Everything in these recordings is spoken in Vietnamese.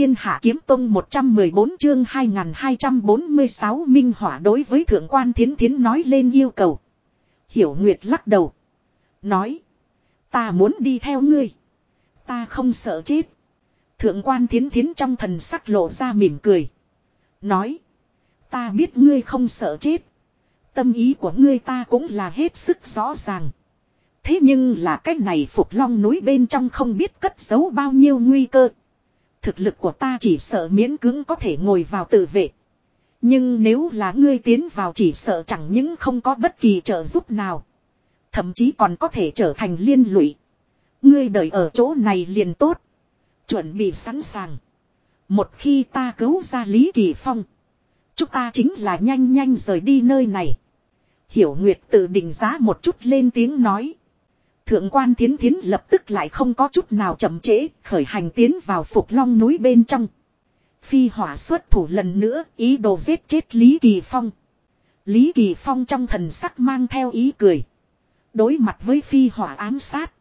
thiên hạ kiếm tông 114 chương 2246 minh hỏa đối với thượng quan thiến thiến nói lên yêu cầu. Hiểu Nguyệt lắc đầu. Nói. Ta muốn đi theo ngươi. Ta không sợ chết. Thượng quan thiến thiến trong thần sắc lộ ra mỉm cười. Nói. Ta biết ngươi không sợ chết. Tâm ý của ngươi ta cũng là hết sức rõ ràng. Thế nhưng là cái này phục long núi bên trong không biết cất giấu bao nhiêu nguy cơ. Thực lực của ta chỉ sợ miễn cưỡng có thể ngồi vào tự vệ. Nhưng nếu là ngươi tiến vào chỉ sợ chẳng những không có bất kỳ trợ giúp nào. Thậm chí còn có thể trở thành liên lụy. Ngươi đợi ở chỗ này liền tốt. Chuẩn bị sẵn sàng. Một khi ta cứu ra Lý Kỳ Phong. Chúng ta chính là nhanh nhanh rời đi nơi này. Hiểu Nguyệt tự định giá một chút lên tiếng nói. Thượng quan thiến thiến lập tức lại không có chút nào chậm trễ, khởi hành tiến vào phục long núi bên trong. Phi hỏa xuất thủ lần nữa, ý đồ giết chết Lý Kỳ Phong. Lý Kỳ Phong trong thần sắc mang theo ý cười. Đối mặt với phi hỏa ám sát.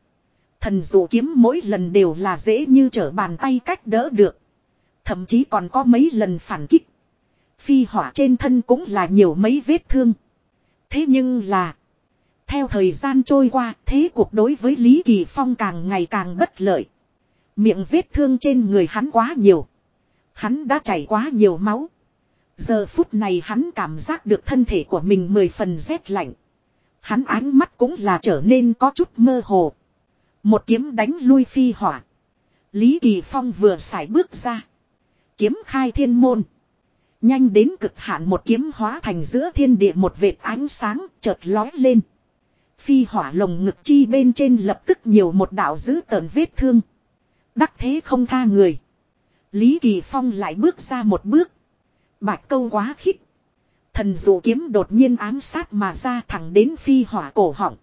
Thần dụ kiếm mỗi lần đều là dễ như trở bàn tay cách đỡ được. Thậm chí còn có mấy lần phản kích. Phi hỏa trên thân cũng là nhiều mấy vết thương. Thế nhưng là. Theo thời gian trôi qua, thế cuộc đối với Lý Kỳ Phong càng ngày càng bất lợi. Miệng vết thương trên người hắn quá nhiều. Hắn đã chảy quá nhiều máu. Giờ phút này hắn cảm giác được thân thể của mình mười phần rét lạnh. Hắn ánh mắt cũng là trở nên có chút mơ hồ. Một kiếm đánh lui phi hỏa. Lý Kỳ Phong vừa xài bước ra. Kiếm khai thiên môn. Nhanh đến cực hạn một kiếm hóa thành giữa thiên địa một vệt ánh sáng chợt lói lên. Phi hỏa lồng ngực chi bên trên lập tức nhiều một đạo dữ tợn vết thương. Đắc thế không tha người. Lý Kỳ Phong lại bước ra một bước. Bạch câu quá khích. Thần dụ kiếm đột nhiên ám sát mà ra thẳng đến phi hỏa cổ họng.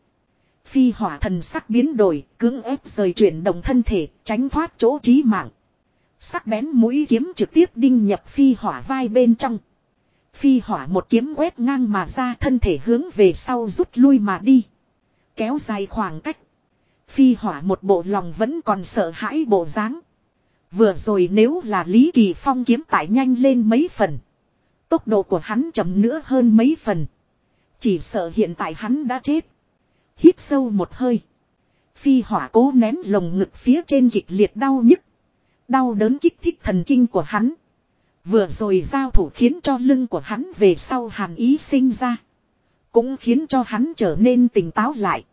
Phi hỏa thần sắc biến đổi, cưỡng ép rời chuyển động thân thể, tránh thoát chỗ trí mạng. Sắc bén mũi kiếm trực tiếp đinh nhập phi hỏa vai bên trong. Phi hỏa một kiếm quét ngang mà ra thân thể hướng về sau rút lui mà đi. Kéo dài khoảng cách. Phi hỏa một bộ lòng vẫn còn sợ hãi bộ dáng. Vừa rồi nếu là Lý Kỳ Phong kiếm tải nhanh lên mấy phần. Tốc độ của hắn chậm nữa hơn mấy phần. Chỉ sợ hiện tại hắn đã chết. Hít sâu một hơi. Phi hỏa cố nén lồng ngực phía trên kịch liệt đau nhức. Đau đớn kích thích thần kinh của hắn. Vừa rồi giao thủ khiến cho lưng của hắn về sau hàn ý sinh ra. Cũng khiến cho hắn trở nên tỉnh táo lại.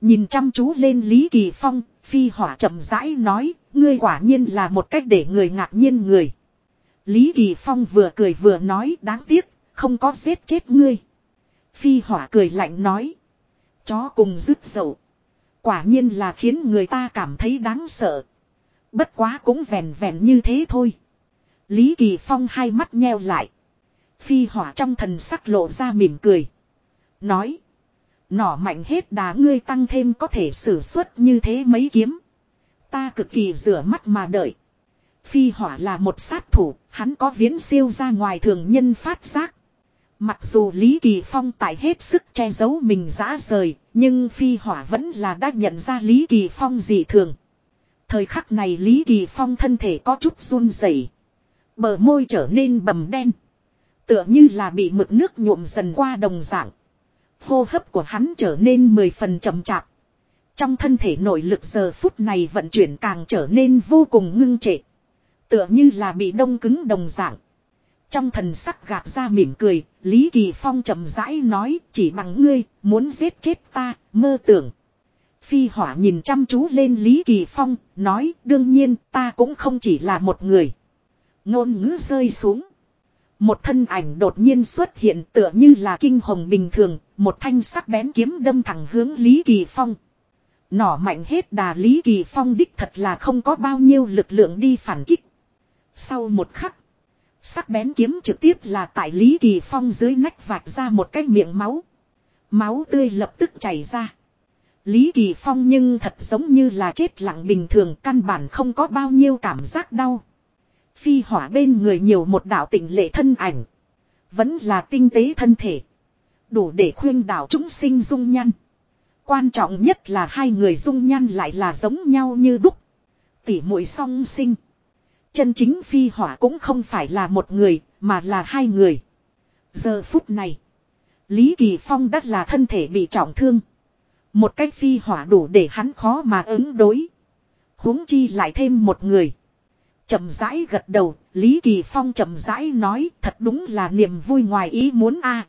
Nhìn chăm chú lên Lý Kỳ Phong, phi hỏa chậm rãi nói, ngươi quả nhiên là một cách để người ngạc nhiên người. Lý Kỳ Phong vừa cười vừa nói đáng tiếc, không có giết chết ngươi. Phi hỏa cười lạnh nói. Chó cùng dứt dậu. Quả nhiên là khiến người ta cảm thấy đáng sợ. Bất quá cũng vẹn vẹn như thế thôi. Lý Kỳ Phong hai mắt nheo lại. Phi hỏa trong thần sắc lộ ra mỉm cười. Nói. Nỏ mạnh hết đá ngươi tăng thêm có thể sử xuất như thế mấy kiếm. Ta cực kỳ rửa mắt mà đợi. Phi hỏa là một sát thủ, hắn có viễn siêu ra ngoài thường nhân phát giác. Mặc dù Lý Kỳ Phong tại hết sức che giấu mình giã rời, nhưng Phi hỏa vẫn là đã nhận ra Lý Kỳ Phong dị thường. Thời khắc này Lý Kỳ Phong thân thể có chút run rẩy, Bờ môi trở nên bầm đen. Tựa như là bị mực nước nhuộm dần qua đồng dạng. Hô hấp của hắn trở nên mười phần chậm chạp. Trong thân thể nội lực giờ phút này vận chuyển càng trở nên vô cùng ngưng trệ. Tựa như là bị đông cứng đồng dạng. Trong thần sắc gạt ra mỉm cười, Lý Kỳ Phong chậm rãi nói chỉ bằng ngươi, muốn giết chết ta, mơ tưởng. Phi hỏa nhìn chăm chú lên Lý Kỳ Phong, nói đương nhiên ta cũng không chỉ là một người. Ngôn ngữ rơi xuống. Một thân ảnh đột nhiên xuất hiện tựa như là kinh hồng bình thường, một thanh sắc bén kiếm đâm thẳng hướng Lý Kỳ Phong. Nỏ mạnh hết đà Lý Kỳ Phong đích thật là không có bao nhiêu lực lượng đi phản kích. Sau một khắc, sắc bén kiếm trực tiếp là tại Lý Kỳ Phong dưới nách vạch ra một cái miệng máu. Máu tươi lập tức chảy ra. Lý Kỳ Phong nhưng thật giống như là chết lặng bình thường căn bản không có bao nhiêu cảm giác đau. Phi hỏa bên người nhiều một đạo tịnh lệ thân ảnh. Vẫn là tinh tế thân thể. Đủ để khuyên đạo chúng sinh dung nhăn. Quan trọng nhất là hai người dung nhăn lại là giống nhau như đúc. Tỉ muội song sinh. Chân chính phi hỏa cũng không phải là một người, mà là hai người. Giờ phút này, Lý Kỳ Phong đắt là thân thể bị trọng thương. Một cách phi hỏa đủ để hắn khó mà ứng đối. huống chi lại thêm một người chậm rãi gật đầu, Lý Kỳ Phong chậm rãi nói thật đúng là niềm vui ngoài ý muốn a.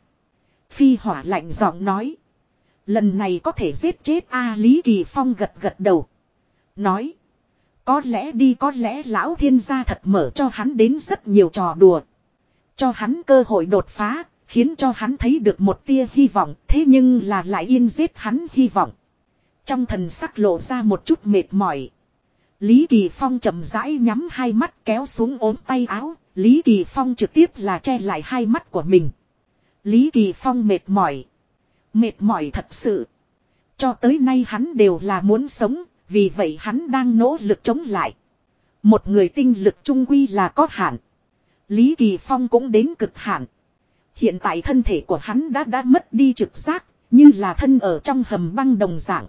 Phi hỏa lạnh giọng nói. Lần này có thể giết chết a Lý Kỳ Phong gật gật đầu. Nói. Có lẽ đi có lẽ lão thiên gia thật mở cho hắn đến rất nhiều trò đùa. Cho hắn cơ hội đột phá, khiến cho hắn thấy được một tia hy vọng, thế nhưng là lại yên giết hắn hy vọng. Trong thần sắc lộ ra một chút mệt mỏi. Lý Kỳ Phong chậm rãi nhắm hai mắt kéo xuống ốm tay áo, Lý Kỳ Phong trực tiếp là che lại hai mắt của mình. Lý Kỳ Phong mệt mỏi. Mệt mỏi thật sự. Cho tới nay hắn đều là muốn sống, vì vậy hắn đang nỗ lực chống lại. Một người tinh lực trung quy là có hạn. Lý Kỳ Phong cũng đến cực hạn. Hiện tại thân thể của hắn đã đã mất đi trực giác, như là thân ở trong hầm băng đồng dạng.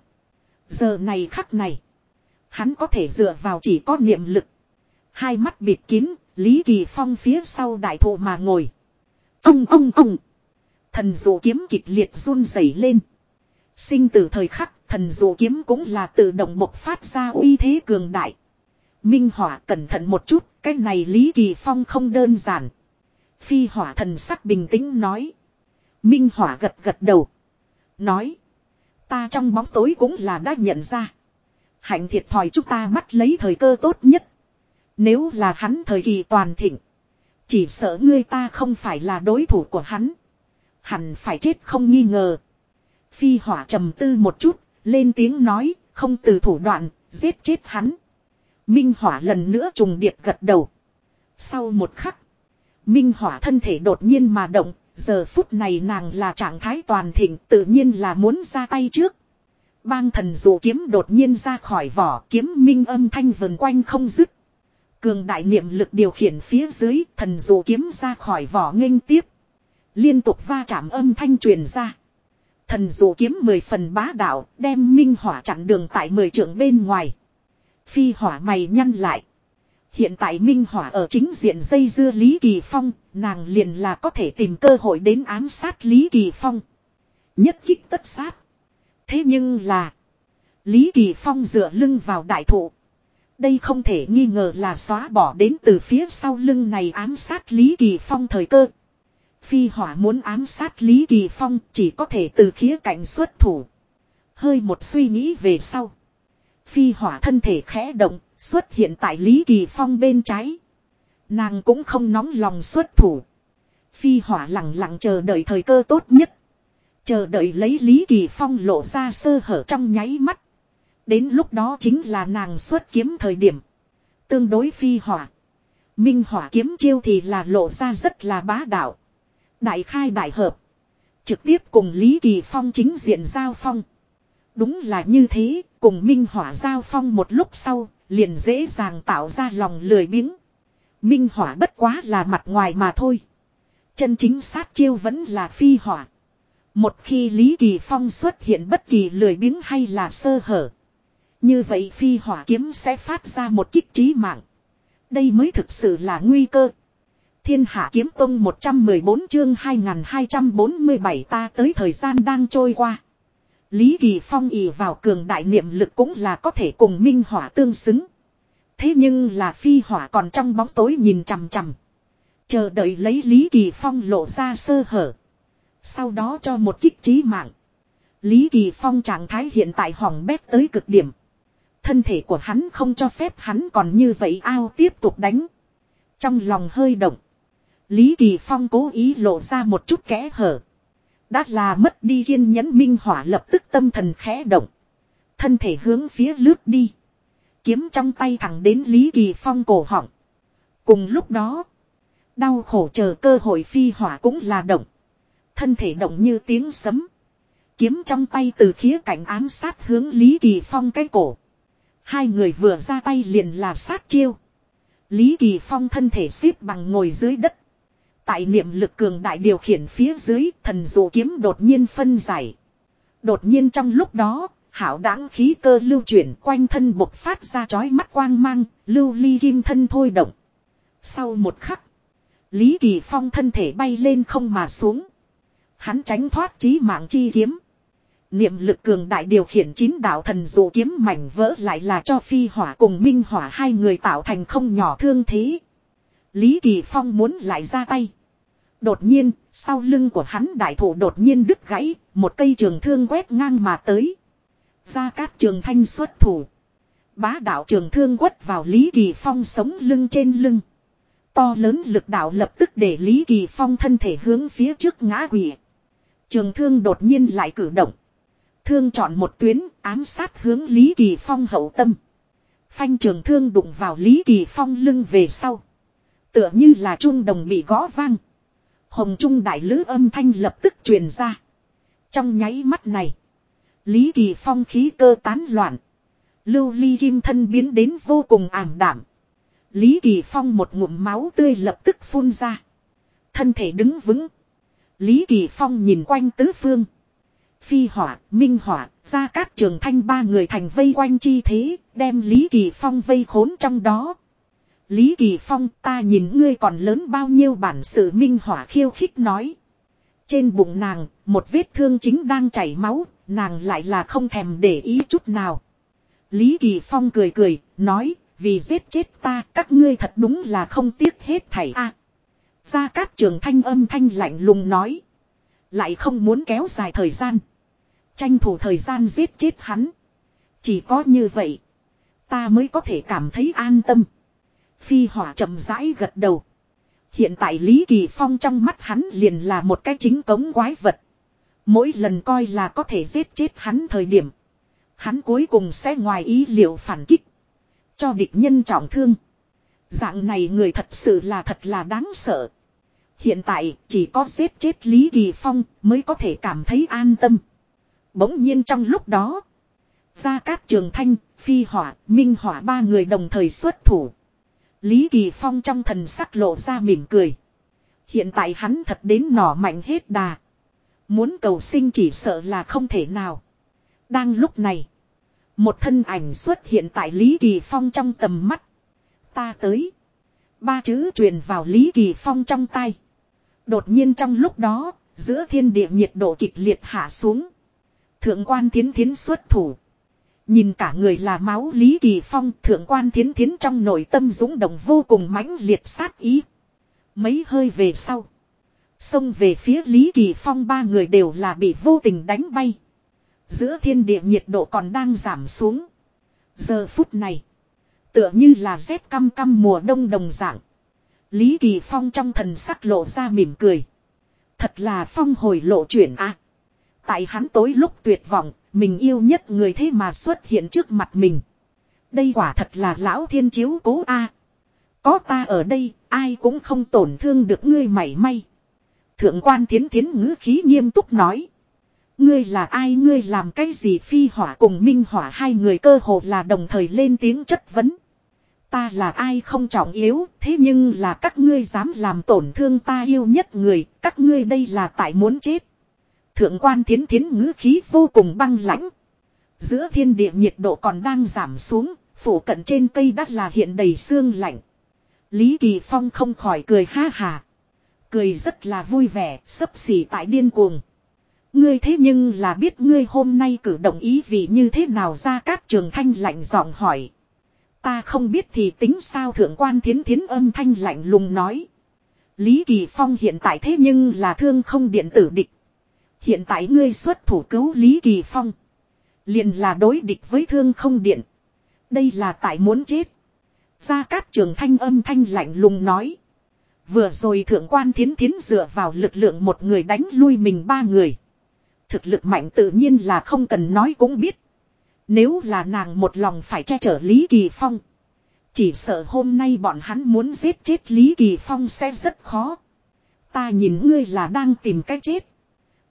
Giờ này khắc này, hắn có thể dựa vào chỉ có niệm lực. Hai mắt bịt kín, Lý Kỳ Phong phía sau đại thụ mà ngồi. Ông ông ông. Thần dụ kiếm kịch liệt run rẩy lên. Sinh từ thời khắc, thần dụ kiếm cũng là tự động bộc phát ra uy thế cường đại. Minh Hỏa cẩn thận một chút, cái này Lý Kỳ Phong không đơn giản. Phi Hỏa thần sắc bình tĩnh nói. Minh Hỏa gật gật đầu. Nói. Ta trong bóng tối cũng là đã nhận ra. Hạnh thiệt thòi chúng ta bắt lấy thời cơ tốt nhất. Nếu là hắn thời kỳ toàn thịnh. Chỉ sợ ngươi ta không phải là đối thủ của hắn. Hẳn phải chết không nghi ngờ. Phi hỏa trầm tư một chút, lên tiếng nói, không từ thủ đoạn, giết chết hắn. Minh hỏa lần nữa trùng điệp gật đầu. Sau một khắc, Minh hỏa thân thể đột nhiên mà động, giờ phút này nàng là trạng thái toàn thịnh tự nhiên là muốn ra tay trước. Bang thần dụ kiếm đột nhiên ra khỏi vỏ kiếm minh âm thanh vần quanh không dứt. Cường đại niệm lực điều khiển phía dưới thần dụ kiếm ra khỏi vỏ nghênh tiếp. Liên tục va chạm âm thanh truyền ra. Thần dụ kiếm mười phần bá đạo đem minh hỏa chặn đường tại mười trưởng bên ngoài. Phi hỏa mày nhăn lại. Hiện tại Minh Hỏa ở chính diện dây dưa Lý Kỳ Phong, nàng liền là có thể tìm cơ hội đến ám sát Lý Kỳ Phong. Nhất kích tất sát. Thế nhưng là, Lý Kỳ Phong dựa lưng vào đại thụ. Đây không thể nghi ngờ là xóa bỏ đến từ phía sau lưng này ám sát Lý Kỳ Phong thời cơ. Phi hỏa muốn ám sát Lý Kỳ Phong chỉ có thể từ khía cạnh xuất thủ. Hơi một suy nghĩ về sau. Phi hỏa thân thể khẽ động, xuất hiện tại Lý Kỳ Phong bên trái. Nàng cũng không nóng lòng xuất thủ. Phi hỏa lặng lặng chờ đợi thời cơ tốt nhất. Chờ đợi lấy Lý Kỳ Phong lộ ra sơ hở trong nháy mắt. Đến lúc đó chính là nàng xuất kiếm thời điểm. Tương đối phi hỏa. Minh hỏa kiếm chiêu thì là lộ ra rất là bá đạo. Đại khai đại hợp. Trực tiếp cùng Lý Kỳ Phong chính diện giao phong. Đúng là như thế, cùng Minh Hỏa giao phong một lúc sau, liền dễ dàng tạo ra lòng lười biếng. Minh Hỏa bất quá là mặt ngoài mà thôi. Chân chính sát chiêu vẫn là phi hỏa. Một khi Lý Kỳ Phong xuất hiện bất kỳ lười biếng hay là sơ hở. Như vậy phi hỏa kiếm sẽ phát ra một kích trí mạng. Đây mới thực sự là nguy cơ. Thiên hạ kiếm tông 114 chương 2247 ta tới thời gian đang trôi qua. Lý Kỳ Phong ỉ vào cường đại niệm lực cũng là có thể cùng minh hỏa tương xứng. Thế nhưng là phi hỏa còn trong bóng tối nhìn chằm chằm. Chờ đợi lấy Lý Kỳ Phong lộ ra sơ hở. Sau đó cho một kích trí mạng. Lý Kỳ Phong trạng thái hiện tại hỏng bét tới cực điểm. Thân thể của hắn không cho phép hắn còn như vậy ao tiếp tục đánh. Trong lòng hơi động. Lý Kỳ Phong cố ý lộ ra một chút kẽ hở. Đã là mất đi kiên nhẫn minh hỏa lập tức tâm thần khẽ động. Thân thể hướng phía lướt đi. Kiếm trong tay thẳng đến Lý Kỳ Phong cổ họng. Cùng lúc đó. Đau khổ chờ cơ hội phi hỏa cũng là động. Thân thể động như tiếng sấm. Kiếm trong tay từ khía cạnh ám sát hướng Lý Kỳ Phong cái cổ. Hai người vừa ra tay liền là sát chiêu. Lý Kỳ Phong thân thể xếp bằng ngồi dưới đất. Tại niệm lực cường đại điều khiển phía dưới thần dụ kiếm đột nhiên phân giải. Đột nhiên trong lúc đó, hảo đáng khí cơ lưu chuyển quanh thân bộc phát ra chói mắt quang mang, lưu ly kim thân thôi động. Sau một khắc. Lý Kỳ Phong thân thể bay lên không mà xuống. Hắn tránh thoát chí mạng chi kiếm. Niệm lực cường đại điều khiển chín đạo thần dụ kiếm mảnh vỡ lại là cho phi hỏa cùng minh hỏa hai người tạo thành không nhỏ thương thế. Lý Kỳ Phong muốn lại ra tay. Đột nhiên, sau lưng của hắn đại thủ đột nhiên đứt gãy, một cây trường thương quét ngang mà tới. Ra cát trường thanh xuất thủ. Bá đạo trường thương quất vào Lý Kỳ Phong sống lưng trên lưng. To lớn lực đạo lập tức để Lý Kỳ Phong thân thể hướng phía trước ngã quỷ. Trường thương đột nhiên lại cử động. Thương chọn một tuyến, ám sát hướng Lý Kỳ Phong hậu tâm. Phanh trường thương đụng vào Lý Kỳ Phong lưng về sau. Tựa như là trung đồng bị gõ vang. Hồng trung đại lữ âm thanh lập tức truyền ra. Trong nháy mắt này. Lý Kỳ Phong khí cơ tán loạn. Lưu ly kim thân biến đến vô cùng ảm đảm. Lý Kỳ Phong một ngụm máu tươi lập tức phun ra. Thân thể đứng vững. Lý Kỳ Phong nhìn quanh tứ phương. Phi hỏa, minh hỏa, ra các trường thanh ba người thành vây quanh chi thế, đem Lý Kỳ Phong vây khốn trong đó. Lý Kỳ Phong ta nhìn ngươi còn lớn bao nhiêu bản sự minh hỏa khiêu khích nói. Trên bụng nàng, một vết thương chính đang chảy máu, nàng lại là không thèm để ý chút nào. Lý Kỳ Phong cười cười, nói, vì giết chết ta, các ngươi thật đúng là không tiếc hết thảy a. Gia Cát Trường Thanh âm thanh lạnh lùng nói. Lại không muốn kéo dài thời gian. Tranh thủ thời gian giết chết hắn. Chỉ có như vậy. Ta mới có thể cảm thấy an tâm. Phi hỏa chậm rãi gật đầu. Hiện tại Lý Kỳ Phong trong mắt hắn liền là một cái chính cống quái vật. Mỗi lần coi là có thể giết chết hắn thời điểm. Hắn cuối cùng sẽ ngoài ý liệu phản kích. Cho địch nhân trọng thương. Dạng này người thật sự là thật là đáng sợ. Hiện tại chỉ có giết chết Lý Kỳ Phong mới có thể cảm thấy an tâm. Bỗng nhiên trong lúc đó. Gia Cát Trường Thanh, Phi Hỏa, Minh Hỏa ba người đồng thời xuất thủ. Lý Kỳ Phong trong thần sắc lộ ra mỉm cười. Hiện tại hắn thật đến nỏ mạnh hết đà. Muốn cầu sinh chỉ sợ là không thể nào. Đang lúc này. Một thân ảnh xuất hiện tại Lý Kỳ Phong trong tầm mắt. Ta tới. Ba chữ truyền vào Lý Kỳ Phong trong tay. Đột nhiên trong lúc đó, giữa thiên địa nhiệt độ kịch liệt hạ xuống. Thượng quan thiến thiến xuất thủ. Nhìn cả người là máu Lý Kỳ Phong, thượng quan thiến thiến trong nội tâm dũng động vô cùng mãnh liệt sát ý. Mấy hơi về sau. Xông về phía Lý Kỳ Phong ba người đều là bị vô tình đánh bay. Giữa thiên địa nhiệt độ còn đang giảm xuống. Giờ phút này. Tựa như là rét căm căm mùa đông đồng dạng. Lý Kỳ Phong trong thần sắc lộ ra mỉm cười. Thật là phong hồi lộ chuyển a. Tại hắn tối lúc tuyệt vọng, mình yêu nhất người thế mà xuất hiện trước mặt mình. Đây quả thật là lão thiên chiếu cố a. Có ta ở đây, ai cũng không tổn thương được ngươi mảy may. Thượng quan thiến thiến ngữ khí nghiêm túc nói. Ngươi là ai ngươi làm cái gì phi hỏa cùng minh hỏa hai người cơ hồ là đồng thời lên tiếng chất vấn. Ta là ai không trọng yếu, thế nhưng là các ngươi dám làm tổn thương ta yêu nhất người, các ngươi đây là tại muốn chết. Thượng quan thiến thiến ngữ khí vô cùng băng lãnh. Giữa thiên địa nhiệt độ còn đang giảm xuống, phủ cận trên cây đất là hiện đầy xương lạnh. Lý Kỳ Phong không khỏi cười ha hà. Cười rất là vui vẻ, sấp xỉ tại điên cuồng. Ngươi thế nhưng là biết ngươi hôm nay cử động ý vị như thế nào ra cát trường thanh lạnh giọng hỏi. Ta không biết thì tính sao thượng quan thiến thiến âm thanh lạnh lùng nói. Lý Kỳ Phong hiện tại thế nhưng là thương không điện tử địch. Hiện tại ngươi xuất thủ cứu Lý Kỳ Phong. liền là đối địch với thương không điện. Đây là tại muốn chết. Gia Cát Trường Thanh âm thanh lạnh lùng nói. Vừa rồi thượng quan thiến thiến dựa vào lực lượng một người đánh lui mình ba người. Thực lực mạnh tự nhiên là không cần nói cũng biết. Nếu là nàng một lòng phải che chở Lý Kỳ Phong. Chỉ sợ hôm nay bọn hắn muốn giết chết Lý Kỳ Phong sẽ rất khó. Ta nhìn ngươi là đang tìm cách chết.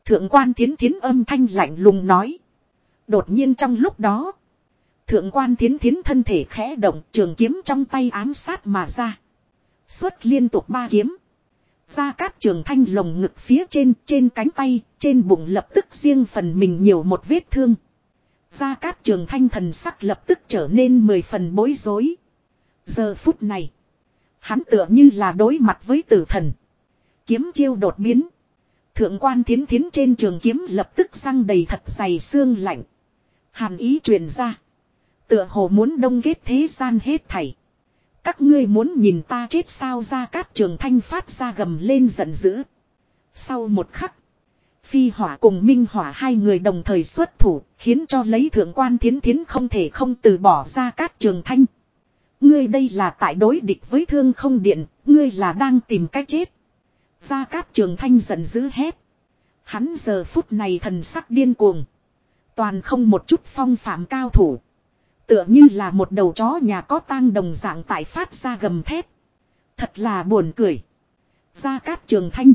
Thượng quan thiến thiến âm thanh lạnh lùng nói. Đột nhiên trong lúc đó. Thượng quan thiến thiến thân thể khẽ động trường kiếm trong tay ám sát mà ra. Xuất liên tục ba kiếm. Ra cát trường thanh lồng ngực phía trên, trên cánh tay, trên bụng lập tức riêng phần mình nhiều một vết thương gia cát trường thanh thần sắc lập tức trở nên mười phần bối rối. Giờ phút này, Hắn tựa như là đối mặt với tử thần. Kiếm chiêu đột biến. Thượng quan thiến thiến trên trường kiếm lập tức răng đầy thật dày xương lạnh. Hàn ý truyền ra. Tựa hồ muốn đông kết thế gian hết thảy. Các ngươi muốn nhìn ta chết sao ra cát trường thanh phát ra gầm lên giận dữ. Sau một khắc. Phi hỏa cùng minh hỏa hai người đồng thời xuất thủ, khiến cho lấy thượng quan thiến thiến không thể không từ bỏ ra cát trường thanh. Ngươi đây là tại đối địch với thương không điện, ngươi là đang tìm cách chết. Gia Cát Trường Thanh giận dữ hét. Hắn giờ phút này thần sắc điên cuồng. Toàn không một chút phong phạm cao thủ. Tựa như là một đầu chó nhà có tang đồng dạng tại phát ra gầm thép. Thật là buồn cười. Gia Cát Trường Thanh.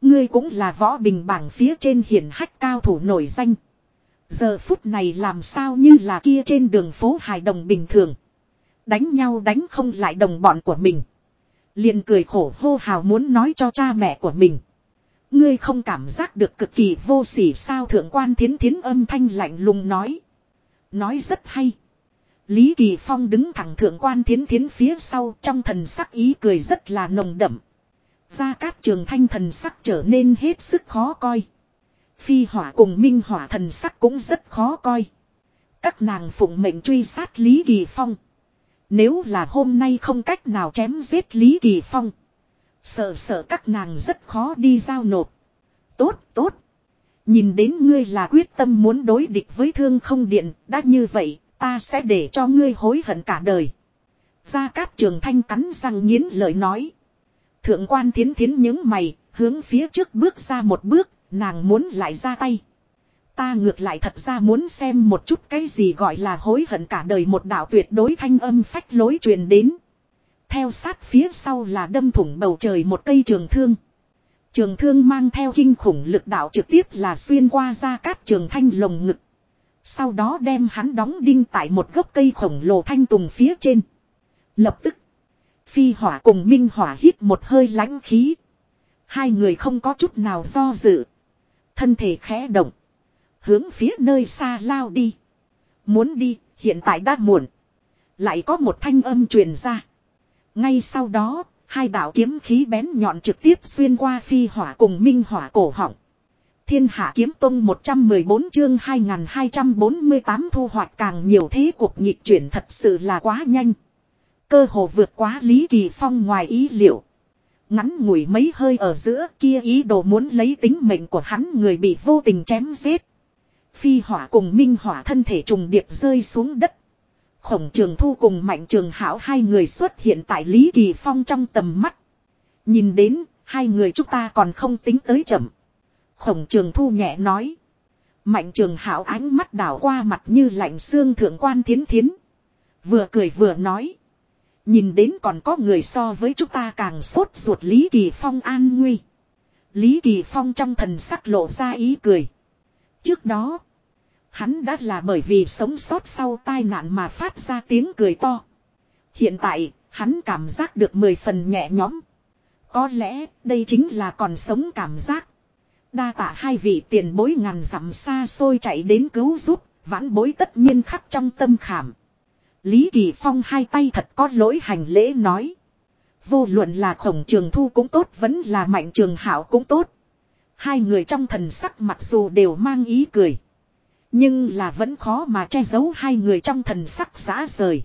Ngươi cũng là võ bình bảng phía trên hiển hách cao thủ nổi danh. Giờ phút này làm sao như là kia trên đường phố hài đồng bình thường. Đánh nhau đánh không lại đồng bọn của mình. Liền cười khổ hô hào muốn nói cho cha mẹ của mình. Ngươi không cảm giác được cực kỳ vô sỉ sao thượng quan thiến thiến âm thanh lạnh lùng nói. Nói rất hay. Lý Kỳ Phong đứng thẳng thượng quan thiến thiến phía sau trong thần sắc ý cười rất là nồng đậm. Gia Cát Trường Thanh thần sắc trở nên hết sức khó coi. Phi hỏa cùng minh hỏa thần sắc cũng rất khó coi. Các nàng phụng mệnh truy sát Lý Kỳ Phong. Nếu là hôm nay không cách nào chém giết Lý Kỳ Phong. Sợ sợ các nàng rất khó đi giao nộp. Tốt, tốt. Nhìn đến ngươi là quyết tâm muốn đối địch với thương không điện, đã như vậy, ta sẽ để cho ngươi hối hận cả đời. Gia Cát Trường Thanh cắn răng nghiến lời nói. Thượng quan thiến thiến những mày, hướng phía trước bước ra một bước, nàng muốn lại ra tay. Ta ngược lại thật ra muốn xem một chút cái gì gọi là hối hận cả đời một đạo tuyệt đối thanh âm phách lối truyền đến. Theo sát phía sau là đâm thủng bầu trời một cây trường thương. Trường thương mang theo kinh khủng lực đạo trực tiếp là xuyên qua ra cát trường thanh lồng ngực. Sau đó đem hắn đóng đinh tại một gốc cây khổng lồ thanh tùng phía trên. Lập tức. Phi hỏa cùng minh hỏa hít một hơi lãnh khí. Hai người không có chút nào do dự. Thân thể khẽ động. Hướng phía nơi xa lao đi. Muốn đi, hiện tại đã muộn. Lại có một thanh âm truyền ra. Ngay sau đó, hai đạo kiếm khí bén nhọn trực tiếp xuyên qua phi hỏa cùng minh hỏa cổ họng. Thiên hạ kiếm tông 114 chương 2248 thu hoạch càng nhiều thế cuộc nhịp chuyển thật sự là quá nhanh. Cơ hồ vượt quá Lý Kỳ Phong ngoài ý liệu. Ngắn ngủi mấy hơi ở giữa kia ý đồ muốn lấy tính mệnh của hắn người bị vô tình chém giết. Phi hỏa cùng minh hỏa thân thể trùng điệp rơi xuống đất. Khổng trường thu cùng mạnh trường hảo hai người xuất hiện tại Lý Kỳ Phong trong tầm mắt. Nhìn đến, hai người chúng ta còn không tính tới chậm. Khổng trường thu nhẹ nói. Mạnh trường hảo ánh mắt đảo qua mặt như lạnh xương thượng quan thiến thiến. Vừa cười vừa nói. Nhìn đến còn có người so với chúng ta càng sốt ruột Lý Kỳ Phong an nguy. Lý Kỳ Phong trong thần sắc lộ ra ý cười. Trước đó, hắn đã là bởi vì sống sót sau tai nạn mà phát ra tiếng cười to. Hiện tại, hắn cảm giác được mười phần nhẹ nhõm. Có lẽ đây chính là còn sống cảm giác. Đa tạ hai vị tiền bối ngàn dặm xa xôi chạy đến cứu giúp, vãn bối tất nhiên khắc trong tâm khảm. Lý Kỳ Phong hai tay thật có lỗi hành lễ nói. Vô luận là khổng trường thu cũng tốt, vẫn là mạnh trường hảo cũng tốt. Hai người trong thần sắc mặc dù đều mang ý cười. Nhưng là vẫn khó mà che giấu hai người trong thần sắc xã rời.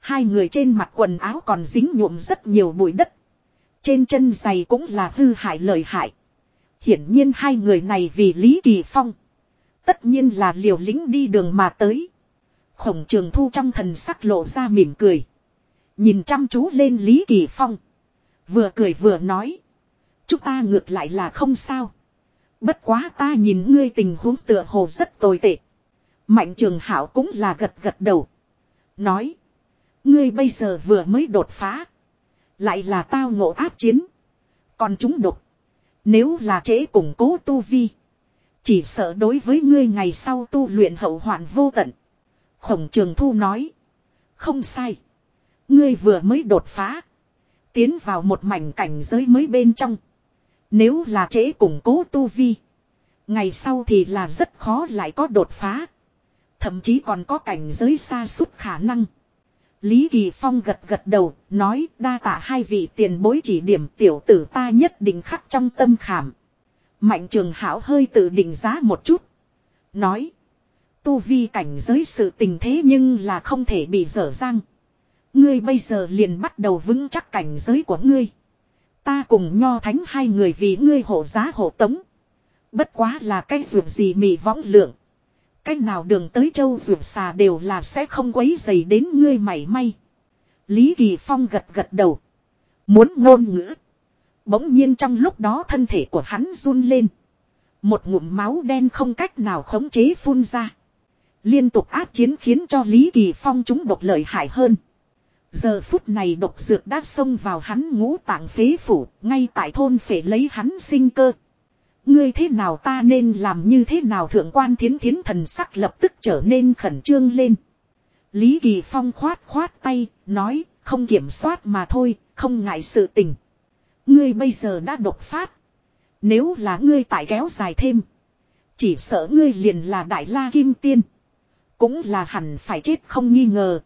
Hai người trên mặt quần áo còn dính nhuộm rất nhiều bụi đất. Trên chân giày cũng là hư hại lời hại. Hiển nhiên hai người này vì Lý Kỳ Phong. Tất nhiên là liều lĩnh đi đường mà tới. Khổng trường thu trong thần sắc lộ ra mỉm cười. Nhìn chăm chú lên Lý Kỳ Phong. Vừa cười vừa nói. Chúng ta ngược lại là không sao. Bất quá ta nhìn ngươi tình huống tựa hồ rất tồi tệ. Mạnh trường hảo cũng là gật gật đầu. Nói. Ngươi bây giờ vừa mới đột phá. Lại là tao ngộ áp chiến. Còn chúng đột. Nếu là trễ củng cố tu vi. Chỉ sợ đối với ngươi ngày sau tu luyện hậu hoạn vô tận. Khổng trường thu nói. Không sai. Ngươi vừa mới đột phá. Tiến vào một mảnh cảnh giới mới bên trong. Nếu là trễ củng cố tu vi. Ngày sau thì là rất khó lại có đột phá. Thậm chí còn có cảnh giới xa suốt khả năng. Lý Kỳ Phong gật gật đầu, nói đa tạ hai vị tiền bối chỉ điểm tiểu tử ta nhất định khắc trong tâm khảm. Mạnh trường hảo hơi tự định giá một chút. Nói. Tu vi cảnh giới sự tình thế nhưng là không thể bị dở dang. Ngươi bây giờ liền bắt đầu vững chắc cảnh giới của ngươi. Ta cùng nho thánh hai người vì ngươi hộ giá hộ tống. Bất quá là cái ruộng gì mị võng lượng. Cách nào đường tới châu ruộng xà đều là sẽ không quấy dày đến ngươi mảy may. Lý Kỳ Phong gật gật đầu. Muốn ngôn ngữ. Bỗng nhiên trong lúc đó thân thể của hắn run lên. Một ngụm máu đen không cách nào khống chế phun ra. Liên tục áp chiến khiến cho Lý Kỳ Phong chúng độc lợi hại hơn. Giờ phút này độc dược đã xông vào hắn ngũ tạng phế phủ, ngay tại thôn phải lấy hắn sinh cơ. Ngươi thế nào ta nên làm như thế nào thượng quan thiến thiến thần sắc lập tức trở nên khẩn trương lên. Lý Kỳ Phong khoát khoát tay, nói, không kiểm soát mà thôi, không ngại sự tình. Ngươi bây giờ đã đột phát. Nếu là ngươi tại kéo dài thêm. Chỉ sợ ngươi liền là đại la kim tiên. Cũng là hẳn phải chết không nghi ngờ.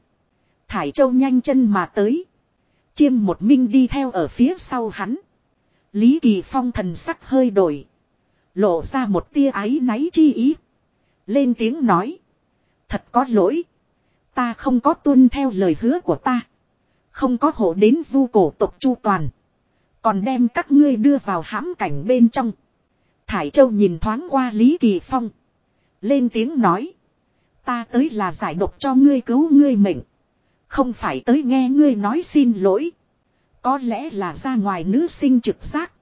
Thải Châu nhanh chân mà tới. Chiêm một minh đi theo ở phía sau hắn. Lý Kỳ Phong thần sắc hơi đổi. Lộ ra một tia ái náy chi ý. Lên tiếng nói. Thật có lỗi. Ta không có tuân theo lời hứa của ta. Không có hộ đến vu cổ tộc chu toàn. Còn đem các ngươi đưa vào hãm cảnh bên trong. Thải Châu nhìn thoáng qua Lý Kỳ Phong. Lên tiếng nói. Ta tới là giải độc cho ngươi cứu ngươi mệnh. Không phải tới nghe ngươi nói xin lỗi. Có lẽ là ra ngoài nữ sinh trực giác.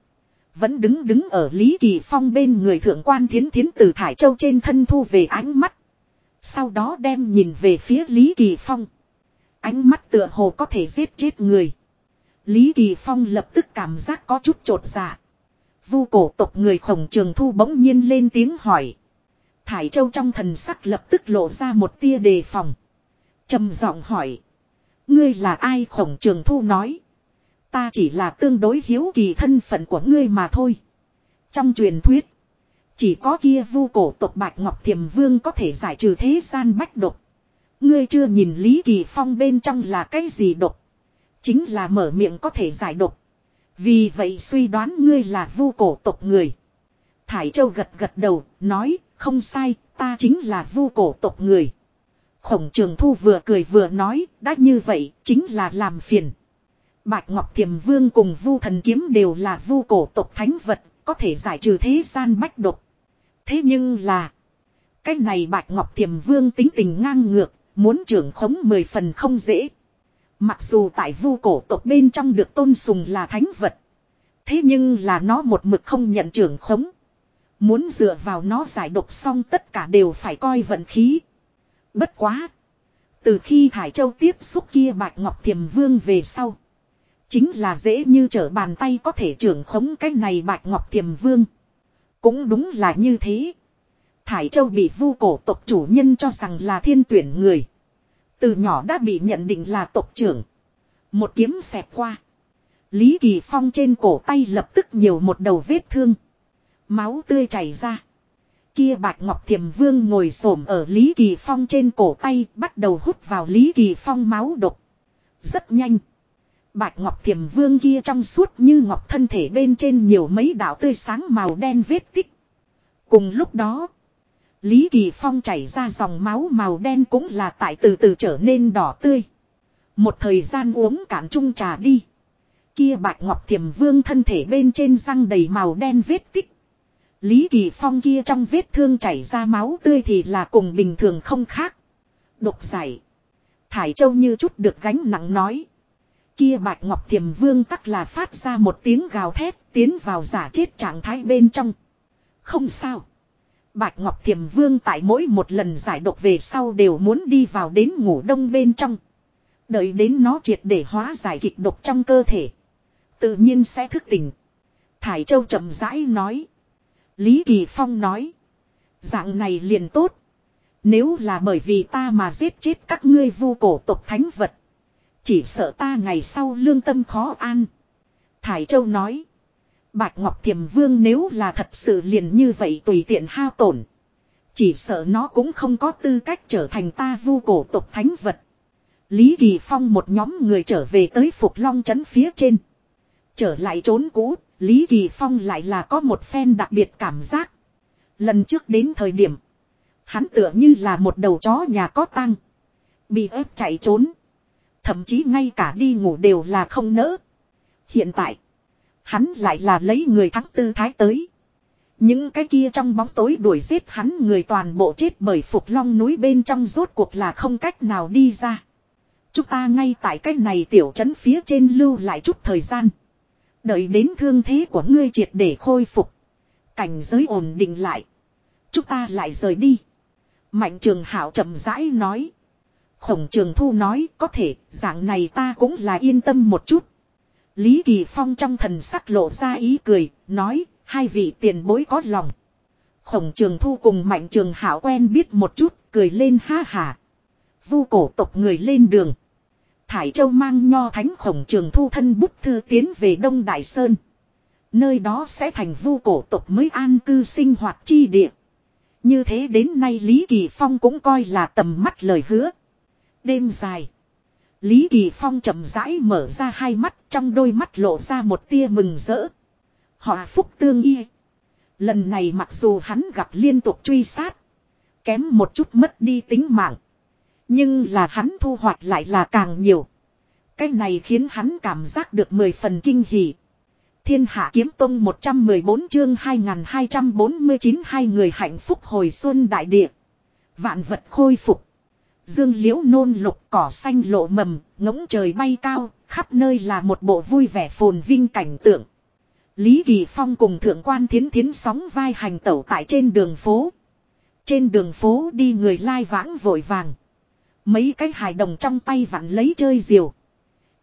Vẫn đứng đứng ở Lý Kỳ Phong bên người thượng quan thiến thiến từ Thải Châu trên thân thu về ánh mắt. Sau đó đem nhìn về phía Lý Kỳ Phong. Ánh mắt tựa hồ có thể giết chết người. Lý Kỳ Phong lập tức cảm giác có chút trột dạ. Vu cổ tộc người khổng trường thu bỗng nhiên lên tiếng hỏi. Thải Châu trong thần sắc lập tức lộ ra một tia đề phòng. trầm giọng hỏi. Ngươi là ai khổng trường thu nói. Ta chỉ là tương đối hiếu kỳ thân phận của ngươi mà thôi. Trong truyền thuyết. Chỉ có kia vu cổ tộc Bạch Ngọc Thiềm Vương có thể giải trừ thế gian bách độc. Ngươi chưa nhìn Lý Kỳ Phong bên trong là cái gì độc. Chính là mở miệng có thể giải độc. Vì vậy suy đoán ngươi là vu cổ tộc người. Thải Châu gật gật đầu, nói, không sai, ta chính là vu cổ tộc người. Khổng trường thu vừa cười vừa nói, đã như vậy, chính là làm phiền. Bạch Ngọc Thiềm Vương cùng vu thần kiếm đều là vu cổ tộc thánh vật, có thể giải trừ thế gian bách độc. Thế nhưng là, cái này Bạch Ngọc Thiềm Vương tính tình ngang ngược, muốn trưởng khống mười phần không dễ. Mặc dù tại vu cổ tộc bên trong được tôn sùng là thánh vật. Thế nhưng là nó một mực không nhận trưởng khống. Muốn dựa vào nó giải độc xong tất cả đều phải coi vận khí. Bất quá. Từ khi Thải Châu tiếp xúc kia Bạch Ngọc Thiềm Vương về sau. Chính là dễ như trở bàn tay có thể trưởng khống cái này Bạch Ngọc Thiềm Vương. Cũng đúng là như thế. Thải Châu bị vu cổ tộc chủ nhân cho rằng là thiên tuyển người. Từ nhỏ đã bị nhận định là tộc trưởng. Một kiếm xẹp qua. Lý Kỳ Phong trên cổ tay lập tức nhiều một đầu vết thương. Máu tươi chảy ra. Kia Bạch Ngọc Thiềm Vương ngồi xổm ở Lý Kỳ Phong trên cổ tay, bắt đầu hút vào Lý Kỳ Phong máu độc. Rất nhanh. Bạch Ngọc Thiềm Vương kia trong suốt như ngọc thân thể bên trên nhiều mấy đạo tươi sáng màu đen vết tích. Cùng lúc đó. Lý Kỳ Phong chảy ra dòng máu màu đen cũng là tại từ từ trở nên đỏ tươi. Một thời gian uống cạn chung trà đi. Kia Bạch Ngọc Thiềm Vương thân thể bên trên răng đầy màu đen vết tích. Lý Kỳ Phong kia trong vết thương chảy ra máu tươi thì là cùng bình thường không khác. Độc giải. Thải Châu như chút được gánh nặng nói. Kia Bạch Ngọc Thiềm Vương tắc là phát ra một tiếng gào thét tiến vào giả chết trạng thái bên trong. Không sao. Bạch Ngọc Thiềm Vương tại mỗi một lần giải độc về sau đều muốn đi vào đến ngủ đông bên trong. Đợi đến nó triệt để hóa giải kịch độc trong cơ thể. Tự nhiên sẽ thức tỉnh. Thải Châu chậm rãi nói. Lý Kỳ Phong nói. Dạng này liền tốt. Nếu là bởi vì ta mà giết chết các ngươi vu cổ tộc thánh vật. Chỉ sợ ta ngày sau lương tâm khó an. Thải Châu nói. Bạch Ngọc Thiềm Vương nếu là thật sự liền như vậy tùy tiện hao tổn. Chỉ sợ nó cũng không có tư cách trở thành ta vu cổ tộc thánh vật. Lý Kỳ Phong một nhóm người trở về tới Phục Long trấn phía trên. Trở lại trốn cũ, Lý Kỳ Phong lại là có một phen đặc biệt cảm giác. Lần trước đến thời điểm, hắn tựa như là một đầu chó nhà có tăng. Bị ép chạy trốn. Thậm chí ngay cả đi ngủ đều là không nỡ. Hiện tại, hắn lại là lấy người thắng tư thái tới. Những cái kia trong bóng tối đuổi giết hắn người toàn bộ chết bởi Phục Long núi bên trong rốt cuộc là không cách nào đi ra. Chúng ta ngay tại cái này tiểu trấn phía trên lưu lại chút thời gian. Đợi đến thương thế của ngươi triệt để khôi phục. Cảnh giới ổn định lại. Chúng ta lại rời đi. Mạnh trường hảo chậm rãi nói. Khổng trường thu nói có thể dạng này ta cũng là yên tâm một chút. Lý Kỳ Phong trong thần sắc lộ ra ý cười, nói, hai vị tiền bối có lòng. Khổng trường thu cùng mạnh trường hảo quen biết một chút, cười lên ha hà. Vu cổ tộc người lên đường. Thải Châu mang nho thánh khổng trường thu thân bút thư tiến về Đông Đại Sơn. Nơi đó sẽ thành vu cổ tộc mới an cư sinh hoạt chi địa. Như thế đến nay Lý Kỳ Phong cũng coi là tầm mắt lời hứa. Đêm dài. Lý Kỳ Phong chậm rãi mở ra hai mắt, trong đôi mắt lộ ra một tia mừng rỡ. Họ phúc tương y. Lần này mặc dù hắn gặp liên tục truy sát. Kém một chút mất đi tính mạng. Nhưng là hắn thu hoạch lại là càng nhiều. Cái này khiến hắn cảm giác được mười phần kinh hỉ. Thiên hạ kiếm tông 114 chương 2249 hai người hạnh phúc hồi xuân đại địa. Vạn vật khôi phục. Dương liễu nôn lục cỏ xanh lộ mầm, ngỗng trời bay cao, khắp nơi là một bộ vui vẻ phồn vinh cảnh tượng. Lý Kỳ Phong cùng thượng quan thiến thiến sóng vai hành tẩu tại trên đường phố. Trên đường phố đi người lai vãng vội vàng. Mấy cái hài đồng trong tay vặn lấy chơi diều.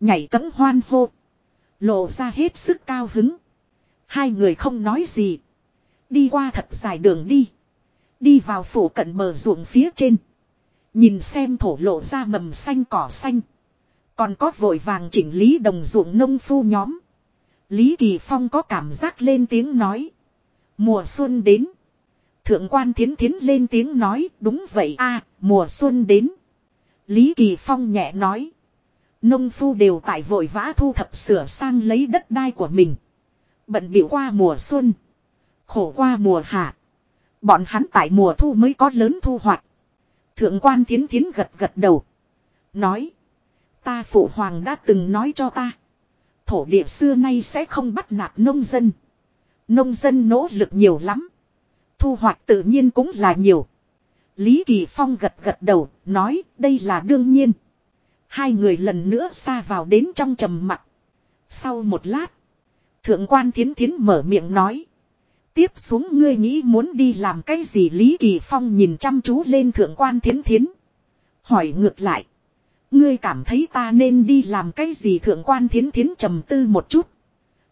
Nhảy cấm hoan hô. Lộ ra hết sức cao hứng. Hai người không nói gì. Đi qua thật dài đường đi. Đi vào phủ cận bờ ruộng phía trên. Nhìn xem thổ lộ ra mầm xanh cỏ xanh. Còn có vội vàng chỉnh lý đồng ruộng nông phu nhóm. Lý Kỳ Phong có cảm giác lên tiếng nói. Mùa xuân đến. Thượng quan thiến thiến lên tiếng nói, đúng vậy a, mùa xuân đến. Lý Kỳ Phong nhẹ nói. Nông phu đều tại vội vã thu thập sửa sang lấy đất đai của mình. Bận biểu qua mùa xuân. Khổ qua mùa hạ. Bọn hắn tại mùa thu mới có lớn thu hoạch. Thượng quan thiến thiến gật gật đầu. Nói. Ta phụ hoàng đã từng nói cho ta. Thổ địa xưa nay sẽ không bắt nạt nông dân. Nông dân nỗ lực nhiều lắm. Thu hoạch tự nhiên cũng là nhiều. Lý Kỳ Phong gật gật đầu, nói đây là đương nhiên. Hai người lần nữa xa vào đến trong trầm mặc. Sau một lát, thượng quan thiến thiến mở miệng nói. Tiếp xuống ngươi nghĩ muốn đi làm cái gì Lý Kỳ Phong nhìn chăm chú lên thượng quan thiến thiến. Hỏi ngược lại. Ngươi cảm thấy ta nên đi làm cái gì thượng quan thiến thiến trầm tư một chút.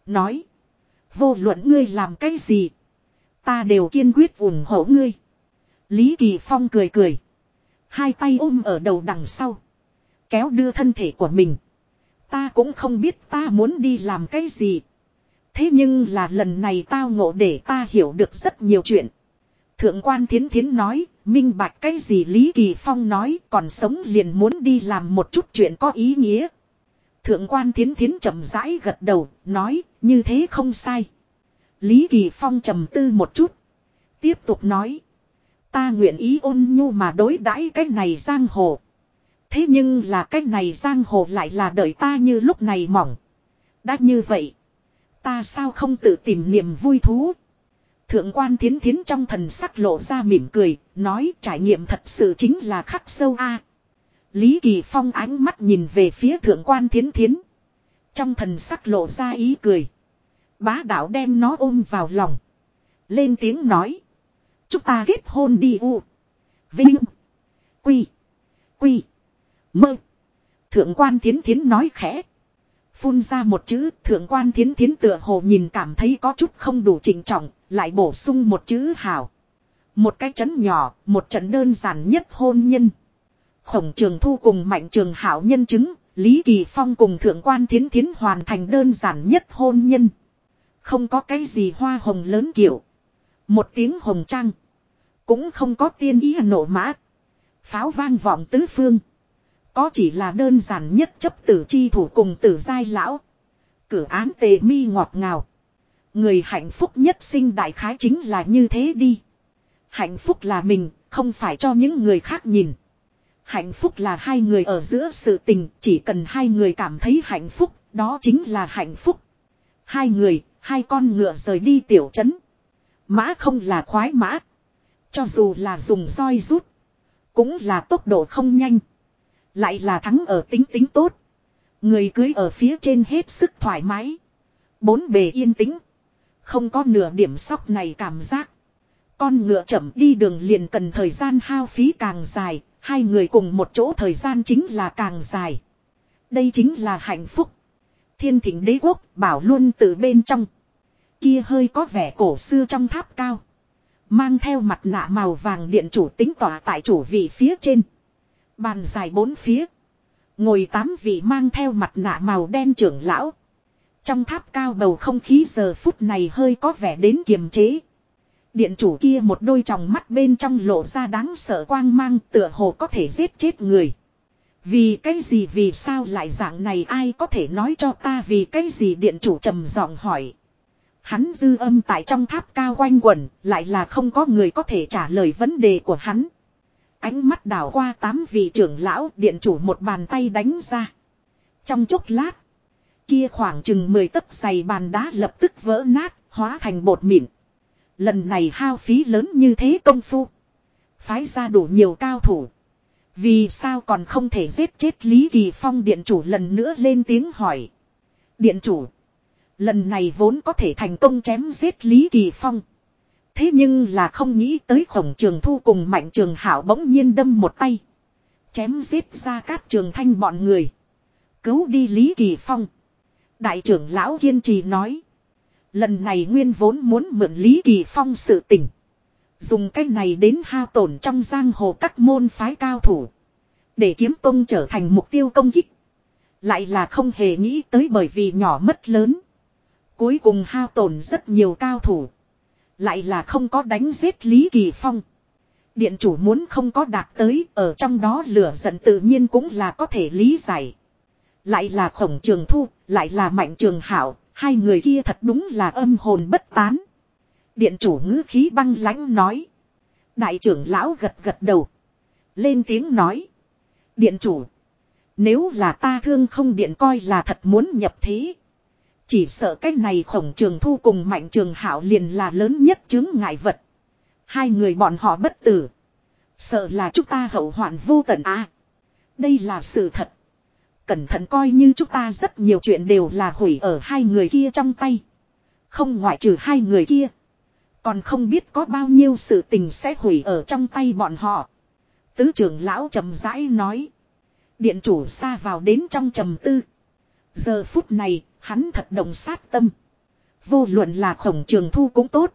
Nói. Vô luận ngươi làm cái gì. Ta đều kiên quyết ủng hộ ngươi. Lý Kỳ Phong cười cười. Hai tay ôm ở đầu đằng sau. Kéo đưa thân thể của mình. Ta cũng không biết ta muốn đi làm cái gì. Thế nhưng là lần này tao ngộ để ta hiểu được rất nhiều chuyện. Thượng quan thiến thiến nói, minh bạch cái gì Lý Kỳ Phong nói, còn sống liền muốn đi làm một chút chuyện có ý nghĩa. Thượng quan thiến thiến chậm rãi gật đầu, nói, như thế không sai. Lý Kỳ Phong trầm tư một chút. Tiếp tục nói. Ta nguyện ý ôn nhu mà đối đãi cái này giang hồ. Thế nhưng là cái này giang hồ lại là đợi ta như lúc này mỏng. Đã như vậy. Ta sao không tự tìm niềm vui thú. Thượng quan thiến thiến trong thần sắc lộ ra mỉm cười, nói trải nghiệm thật sự chính là khắc sâu a. Lý Kỳ Phong ánh mắt nhìn về phía thượng quan thiến thiến. Trong thần sắc lộ ra ý cười. Bá đạo đem nó ôm vào lòng. Lên tiếng nói. Chúng ta kết hôn đi u. Vinh. Quy. Quy. Mơ. Thượng quan thiến thiến nói khẽ. Phun ra một chữ thượng quan thiến thiến tựa hồ nhìn cảm thấy có chút không đủ trình trọng, lại bổ sung một chữ hảo. Một cái chấn nhỏ, một trận đơn giản nhất hôn nhân. Khổng trường thu cùng mạnh trường hảo nhân chứng, Lý Kỳ Phong cùng thượng quan thiến thiến hoàn thành đơn giản nhất hôn nhân. Không có cái gì hoa hồng lớn kiểu. Một tiếng hồng trăng. Cũng không có tiên ý nổ mã. Pháo vang vọng tứ phương. Có chỉ là đơn giản nhất chấp tử chi thủ cùng tử giai lão. Cử án tề mi ngọt ngào. Người hạnh phúc nhất sinh đại khái chính là như thế đi. Hạnh phúc là mình, không phải cho những người khác nhìn. Hạnh phúc là hai người ở giữa sự tình, chỉ cần hai người cảm thấy hạnh phúc, đó chính là hạnh phúc. Hai người, hai con ngựa rời đi tiểu trấn. Mã không là khoái mã. Cho dù là dùng roi rút, cũng là tốc độ không nhanh. Lại là thắng ở tính tính tốt. Người cưới ở phía trên hết sức thoải mái. Bốn bề yên tĩnh. Không có nửa điểm sóc này cảm giác. Con ngựa chậm đi đường liền cần thời gian hao phí càng dài. Hai người cùng một chỗ thời gian chính là càng dài. Đây chính là hạnh phúc. Thiên thỉnh đế quốc bảo luôn từ bên trong. Kia hơi có vẻ cổ xưa trong tháp cao. Mang theo mặt nạ màu vàng điện chủ tính tỏa tại chủ vị phía trên. Bàn dài bốn phía. Ngồi tám vị mang theo mặt nạ màu đen trưởng lão. Trong tháp cao bầu không khí giờ phút này hơi có vẻ đến kiềm chế. Điện chủ kia một đôi tròng mắt bên trong lộ ra đáng sợ quang mang tựa hồ có thể giết chết người. Vì cái gì, vì sao lại dạng này, ai có thể nói cho ta vì cái gì điện chủ trầm giọng hỏi. Hắn dư âm tại trong tháp cao quanh quẩn lại là không có người có thể trả lời vấn đề của hắn. Ánh mắt đảo qua tám vị trưởng lão điện chủ một bàn tay đánh ra. Trong chốc lát. Kia khoảng chừng 10 tấc dày bàn đá lập tức vỡ nát, hóa thành bột mịn. Lần này hao phí lớn như thế công phu. Phái ra đủ nhiều cao thủ. Vì sao còn không thể giết chết Lý Kỳ Phong điện chủ lần nữa lên tiếng hỏi. Điện chủ. Lần này vốn có thể thành công chém giết Lý Kỳ Phong. Thế nhưng là không nghĩ tới khổng trường thu cùng mạnh trường hảo bỗng nhiên đâm một tay. Chém giết ra các trường thanh bọn người. Cứu đi Lý Kỳ Phong. Đại trưởng lão kiên trì nói. Lần này nguyên vốn muốn mượn Lý Kỳ Phong sự tỉnh Dùng cách này đến hao tổn trong giang hồ các môn phái cao thủ. Để kiếm tông trở thành mục tiêu công kích. Lại là không hề nghĩ tới bởi vì nhỏ mất lớn. Cuối cùng hao tổn rất nhiều cao thủ. Lại là không có đánh giết Lý Kỳ Phong. Điện chủ muốn không có đạt tới ở trong đó lửa giận tự nhiên cũng là có thể lý giải. Lại là khổng trường thu, lại là mạnh trường hảo, hai người kia thật đúng là âm hồn bất tán. Điện chủ ngữ khí băng lãnh nói. Đại trưởng lão gật gật đầu. Lên tiếng nói. Điện chủ. Nếu là ta thương không điện coi là thật muốn nhập thế. Chỉ sợ cái này khổng trường thu cùng mạnh trường hảo liền là lớn nhất chứng ngại vật. Hai người bọn họ bất tử. Sợ là chúng ta hậu hoạn vô tận à. Đây là sự thật. Cẩn thận coi như chúng ta rất nhiều chuyện đều là hủy ở hai người kia trong tay. Không ngoại trừ hai người kia. Còn không biết có bao nhiêu sự tình sẽ hủy ở trong tay bọn họ. Tứ trưởng lão trầm rãi nói. Điện chủ xa vào đến trong trầm tư. Giờ phút này, hắn thật động sát tâm. Vô luận là khổng trường thu cũng tốt.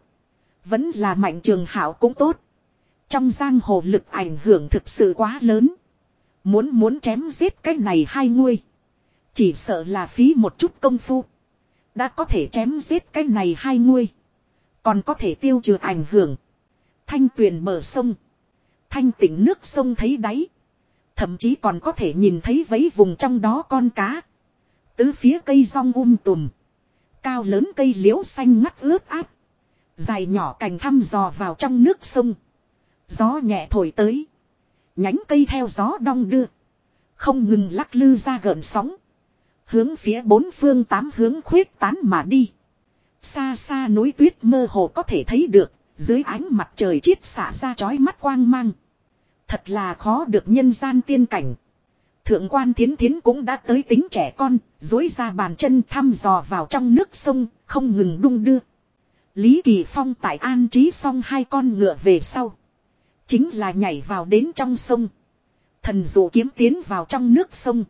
Vẫn là mạnh trường hảo cũng tốt. Trong giang hồ lực ảnh hưởng thực sự quá lớn. Muốn muốn chém giết cái này hai nguôi. Chỉ sợ là phí một chút công phu. Đã có thể chém giết cái này hai nguôi. Còn có thể tiêu trừ ảnh hưởng. Thanh tuyền bờ sông. Thanh tỉnh nước sông thấy đáy. Thậm chí còn có thể nhìn thấy vấy vùng trong đó con cá. Tứ phía cây rong um tùm. Cao lớn cây liễu xanh ngắt ướt áp. Dài nhỏ cành thăm dò vào trong nước sông. Gió nhẹ thổi tới. Nhánh cây theo gió đong đưa. Không ngừng lắc lư ra gợn sóng. Hướng phía bốn phương tám hướng khuyết tán mà đi. Xa xa núi tuyết mơ hồ có thể thấy được. Dưới ánh mặt trời chiết xả ra chói mắt quang mang. Thật là khó được nhân gian tiên cảnh. Thượng quan thiến thiến cũng đã tới tính trẻ con, dối ra bàn chân thăm dò vào trong nước sông, không ngừng đung đưa. Lý Kỳ Phong tại an trí xong hai con ngựa về sau. Chính là nhảy vào đến trong sông. Thần dụ kiếm tiến vào trong nước sông.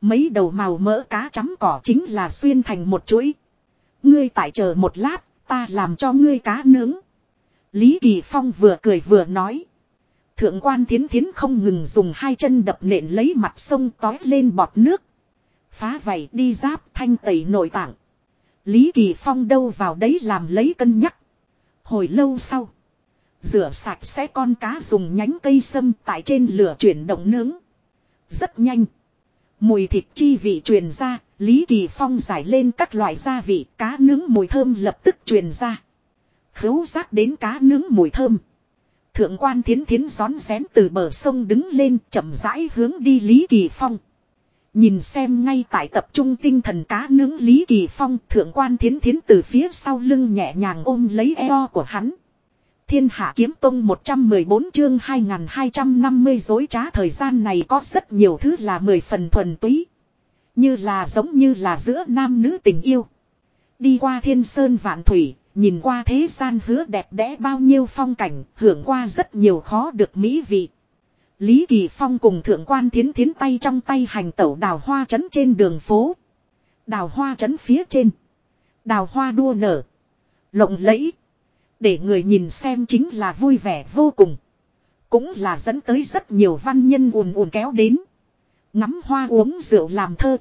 Mấy đầu màu mỡ cá chấm cỏ chính là xuyên thành một chuỗi. Ngươi tại chờ một lát, ta làm cho ngươi cá nướng. Lý Kỳ Phong vừa cười vừa nói. Thượng quan thiến thiến không ngừng dùng hai chân đập nện lấy mặt sông tói lên bọt nước. Phá vảy đi giáp thanh tẩy nội tạng. Lý Kỳ Phong đâu vào đấy làm lấy cân nhắc. Hồi lâu sau. Rửa sạch sẽ con cá dùng nhánh cây sâm tại trên lửa chuyển động nướng. Rất nhanh. Mùi thịt chi vị truyền ra, Lý Kỳ Phong giải lên các loại gia vị, cá nướng mùi thơm lập tức truyền ra. Khấu giác đến cá nướng mùi thơm. Thượng quan thiến thiến gión rén từ bờ sông đứng lên chậm rãi hướng đi Lý Kỳ Phong. Nhìn xem ngay tại tập trung tinh thần cá nướng Lý Kỳ Phong thượng quan thiến thiến từ phía sau lưng nhẹ nhàng ôm lấy eo của hắn. Thiên hạ kiếm tông 114 chương 2250 dối trá thời gian này có rất nhiều thứ là mười phần thuần túy. Như là giống như là giữa nam nữ tình yêu. Đi qua thiên sơn vạn thủy, nhìn qua thế gian hứa đẹp đẽ bao nhiêu phong cảnh, hưởng qua rất nhiều khó được mỹ vị. Lý Kỳ Phong cùng thượng quan thiến thiến tay trong tay hành tẩu đào hoa trấn trên đường phố. Đào hoa trấn phía trên. Đào hoa đua nở. Lộng lẫy. Để người nhìn xem chính là vui vẻ vô cùng. Cũng là dẫn tới rất nhiều văn nhân ùn ùn kéo đến. Ngắm hoa uống rượu làm thơ.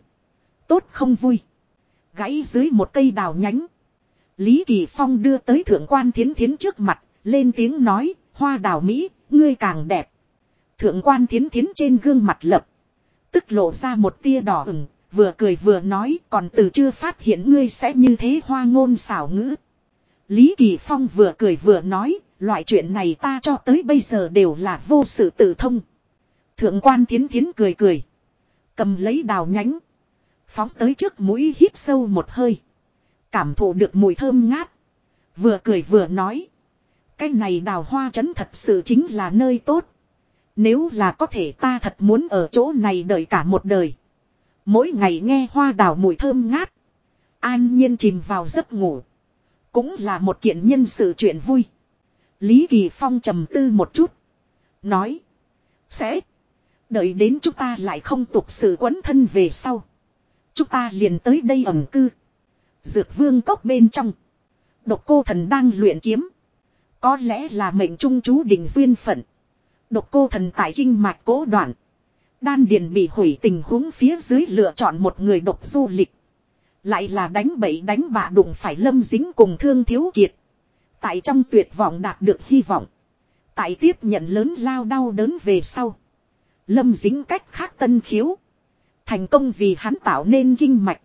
Tốt không vui. Gãy dưới một cây đào nhánh. Lý Kỳ Phong đưa tới thượng quan thiến thiến trước mặt. Lên tiếng nói. Hoa đào Mỹ, ngươi càng đẹp. Thượng quan thiến thiến trên gương mặt lập. Tức lộ ra một tia đỏ ửng. Vừa cười vừa nói còn từ chưa phát hiện ngươi sẽ như thế hoa ngôn xảo ngữ. Lý Kỳ Phong vừa cười vừa nói, loại chuyện này ta cho tới bây giờ đều là vô sự tự thông. Thượng quan thiến thiến cười cười. Cầm lấy đào nhánh. Phóng tới trước mũi hít sâu một hơi. Cảm thụ được mùi thơm ngát. Vừa cười vừa nói. Cái này đào hoa trấn thật sự chính là nơi tốt. Nếu là có thể ta thật muốn ở chỗ này đợi cả một đời. Mỗi ngày nghe hoa đào mùi thơm ngát. An nhiên chìm vào giấc ngủ. Cũng là một kiện nhân sự chuyện vui. Lý Kỳ Phong trầm tư một chút. Nói. Sẽ. Đợi đến chúng ta lại không tục sự quấn thân về sau. Chúng ta liền tới đây ẩm cư. Dược vương cốc bên trong. Độc cô thần đang luyện kiếm. Có lẽ là mệnh trung chú định duyên phận. Độc cô thần tại kinh mạch cố đoạn. Đan điền bị hủy tình huống phía dưới lựa chọn một người độc du lịch. Lại là đánh bậy đánh bạ đụng phải lâm dính cùng thương thiếu kiệt. Tại trong tuyệt vọng đạt được hy vọng. Tại tiếp nhận lớn lao đau đớn về sau. Lâm dính cách khác tân khiếu. Thành công vì hắn tạo nên kinh mạch.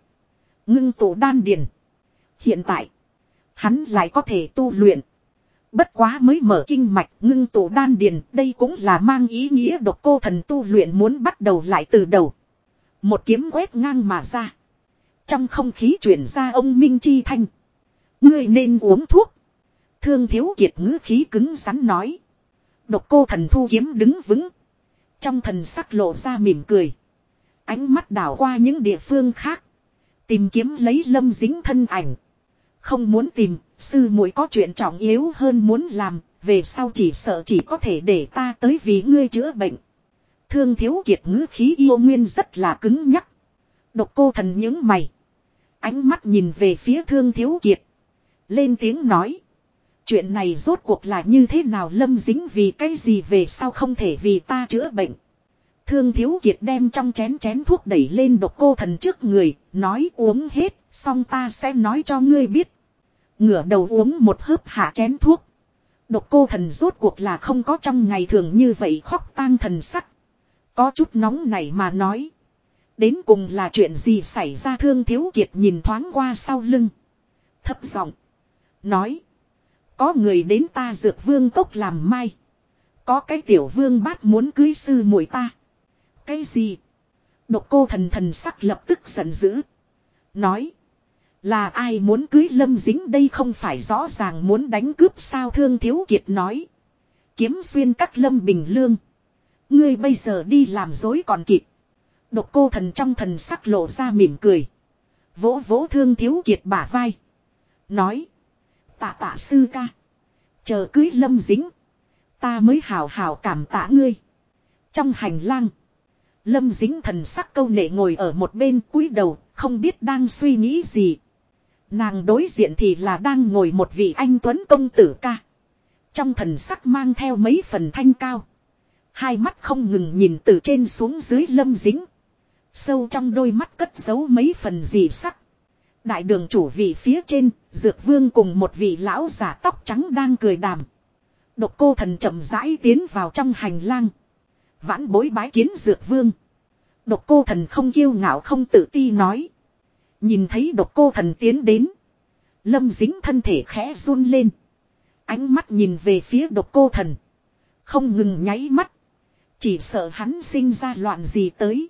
Ngưng tụ đan điền. Hiện tại. Hắn lại có thể tu luyện. Bất quá mới mở kinh mạch ngưng tụ đan điền. Đây cũng là mang ý nghĩa độc cô thần tu luyện muốn bắt đầu lại từ đầu. Một kiếm quét ngang mà ra. Trong không khí chuyển ra ông Minh Chi Thanh. Ngươi nên uống thuốc. Thương thiếu kiệt ngữ khí cứng rắn nói. Độc cô thần thu kiếm đứng vững. Trong thần sắc lộ ra mỉm cười. Ánh mắt đảo qua những địa phương khác. Tìm kiếm lấy lâm dính thân ảnh. Không muốn tìm, sư muội có chuyện trọng yếu hơn muốn làm, về sau chỉ sợ chỉ có thể để ta tới vì ngươi chữa bệnh. Thương thiếu kiệt ngữ khí yêu nguyên rất là cứng nhắc. Độc cô thần những mày. Ánh mắt nhìn về phía thương thiếu kiệt. Lên tiếng nói. Chuyện này rốt cuộc là như thế nào lâm dính vì cái gì về sao không thể vì ta chữa bệnh. Thương thiếu kiệt đem trong chén chén thuốc đẩy lên độc cô thần trước người, nói uống hết, xong ta sẽ nói cho ngươi biết. Ngửa đầu uống một hớp hạ chén thuốc. Độc cô thần rốt cuộc là không có trong ngày thường như vậy khóc tang thần sắc. Có chút nóng này mà nói. Đến cùng là chuyện gì xảy ra thương thiếu kiệt nhìn thoáng qua sau lưng. Thấp giọng Nói. Có người đến ta dược vương tốc làm mai. Có cái tiểu vương bát muốn cưới sư muội ta. Cái gì? Độc cô thần thần sắc lập tức giận dữ. Nói. Là ai muốn cưới lâm dính đây không phải rõ ràng muốn đánh cướp sao thương thiếu kiệt nói. Kiếm xuyên các lâm bình lương. Ngươi bây giờ đi làm dối còn kịp. Độc cô thần trong thần sắc lộ ra mỉm cười. Vỗ vỗ thương thiếu kiệt bả vai. Nói. Tạ tạ sư ca. Chờ cưới lâm dính. Ta mới hào hào cảm tạ ngươi. Trong hành lang. Lâm dính thần sắc câu nệ ngồi ở một bên cúi đầu. Không biết đang suy nghĩ gì. Nàng đối diện thì là đang ngồi một vị anh tuấn công tử ca. Trong thần sắc mang theo mấy phần thanh cao. Hai mắt không ngừng nhìn từ trên xuống dưới lâm dính. Sâu trong đôi mắt cất giấu mấy phần gì sắc. Đại đường chủ vị phía trên, Dược Vương cùng một vị lão giả tóc trắng đang cười đàm. Độc cô thần chậm rãi tiến vào trong hành lang. Vãn bối bái kiến Dược Vương. Độc cô thần không kiêu ngạo không tự ti nói. Nhìn thấy độc cô thần tiến đến. Lâm dính thân thể khẽ run lên. Ánh mắt nhìn về phía độc cô thần. Không ngừng nháy mắt. Chỉ sợ hắn sinh ra loạn gì tới.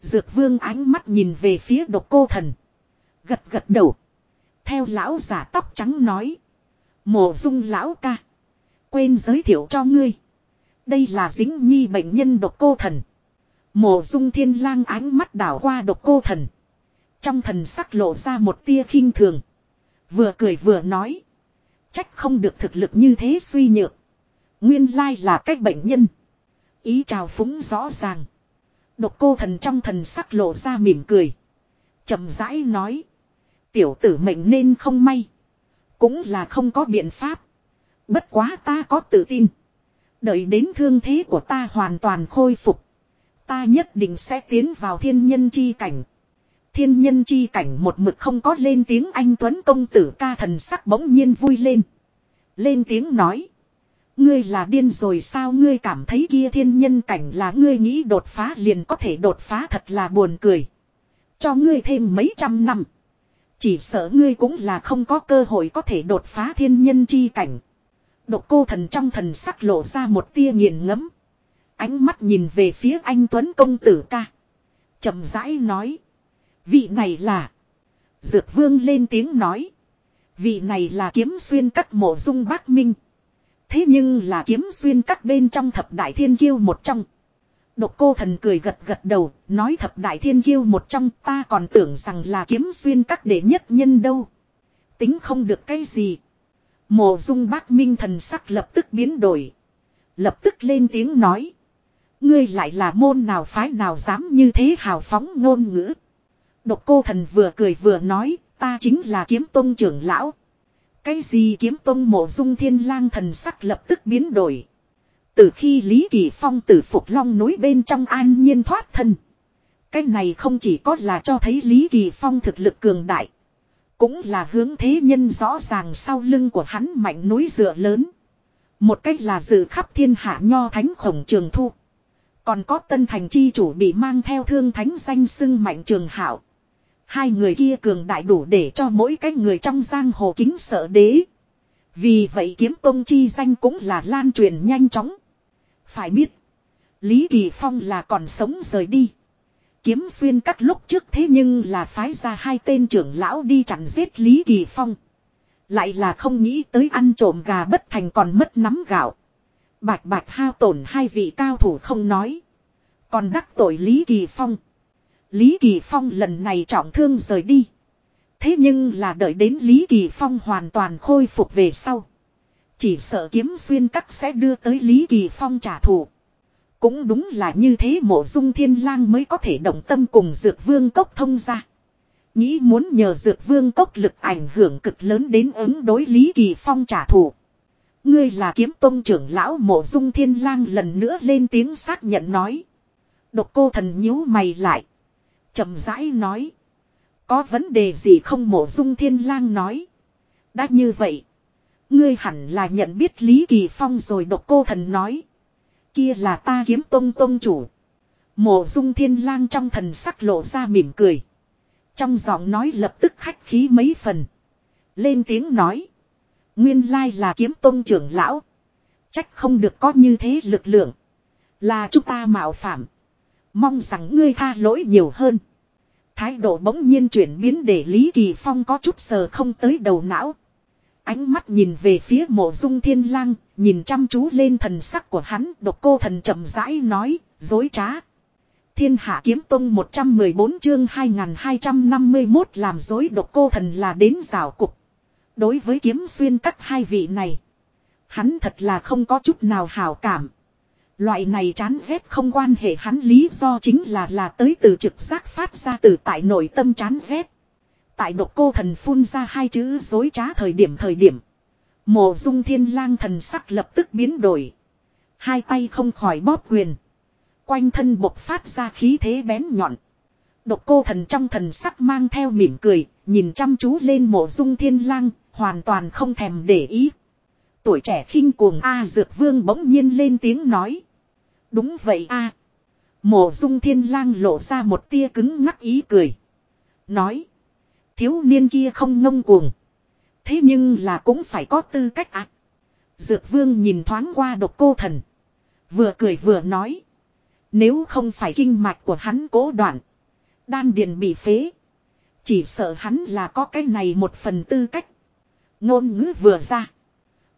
Dược vương ánh mắt nhìn về phía độc cô thần. Gật gật đầu. Theo lão giả tóc trắng nói. Mộ dung lão ca. Quên giới thiệu cho ngươi. Đây là dính nhi bệnh nhân độc cô thần. Mộ dung thiên lang ánh mắt đảo qua độc cô thần. Trong thần sắc lộ ra một tia khinh thường. Vừa cười vừa nói. Trách không được thực lực như thế suy nhược. Nguyên lai là cách bệnh nhân. Ý chào phúng rõ ràng. Độc cô thần trong thần sắc lộ ra mỉm cười. chậm rãi nói. Tiểu tử mệnh nên không may. Cũng là không có biện pháp. Bất quá ta có tự tin. Đợi đến thương thế của ta hoàn toàn khôi phục. Ta nhất định sẽ tiến vào thiên nhân chi cảnh. Thiên nhân chi cảnh một mực không có lên tiếng anh Tuấn công tử ca thần sắc bỗng nhiên vui lên. Lên tiếng nói. Ngươi là điên rồi sao ngươi cảm thấy kia thiên nhân cảnh là ngươi nghĩ đột phá liền có thể đột phá thật là buồn cười. Cho ngươi thêm mấy trăm năm. Chỉ sợ ngươi cũng là không có cơ hội có thể đột phá thiên nhân chi cảnh. Độc cô thần trong thần sắc lộ ra một tia nghiền ngẫm Ánh mắt nhìn về phía anh Tuấn công tử ca. chậm rãi nói. Vị này là. Dược vương lên tiếng nói. Vị này là kiếm xuyên các mộ dung bác minh. Thế nhưng là kiếm xuyên các bên trong thập đại thiên kiêu một trong. Độc cô thần cười gật gật đầu, nói thập đại thiên kiêu một trong ta còn tưởng rằng là kiếm xuyên các đệ nhất nhân đâu. Tính không được cái gì. Mộ dung bác minh thần sắc lập tức biến đổi. Lập tức lên tiếng nói. Ngươi lại là môn nào phái nào dám như thế hào phóng ngôn ngữ. Độc cô thần vừa cười vừa nói, ta chính là kiếm tôn trưởng lão. Cái gì kiếm tôn mộ dung thiên lang thần sắc lập tức biến đổi. Từ khi Lý Kỳ Phong từ Phục Long núi bên trong an nhiên thoát thân. Cái này không chỉ có là cho thấy Lý Kỳ Phong thực lực cường đại. Cũng là hướng thế nhân rõ ràng sau lưng của hắn mạnh núi dựa lớn. Một cách là dự khắp thiên hạ nho thánh khổng trường thu. Còn có tân thành chi chủ bị mang theo thương thánh danh sưng mạnh trường hảo. Hai người kia cường đại đủ để cho mỗi cái người trong giang hồ kính sợ đế. Vì vậy kiếm công chi danh cũng là lan truyền nhanh chóng. Phải biết. Lý Kỳ Phong là còn sống rời đi. Kiếm xuyên các lúc trước thế nhưng là phái ra hai tên trưởng lão đi chặn giết Lý Kỳ Phong. Lại là không nghĩ tới ăn trộm gà bất thành còn mất nắm gạo. Bạch bạch hao tổn hai vị cao thủ không nói. Còn đắc tội Lý Kỳ Phong. Lý Kỳ Phong lần này trọng thương rời đi. Thế nhưng là đợi đến Lý Kỳ Phong hoàn toàn khôi phục về sau. Chỉ sợ kiếm xuyên cắt sẽ đưa tới Lý Kỳ Phong trả thù. Cũng đúng là như thế mộ dung thiên lang mới có thể động tâm cùng dược vương cốc thông ra. Nghĩ muốn nhờ dược vương cốc lực ảnh hưởng cực lớn đến ứng đối Lý Kỳ Phong trả thù. Ngươi là kiếm tông trưởng lão mộ dung thiên lang lần nữa lên tiếng xác nhận nói. Độc cô thần nhíu mày lại chậm rãi nói. Có vấn đề gì không mộ dung thiên lang nói. Đã như vậy. Ngươi hẳn là nhận biết Lý Kỳ Phong rồi độc cô thần nói. Kia là ta kiếm tông tông chủ. Mộ dung thiên lang trong thần sắc lộ ra mỉm cười. Trong giọng nói lập tức khách khí mấy phần. Lên tiếng nói. Nguyên lai là kiếm tông trưởng lão. Trách không được có như thế lực lượng. Là chúng ta mạo phạm. Mong rằng ngươi tha lỗi nhiều hơn. Thái độ bỗng nhiên chuyển biến để Lý Kỳ Phong có chút sờ không tới đầu não. Ánh mắt nhìn về phía mộ dung thiên lang, nhìn chăm chú lên thần sắc của hắn, độc cô thần chậm rãi nói, dối trá. Thiên hạ kiếm tông 114 chương 2251 làm dối độc cô thần là đến rào cục. Đối với kiếm xuyên các hai vị này, hắn thật là không có chút nào hào cảm. Loại này chán ghét không quan hệ hắn lý do chính là là tới từ trực giác phát ra từ tại nội tâm chán ghét. Tại độc cô thần phun ra hai chữ dối trá thời điểm thời điểm. Mộ dung thiên lang thần sắc lập tức biến đổi. Hai tay không khỏi bóp quyền. Quanh thân bộc phát ra khí thế bén nhọn. Độc cô thần trong thần sắc mang theo mỉm cười, nhìn chăm chú lên mộ dung thiên lang, hoàn toàn không thèm để ý. Tuổi trẻ khinh cuồng A Dược Vương bỗng nhiên lên tiếng nói. Đúng vậy a Mộ dung thiên lang lộ ra một tia cứng ngắc ý cười. Nói. Thiếu niên kia không ngông cuồng. Thế nhưng là cũng phải có tư cách ạ. À. Dược vương nhìn thoáng qua độc cô thần. Vừa cười vừa nói. Nếu không phải kinh mạch của hắn cố đoạn. Đan điền bị phế. Chỉ sợ hắn là có cái này một phần tư cách. Ngôn ngữ vừa ra.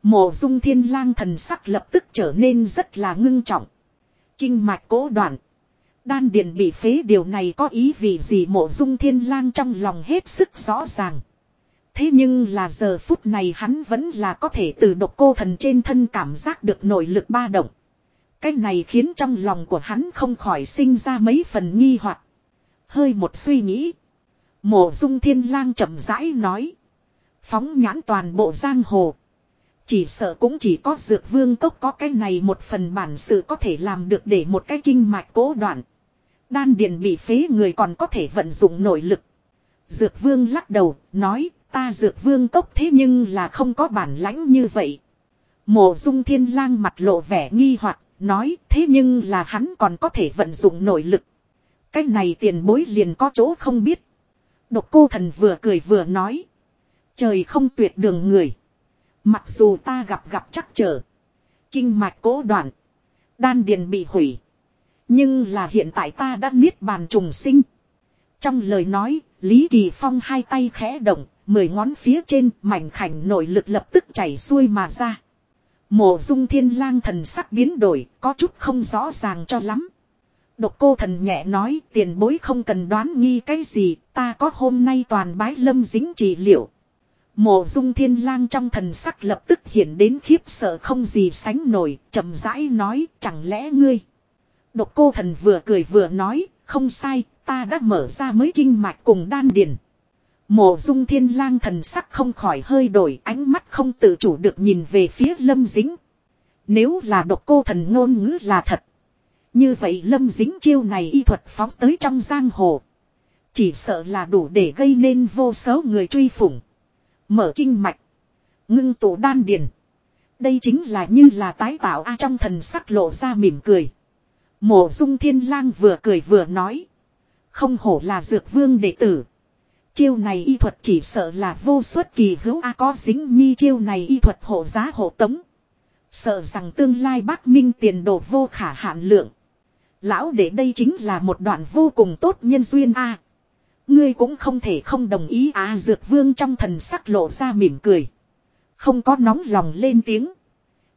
Mộ dung thiên lang thần sắc lập tức trở nên rất là ngưng trọng. Kinh mạch cố đoạn. Đan Điền bị phế điều này có ý vì gì mộ dung thiên lang trong lòng hết sức rõ ràng. Thế nhưng là giờ phút này hắn vẫn là có thể từ độc cô thần trên thân cảm giác được nội lực ba động. Cái này khiến trong lòng của hắn không khỏi sinh ra mấy phần nghi hoặc. Hơi một suy nghĩ. Mộ dung thiên lang chậm rãi nói. Phóng nhãn toàn bộ giang hồ. Chỉ sợ cũng chỉ có dược vương cốc có cái này một phần bản sự có thể làm được để một cái kinh mạch cố đoạn. Đan điện bị phế người còn có thể vận dụng nội lực. Dược vương lắc đầu, nói, ta dược vương cốc thế nhưng là không có bản lãnh như vậy. Mộ dung thiên lang mặt lộ vẻ nghi hoặc nói, thế nhưng là hắn còn có thể vận dụng nội lực. Cái này tiền bối liền có chỗ không biết. Độc cô thần vừa cười vừa nói. Trời không tuyệt đường người. Mặc dù ta gặp gặp chắc trở. Kinh mạch cố đoạn. Đan điền bị hủy. Nhưng là hiện tại ta đã niết bàn trùng sinh. Trong lời nói, Lý Kỳ Phong hai tay khẽ động, mười ngón phía trên mảnh khảnh nội lực lập tức chảy xuôi mà ra. Mộ dung thiên lang thần sắc biến đổi, có chút không rõ ràng cho lắm. Độc cô thần nhẹ nói tiền bối không cần đoán nghi cái gì, ta có hôm nay toàn bái lâm dính trị liệu. Mộ dung thiên lang trong thần sắc lập tức hiện đến khiếp sợ không gì sánh nổi, chậm rãi nói, chẳng lẽ ngươi. Độc cô thần vừa cười vừa nói, không sai, ta đã mở ra mới kinh mạch cùng đan điền. Mộ dung thiên lang thần sắc không khỏi hơi đổi, ánh mắt không tự chủ được nhìn về phía lâm dính. Nếu là độc cô thần ngôn ngữ là thật. Như vậy lâm dính chiêu này y thuật phóng tới trong giang hồ. Chỉ sợ là đủ để gây nên vô số người truy phủng. Mở kinh mạch. Ngưng tụ đan điền. Đây chính là như là tái tạo A trong thần sắc lộ ra mỉm cười. Mộ dung thiên lang vừa cười vừa nói. Không hổ là dược vương đệ tử. Chiêu này y thuật chỉ sợ là vô suất kỳ hữu A có dính nhi chiêu này y thuật hộ giá hộ tống. Sợ rằng tương lai bác minh tiền đồ vô khả hạn lượng. Lão để đây chính là một đoạn vô cùng tốt nhân duyên A. Ngươi cũng không thể không đồng ý à dược vương trong thần sắc lộ ra mỉm cười. Không có nóng lòng lên tiếng.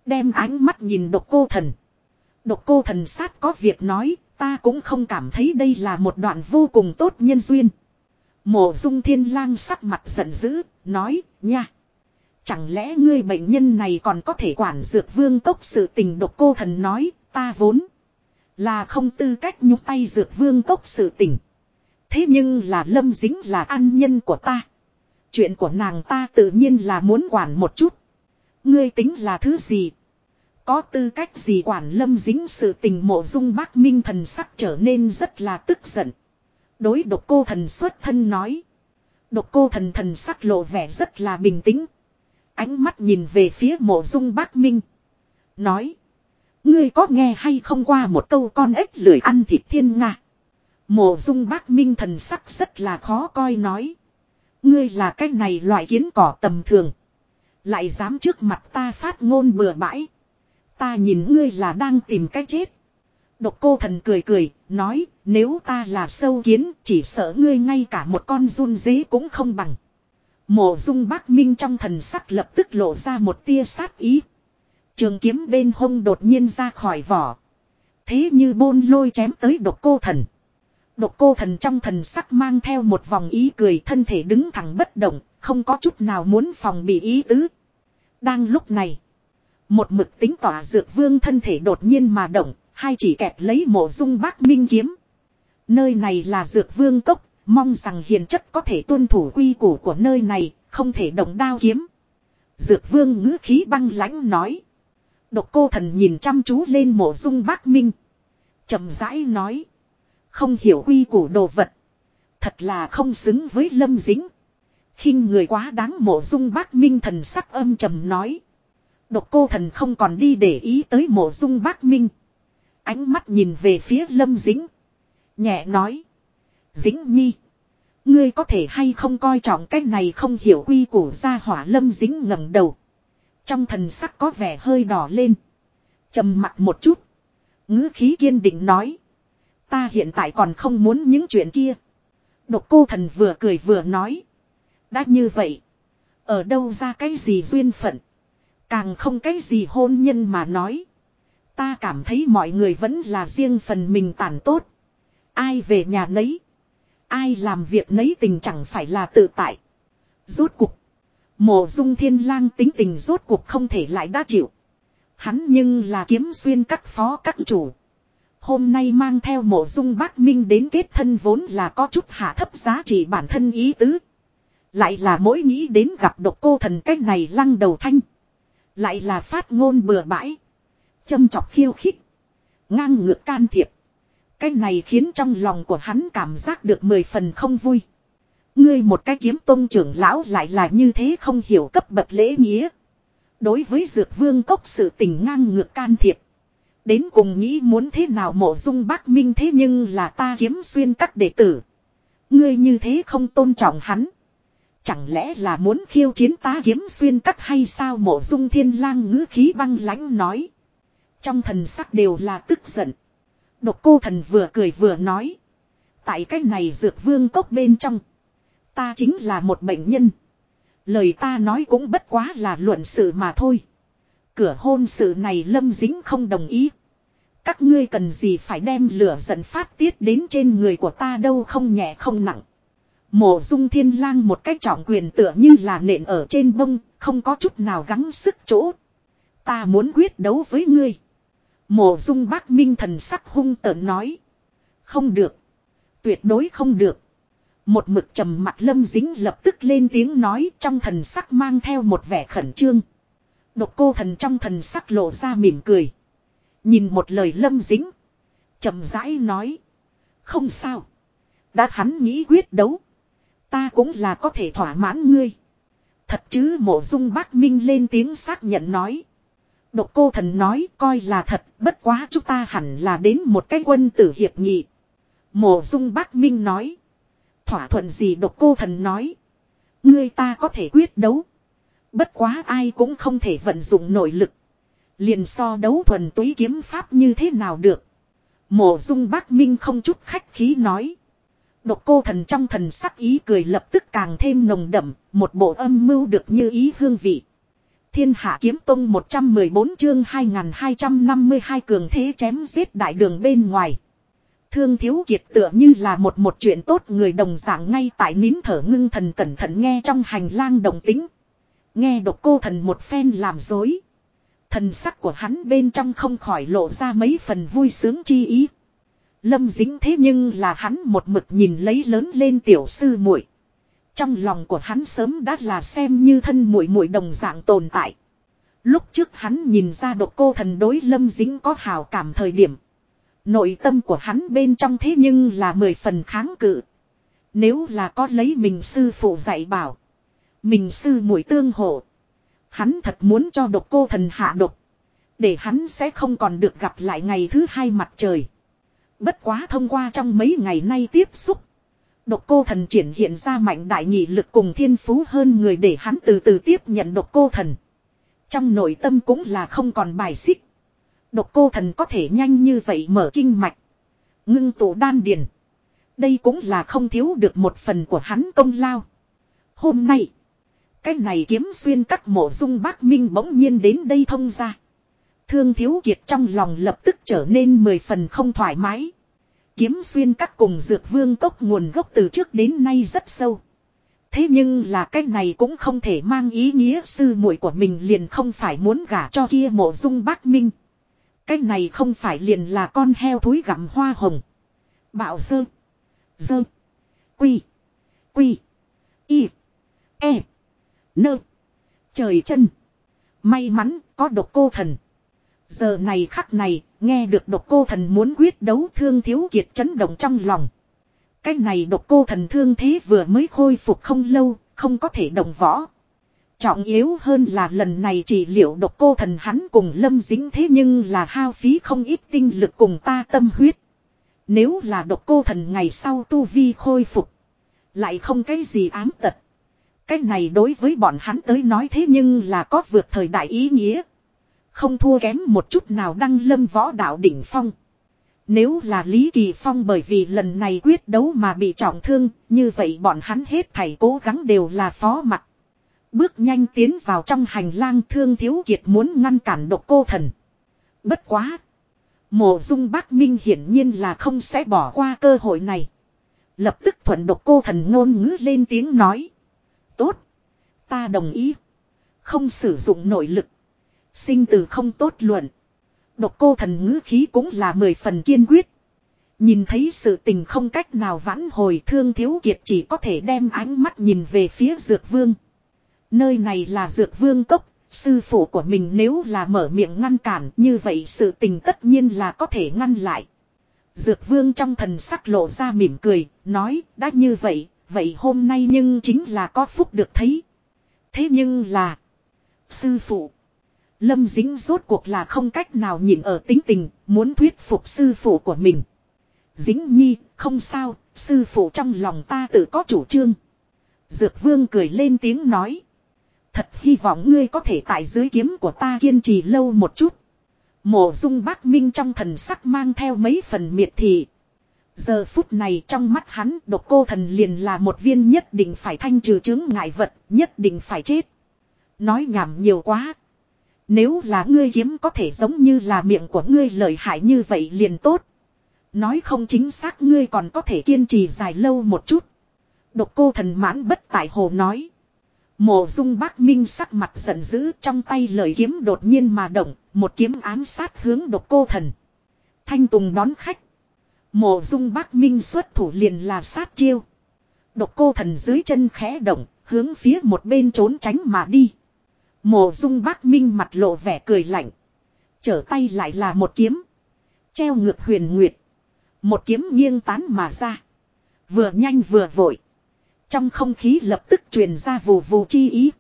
Đem ánh mắt nhìn độc cô thần. Độc cô thần sát có việc nói, ta cũng không cảm thấy đây là một đoạn vô cùng tốt nhân duyên. Mộ dung thiên lang sắc mặt giận dữ, nói, nha. Chẳng lẽ ngươi bệnh nhân này còn có thể quản dược vương cốc sự tình độc cô thần nói, ta vốn là không tư cách nhúc tay dược vương cốc sự tình. Thế nhưng là lâm dính là an nhân của ta. Chuyện của nàng ta tự nhiên là muốn quản một chút. Ngươi tính là thứ gì? Có tư cách gì quản lâm dính sự tình mộ dung bác minh thần sắc trở nên rất là tức giận. Đối độc cô thần xuất thân nói. Độc cô thần thần sắc lộ vẻ rất là bình tĩnh. Ánh mắt nhìn về phía mộ dung bác minh. Nói. Ngươi có nghe hay không qua một câu con ếch lười ăn thịt thiên nga. Mộ dung bác minh thần sắc rất là khó coi nói. Ngươi là cái này loại kiến cỏ tầm thường. Lại dám trước mặt ta phát ngôn bừa bãi. Ta nhìn ngươi là đang tìm cái chết. Độc cô thần cười cười, nói, nếu ta là sâu kiến, chỉ sợ ngươi ngay cả một con run dế cũng không bằng. Mộ dung bác minh trong thần sắc lập tức lộ ra một tia sát ý. Trường kiếm bên hông đột nhiên ra khỏi vỏ. Thế như bôn lôi chém tới độc cô thần. Độc cô thần trong thần sắc mang theo một vòng ý cười thân thể đứng thẳng bất động, không có chút nào muốn phòng bị ý tứ. Đang lúc này, một mực tính tỏa dược vương thân thể đột nhiên mà động, hai chỉ kẹp lấy mộ dung bác minh kiếm. Nơi này là dược vương cốc, mong rằng hiền chất có thể tuân thủ quy củ của nơi này, không thể động đao kiếm. Dược vương ngữ khí băng lãnh nói. Độc cô thần nhìn chăm chú lên mộ dung bác minh. trầm rãi nói. Không hiểu quy củ đồ vật. Thật là không xứng với lâm dính. khinh người quá đáng mộ dung bác minh thần sắc âm trầm nói. Độc cô thần không còn đi để ý tới mộ dung bác minh. Ánh mắt nhìn về phía lâm dính. Nhẹ nói. Dính nhi. Ngươi có thể hay không coi trọng cái này không hiểu quy củ ra hỏa lâm dính ngẩng đầu. Trong thần sắc có vẻ hơi đỏ lên. trầm mặt một chút. ngữ khí kiên định nói. Ta hiện tại còn không muốn những chuyện kia. Độc cô thần vừa cười vừa nói. Đã như vậy. Ở đâu ra cái gì duyên phận. Càng không cái gì hôn nhân mà nói. Ta cảm thấy mọi người vẫn là riêng phần mình tàn tốt. Ai về nhà nấy. Ai làm việc nấy tình chẳng phải là tự tại. Rốt cuộc, Mộ dung thiên lang tính tình rốt cuộc không thể lại đã chịu. Hắn nhưng là kiếm xuyên các phó các chủ. Hôm nay mang theo mộ dung bác minh đến kết thân vốn là có chút hạ thấp giá trị bản thân ý tứ. Lại là mỗi nghĩ đến gặp độc cô thần cách này lăng đầu thanh. Lại là phát ngôn bừa bãi. Châm chọc khiêu khích. Ngang ngược can thiệp. Cái này khiến trong lòng của hắn cảm giác được mười phần không vui. Ngươi một cái kiếm tôn trưởng lão lại là như thế không hiểu cấp bậc lễ nghĩa. Đối với dược vương cốc sự tình ngang ngược can thiệp. Đến cùng nghĩ muốn thế nào mộ dung bác minh thế nhưng là ta kiếm xuyên các đệ tử. Ngươi như thế không tôn trọng hắn. Chẳng lẽ là muốn khiêu chiến ta kiếm xuyên các hay sao mộ dung thiên lang ngữ khí băng lãnh nói. Trong thần sắc đều là tức giận. Độc cô thần vừa cười vừa nói. Tại cái này dược vương cốc bên trong. Ta chính là một bệnh nhân. Lời ta nói cũng bất quá là luận sự mà thôi. Cửa hôn sự này lâm dính không đồng ý. Các ngươi cần gì phải đem lửa giận phát tiết đến trên người của ta đâu không nhẹ không nặng. Mộ dung thiên lang một cách trọng quyền tựa như là nện ở trên bông, không có chút nào gắng sức chỗ. Ta muốn quyết đấu với ngươi. Mộ dung bác minh thần sắc hung tợn nói. Không được. Tuyệt đối không được. Một mực trầm mặt lâm dính lập tức lên tiếng nói trong thần sắc mang theo một vẻ khẩn trương. Độc cô thần trong thần sắc lộ ra mỉm cười. Nhìn một lời lâm dính. trầm rãi nói. Không sao. Đã hắn nghĩ quyết đấu. Ta cũng là có thể thỏa mãn ngươi. Thật chứ mộ dung bác minh lên tiếng xác nhận nói. Độc cô thần nói coi là thật bất quá chúng ta hẳn là đến một cái quân tử hiệp nghị. Mộ dung bác minh nói. Thỏa thuận gì độc cô thần nói. Ngươi ta có thể quyết đấu. Bất quá ai cũng không thể vận dụng nội lực. Liền so đấu thuần túy kiếm pháp như thế nào được. Mộ dung bác minh không chút khách khí nói. Độc cô thần trong thần sắc ý cười lập tức càng thêm nồng đậm, một bộ âm mưu được như ý hương vị. Thiên hạ kiếm tông 114 chương 2252 cường thế chém giết đại đường bên ngoài. Thương thiếu kiệt tựa như là một một chuyện tốt người đồng dạng ngay tại nín thở ngưng thần cẩn thận nghe trong hành lang đồng tính. Nghe độc cô thần một phen làm dối. Thần sắc của hắn bên trong không khỏi lộ ra mấy phần vui sướng chi ý. Lâm dính thế nhưng là hắn một mực nhìn lấy lớn lên tiểu sư muội. Trong lòng của hắn sớm đã là xem như thân muội muội đồng dạng tồn tại. Lúc trước hắn nhìn ra độc cô thần đối lâm dính có hào cảm thời điểm. Nội tâm của hắn bên trong thế nhưng là mười phần kháng cự. Nếu là có lấy mình sư phụ dạy bảo. Mình sư muội tương hộ. Hắn thật muốn cho độc cô thần hạ độc. Để hắn sẽ không còn được gặp lại ngày thứ hai mặt trời. Bất quá thông qua trong mấy ngày nay tiếp xúc. Độc cô thần triển hiện ra mạnh đại nhị lực cùng thiên phú hơn người để hắn từ từ tiếp nhận độc cô thần. Trong nội tâm cũng là không còn bài xích. Độc cô thần có thể nhanh như vậy mở kinh mạch. Ngưng tụ đan điền. Đây cũng là không thiếu được một phần của hắn công lao. Hôm nay. Cái này kiếm xuyên các mộ dung bác minh bỗng nhiên đến đây thông ra. Thương thiếu kiệt trong lòng lập tức trở nên mười phần không thoải mái. Kiếm xuyên các cùng dược vương cốc nguồn gốc từ trước đến nay rất sâu. Thế nhưng là cái này cũng không thể mang ý nghĩa sư muội của mình liền không phải muốn gả cho kia mộ dung bác minh. Cái này không phải liền là con heo thúi gặm hoa hồng. Bạo dơ. Dơ. Quy. Quy. Y. E. Nơ. Trời chân. May mắn có độc cô thần. Giờ này khắc này, nghe được độc cô thần muốn quyết đấu thương thiếu kiệt chấn động trong lòng. Cái này độc cô thần thương thế vừa mới khôi phục không lâu, không có thể động võ. Trọng yếu hơn là lần này trị liệu độc cô thần hắn cùng lâm dính thế nhưng là hao phí không ít tinh lực cùng ta tâm huyết. Nếu là độc cô thần ngày sau tu vi khôi phục. Lại không cái gì ám tật. Cái này đối với bọn hắn tới nói thế nhưng là có vượt thời đại ý nghĩa. Không thua kém một chút nào đăng lâm võ đạo đỉnh phong. Nếu là Lý Kỳ Phong bởi vì lần này quyết đấu mà bị trọng thương, như vậy bọn hắn hết thảy cố gắng đều là phó mặt. Bước nhanh tiến vào trong hành lang thương thiếu kiệt muốn ngăn cản độc cô thần. Bất quá. Mộ dung bác Minh hiển nhiên là không sẽ bỏ qua cơ hội này. Lập tức thuận độc cô thần ngôn ngữ lên tiếng nói. Tốt. Ta đồng ý. Không sử dụng nội lực. Sinh từ không tốt luận. Độc cô thần ngữ khí cũng là mười phần kiên quyết. Nhìn thấy sự tình không cách nào vãn hồi thương thiếu kiệt chỉ có thể đem ánh mắt nhìn về phía dược vương. Nơi này là dược vương cốc, sư phụ của mình nếu là mở miệng ngăn cản như vậy sự tình tất nhiên là có thể ngăn lại. Dược vương trong thần sắc lộ ra mỉm cười, nói, đã như vậy, vậy hôm nay nhưng chính là có phúc được thấy. Thế nhưng là, sư phụ, lâm dính rốt cuộc là không cách nào nhìn ở tính tình, muốn thuyết phục sư phụ của mình. Dính nhi, không sao, sư phụ trong lòng ta tự có chủ trương. Dược vương cười lên tiếng nói. Thật hy vọng ngươi có thể tại dưới kiếm của ta kiên trì lâu một chút. Mộ dung bác minh trong thần sắc mang theo mấy phần miệt thị. Giờ phút này trong mắt hắn độc cô thần liền là một viên nhất định phải thanh trừ chứng ngại vật, nhất định phải chết. Nói nhảm nhiều quá. Nếu là ngươi kiếm có thể giống như là miệng của ngươi lợi hại như vậy liền tốt. Nói không chính xác ngươi còn có thể kiên trì dài lâu một chút. Độc cô thần mãn bất tại hồ nói. Mộ dung bác minh sắc mặt giận dữ trong tay lời kiếm đột nhiên mà động, một kiếm ám sát hướng độc cô thần. Thanh Tùng đón khách. Mộ dung bác minh xuất thủ liền là sát chiêu. Độc cô thần dưới chân khẽ động, hướng phía một bên trốn tránh mà đi. Mộ dung bác minh mặt lộ vẻ cười lạnh. Trở tay lại là một kiếm. Treo ngược huyền nguyệt. Một kiếm nghiêng tán mà ra. Vừa nhanh vừa vội. Trong không khí lập tức truyền ra vù vù chi ý.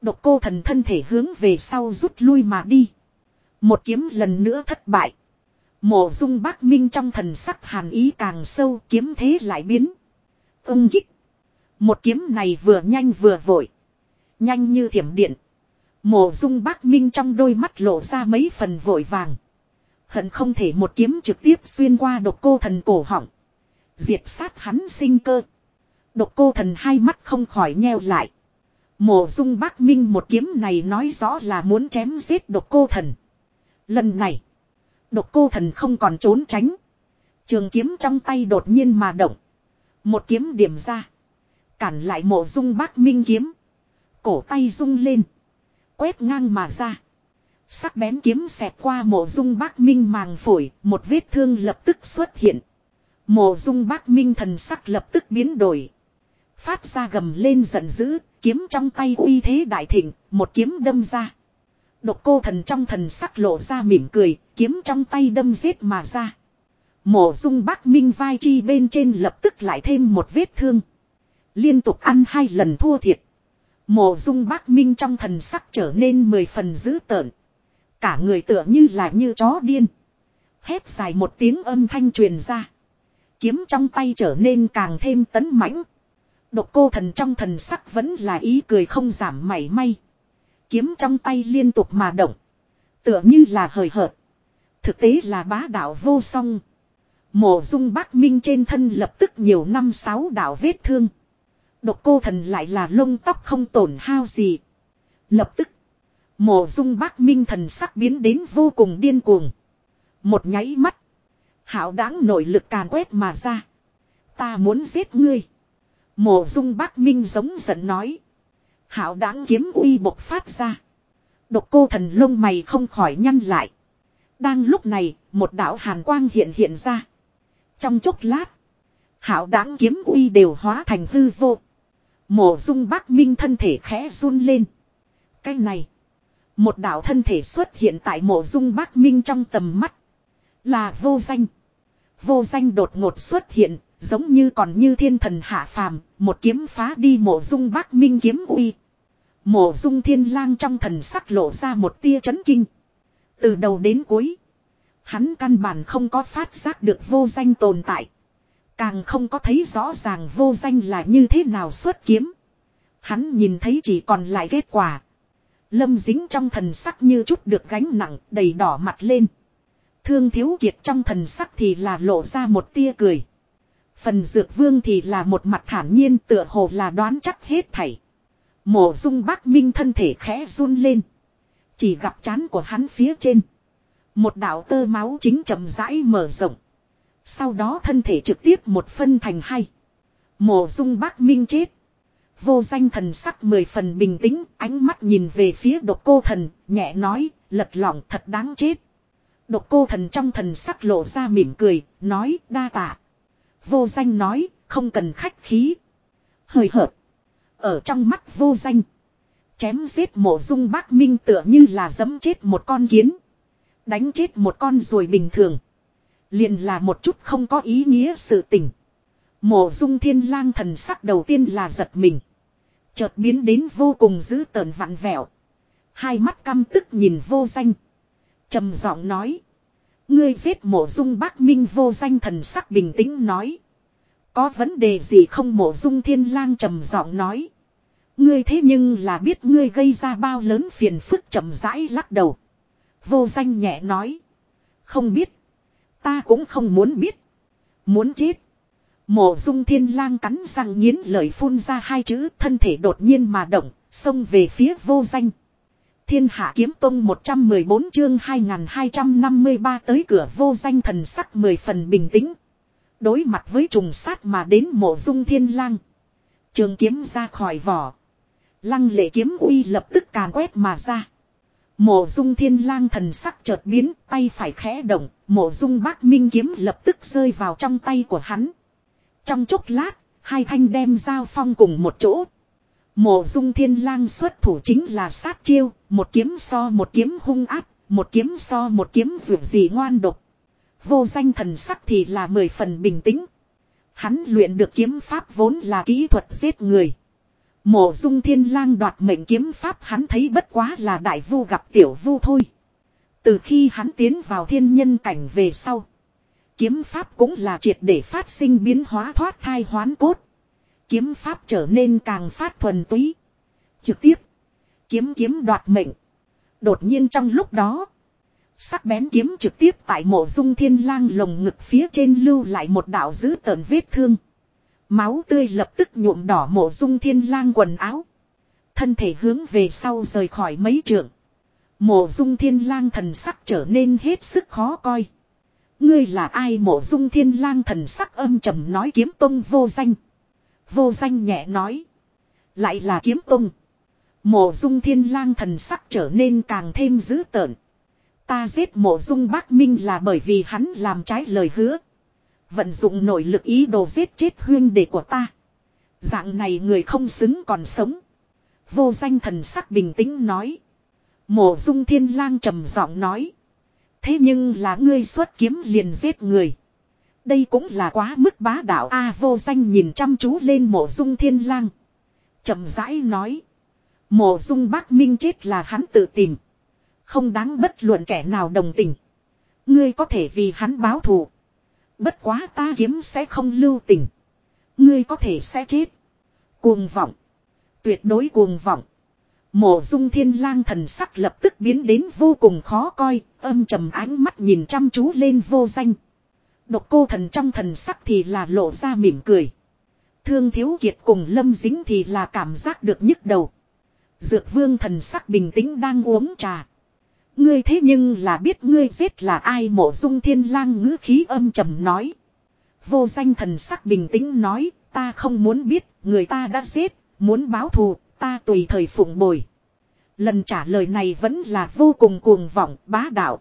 Độc cô thần thân thể hướng về sau rút lui mà đi. Một kiếm lần nữa thất bại. Mộ dung bác minh trong thần sắc hàn ý càng sâu kiếm thế lại biến. Ung kích. Một kiếm này vừa nhanh vừa vội. Nhanh như thiểm điện. Mộ dung bác minh trong đôi mắt lộ ra mấy phần vội vàng. Hận không thể một kiếm trực tiếp xuyên qua độc cô thần cổ họng. Diệt sát hắn sinh cơ. Độc cô thần hai mắt không khỏi nheo lại. Mộ dung bác minh một kiếm này nói rõ là muốn chém giết độc cô thần. Lần này. Độc cô thần không còn trốn tránh. Trường kiếm trong tay đột nhiên mà động. Một kiếm điểm ra. Cản lại mộ dung bác minh kiếm. Cổ tay rung lên. Quét ngang mà ra. Sắc bén kiếm xẹt qua mộ dung bác minh màng phổi. Một vết thương lập tức xuất hiện. Mộ dung bác minh thần sắc lập tức biến đổi. Phát ra gầm lên giận dữ, kiếm trong tay uy thế đại thịnh, một kiếm đâm ra. Độc cô thần trong thần sắc lộ ra mỉm cười, kiếm trong tay đâm giết mà ra. Mộ dung bác minh vai chi bên trên lập tức lại thêm một vết thương. Liên tục ăn hai lần thua thiệt. Mộ dung bác minh trong thần sắc trở nên mười phần dữ tợn. Cả người tựa như là như chó điên. Hét dài một tiếng âm thanh truyền ra. Kiếm trong tay trở nên càng thêm tấn mãnh. Độc cô thần trong thần sắc vẫn là ý cười không giảm mảy may. Kiếm trong tay liên tục mà động. Tựa như là hời hợt. Thực tế là bá đạo vô song. Mộ dung bác minh trên thân lập tức nhiều năm sáu đạo vết thương. Độc cô thần lại là lông tóc không tổn hao gì. Lập tức. Mộ dung bác minh thần sắc biến đến vô cùng điên cuồng. Một nháy mắt. Hảo đáng nội lực càn quét mà ra. Ta muốn giết ngươi. Mộ dung bác minh giống giận nói. Hảo đáng kiếm uy bộc phát ra. Độc cô thần lông mày không khỏi nhăn lại. Đang lúc này, một đạo hàn quang hiện hiện ra. Trong chốc lát, hảo đáng kiếm uy đều hóa thành hư vô. Mộ dung bác minh thân thể khẽ run lên. Cái này, một đạo thân thể xuất hiện tại mộ dung bác minh trong tầm mắt. Là vô danh. Vô danh đột ngột xuất hiện, Giống như còn như thiên thần hạ phàm, một kiếm phá đi mộ dung bác minh kiếm uy. Mộ dung thiên lang trong thần sắc lộ ra một tia chấn kinh. Từ đầu đến cuối. Hắn căn bản không có phát giác được vô danh tồn tại. Càng không có thấy rõ ràng vô danh là như thế nào xuất kiếm. Hắn nhìn thấy chỉ còn lại kết quả. Lâm dính trong thần sắc như chút được gánh nặng, đầy đỏ mặt lên. Thương thiếu kiệt trong thần sắc thì là lộ ra một tia cười. Phần dược vương thì là một mặt thản nhiên tựa hồ là đoán chắc hết thảy. Mộ dung bác minh thân thể khẽ run lên. Chỉ gặp chán của hắn phía trên. Một đạo tơ máu chính chậm rãi mở rộng. Sau đó thân thể trực tiếp một phân thành hai. Mộ dung bác minh chết. Vô danh thần sắc mười phần bình tĩnh, ánh mắt nhìn về phía độc cô thần, nhẹ nói, lật lỏng thật đáng chết. Độc cô thần trong thần sắc lộ ra mỉm cười, nói đa tạ. Vô danh nói, không cần khách khí. Hơi hợt. Ở trong mắt vô danh. Chém giết mộ dung bác minh tựa như là dẫm chết một con kiến. Đánh chết một con ruồi bình thường. Liền là một chút không có ý nghĩa sự tình. Mộ dung thiên lang thần sắc đầu tiên là giật mình. Chợt biến đến vô cùng dữ tợn vặn vẹo. Hai mắt căm tức nhìn vô danh. trầm giọng nói. Ngươi giết mộ dung bác minh vô danh thần sắc bình tĩnh nói. Có vấn đề gì không mộ dung thiên lang trầm giọng nói. Ngươi thế nhưng là biết ngươi gây ra bao lớn phiền phức chậm rãi lắc đầu. Vô danh nhẹ nói. Không biết. Ta cũng không muốn biết. Muốn chết. Mộ dung thiên lang cắn răng nghiến lời phun ra hai chữ thân thể đột nhiên mà động, xông về phía vô danh. Thiên hạ kiếm tông 114 chương 2253 tới cửa vô danh thần sắc mười phần bình tĩnh. Đối mặt với trùng sát mà đến mộ dung thiên lang. Trường kiếm ra khỏi vỏ. Lăng lệ kiếm uy lập tức càn quét mà ra. Mộ dung thiên lang thần sắc chợt biến, tay phải khẽ động, mộ dung bác minh kiếm lập tức rơi vào trong tay của hắn. Trong chốc lát, hai thanh đem giao phong cùng một chỗ. Mộ dung thiên lang xuất thủ chính là sát chiêu, một kiếm so một kiếm hung áp, một kiếm so một kiếm vượt gì ngoan độc. Vô danh thần sắc thì là mười phần bình tĩnh. Hắn luyện được kiếm pháp vốn là kỹ thuật giết người. Mộ dung thiên lang đoạt mệnh kiếm pháp hắn thấy bất quá là đại vu gặp tiểu vu thôi. Từ khi hắn tiến vào thiên nhân cảnh về sau. Kiếm pháp cũng là triệt để phát sinh biến hóa thoát thai hoán cốt. Kiếm pháp trở nên càng phát thuần túy. Trực tiếp. Kiếm kiếm đoạt mệnh. Đột nhiên trong lúc đó. Sắc bén kiếm trực tiếp tại mộ dung thiên lang lồng ngực phía trên lưu lại một đạo dữ tợn vết thương. Máu tươi lập tức nhuộm đỏ mộ dung thiên lang quần áo. Thân thể hướng về sau rời khỏi mấy trường. Mộ dung thiên lang thần sắc trở nên hết sức khó coi. Ngươi là ai mộ dung thiên lang thần sắc âm trầm nói kiếm tông vô danh. Vô danh nhẹ nói. Lại là kiếm tông. Mộ dung thiên lang thần sắc trở nên càng thêm dữ tợn. Ta giết mộ dung bác minh là bởi vì hắn làm trái lời hứa. Vận dụng nội lực ý đồ giết chết huyên đệ của ta. Dạng này người không xứng còn sống. Vô danh thần sắc bình tĩnh nói. Mộ dung thiên lang trầm giọng nói. Thế nhưng là ngươi xuất kiếm liền giết người. Đây cũng là quá mức bá đạo A, vô danh nhìn chăm chú lên mộ dung thiên lang. trầm rãi nói. Mộ dung bác minh chết là hắn tự tìm. Không đáng bất luận kẻ nào đồng tình. Ngươi có thể vì hắn báo thù. Bất quá ta kiếm sẽ không lưu tình. Ngươi có thể sẽ chết. Cuồng vọng. Tuyệt đối cuồng vọng. Mộ dung thiên lang thần sắc lập tức biến đến vô cùng khó coi, âm trầm ánh mắt nhìn chăm chú lên vô danh. Độc cô thần trong thần sắc thì là lộ ra mỉm cười. Thương thiếu kiệt cùng lâm dính thì là cảm giác được nhức đầu. Dược vương thần sắc bình tĩnh đang uống trà. Ngươi thế nhưng là biết ngươi giết là ai mộ dung thiên lang ngữ khí âm trầm nói. Vô danh thần sắc bình tĩnh nói, ta không muốn biết, người ta đã giết, muốn báo thù, ta tùy thời phụng bồi. Lần trả lời này vẫn là vô cùng cuồng vọng, bá đạo.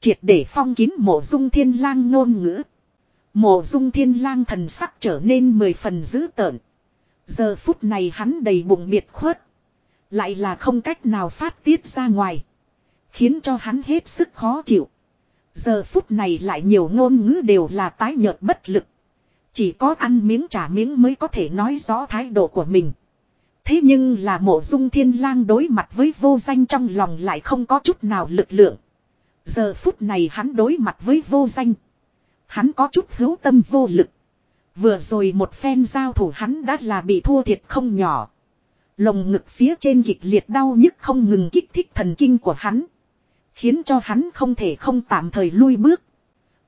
Triệt để phong kín mộ dung thiên lang ngôn ngữ. Mộ dung thiên lang thần sắc trở nên mười phần dữ tợn. Giờ phút này hắn đầy bụng biệt khuất. Lại là không cách nào phát tiết ra ngoài. Khiến cho hắn hết sức khó chịu. Giờ phút này lại nhiều ngôn ngữ đều là tái nhợt bất lực. Chỉ có ăn miếng trả miếng mới có thể nói rõ thái độ của mình. Thế nhưng là mộ dung thiên lang đối mặt với vô danh trong lòng lại không có chút nào lực lượng. Giờ phút này hắn đối mặt với vô danh. Hắn có chút hữu tâm vô lực. Vừa rồi một phen giao thủ hắn đã là bị thua thiệt không nhỏ. Lồng ngực phía trên kịch liệt đau nhức không ngừng kích thích thần kinh của hắn. Khiến cho hắn không thể không tạm thời lui bước.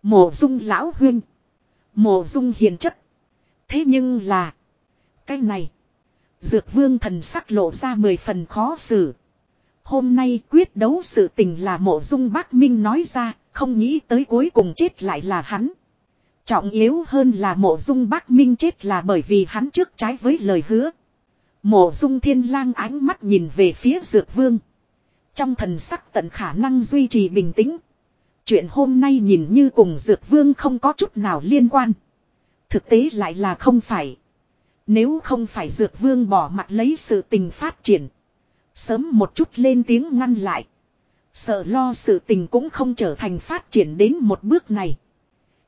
Mộ dung lão huynh. Mộ dung hiền chất. Thế nhưng là. Cái này. Dược vương thần sắc lộ ra mười phần khó xử. Hôm nay quyết đấu sự tình là mộ dung bác Minh nói ra, không nghĩ tới cuối cùng chết lại là hắn. Trọng yếu hơn là mộ dung bác Minh chết là bởi vì hắn trước trái với lời hứa. Mộ dung thiên lang ánh mắt nhìn về phía dược vương. Trong thần sắc tận khả năng duy trì bình tĩnh. Chuyện hôm nay nhìn như cùng dược vương không có chút nào liên quan. Thực tế lại là không phải. Nếu không phải dược vương bỏ mặt lấy sự tình phát triển. Sớm một chút lên tiếng ngăn lại. Sợ lo sự tình cũng không trở thành phát triển đến một bước này.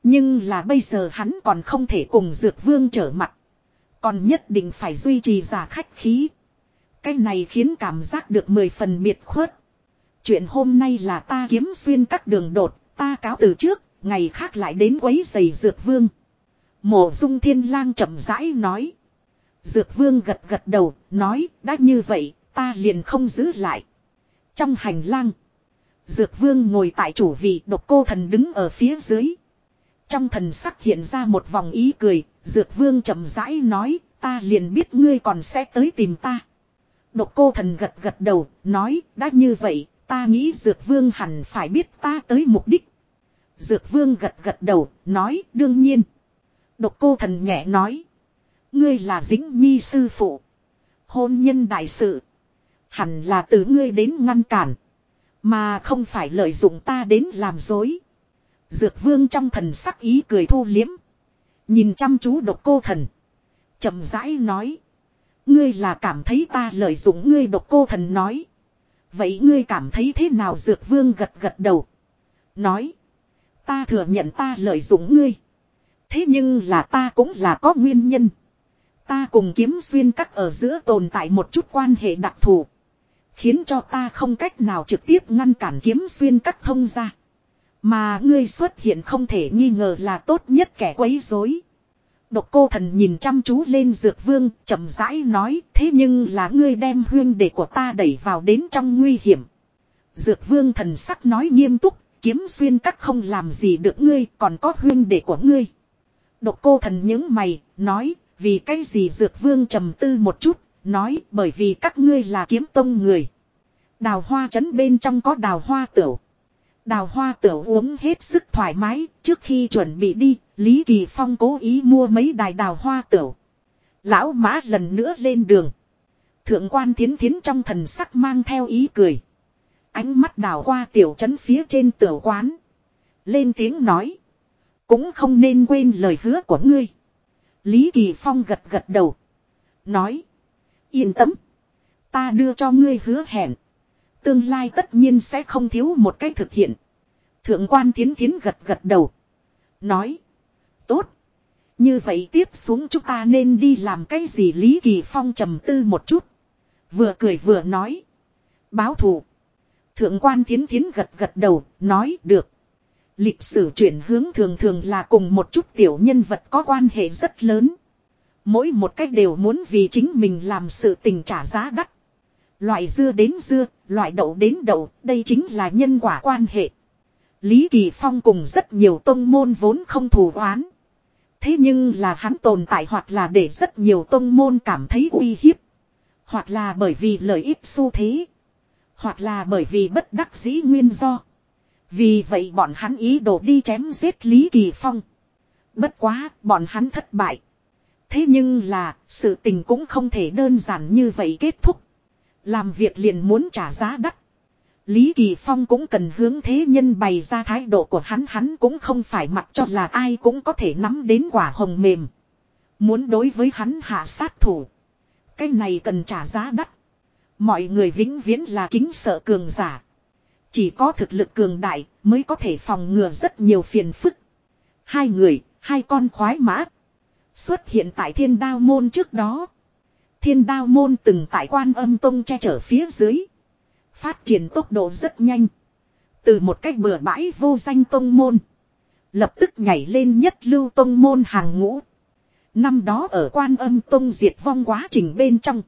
Nhưng là bây giờ hắn còn không thể cùng dược vương trở mặt. Còn nhất định phải duy trì giả khách khí. Cái này khiến cảm giác được mười phần biệt khuất. Chuyện hôm nay là ta kiếm xuyên các đường đột, ta cáo từ trước, ngày khác lại đến quấy giày dược vương. Mộ dung thiên lang chậm rãi nói. Dược vương gật gật đầu, nói, đã như vậy, ta liền không giữ lại. Trong hành lang, Dược vương ngồi tại chủ vị độc cô thần đứng ở phía dưới. Trong thần sắc hiện ra một vòng ý cười, Dược vương chậm rãi nói, ta liền biết ngươi còn sẽ tới tìm ta. Độc cô thần gật gật đầu, nói, đã như vậy, ta nghĩ Dược vương hẳn phải biết ta tới mục đích. Dược vương gật gật đầu, nói, đương nhiên. Độc cô thần nhẹ nói. Ngươi là dính nhi sư phụ. Hôn nhân đại sự. Hẳn là từ ngươi đến ngăn cản. Mà không phải lợi dụng ta đến làm dối. Dược vương trong thần sắc ý cười thu liếm. Nhìn chăm chú độc cô thần. chậm rãi nói. Ngươi là cảm thấy ta lợi dụng ngươi độc cô thần nói. Vậy ngươi cảm thấy thế nào dược vương gật gật đầu. Nói. Ta thừa nhận ta lợi dụng ngươi. Thế nhưng là ta cũng là có nguyên nhân. Ta cùng kiếm xuyên các ở giữa tồn tại một chút quan hệ đặc thù. Khiến cho ta không cách nào trực tiếp ngăn cản kiếm xuyên các thông ra. Mà ngươi xuất hiện không thể nghi ngờ là tốt nhất kẻ quấy rối. Độc cô thần nhìn chăm chú lên dược vương, chậm rãi nói, thế nhưng là ngươi đem huyên đệ của ta đẩy vào đến trong nguy hiểm. Dược vương thần sắc nói nghiêm túc, kiếm xuyên các không làm gì được ngươi, còn có huyên đệ của ngươi. Độc cô thần những mày, nói, vì cái gì dược vương trầm tư một chút, nói bởi vì các ngươi là kiếm tông người. Đào hoa trấn bên trong có đào hoa tửu. Đào hoa tiểu uống hết sức thoải mái, trước khi chuẩn bị đi, Lý Kỳ Phong cố ý mua mấy đài đào hoa tiểu Lão mã lần nữa lên đường. Thượng quan thiến thiến trong thần sắc mang theo ý cười. Ánh mắt đào hoa tiểu trấn phía trên tiểu quán. Lên tiếng nói. Cũng không nên quên lời hứa của ngươi. Lý Kỳ Phong gật gật đầu. Nói. Yên tâm. Ta đưa cho ngươi hứa hẹn. Tương lai tất nhiên sẽ không thiếu một cách thực hiện. Thượng quan thiến thiến gật gật đầu. Nói. Tốt. Như vậy tiếp xuống chúng ta nên đi làm cái gì Lý Kỳ Phong trầm tư một chút. Vừa cười vừa nói. Báo thù. Thượng quan thiến thiến gật gật đầu, nói được. Lịch sử chuyển hướng thường thường là cùng một chút tiểu nhân vật có quan hệ rất lớn. Mỗi một cách đều muốn vì chính mình làm sự tình trả giá đắt. Loại dưa đến dưa, loại đậu đến đậu, đây chính là nhân quả quan hệ. Lý Kỳ Phong cùng rất nhiều tông môn vốn không thù oán. Thế nhưng là hắn tồn tại hoặc là để rất nhiều tông môn cảm thấy uy hiếp. Hoặc là bởi vì lợi ích xu thế. Hoặc là bởi vì bất đắc dĩ nguyên do. Vì vậy bọn hắn ý đồ đi chém giết Lý Kỳ Phong. Bất quá, bọn hắn thất bại. Thế nhưng là, sự tình cũng không thể đơn giản như vậy kết thúc. Làm việc liền muốn trả giá đắt. Lý Kỳ Phong cũng cần hướng thế nhân bày ra thái độ của hắn hắn cũng không phải mặc cho là ai cũng có thể nắm đến quả hồng mềm. Muốn đối với hắn hạ sát thủ. Cái này cần trả giá đắt. Mọi người vĩnh viễn là kính sợ cường giả. Chỉ có thực lực cường đại mới có thể phòng ngừa rất nhiều phiền phức. Hai người, hai con khoái mã. Xuất hiện tại thiên đao môn trước đó. Thiên đao môn từng tại quan âm tông che chở phía dưới. Phát triển tốc độ rất nhanh. Từ một cách bừa bãi vô danh tông môn. Lập tức nhảy lên nhất lưu tông môn hàng ngũ. Năm đó ở quan âm tông diệt vong quá trình bên trong.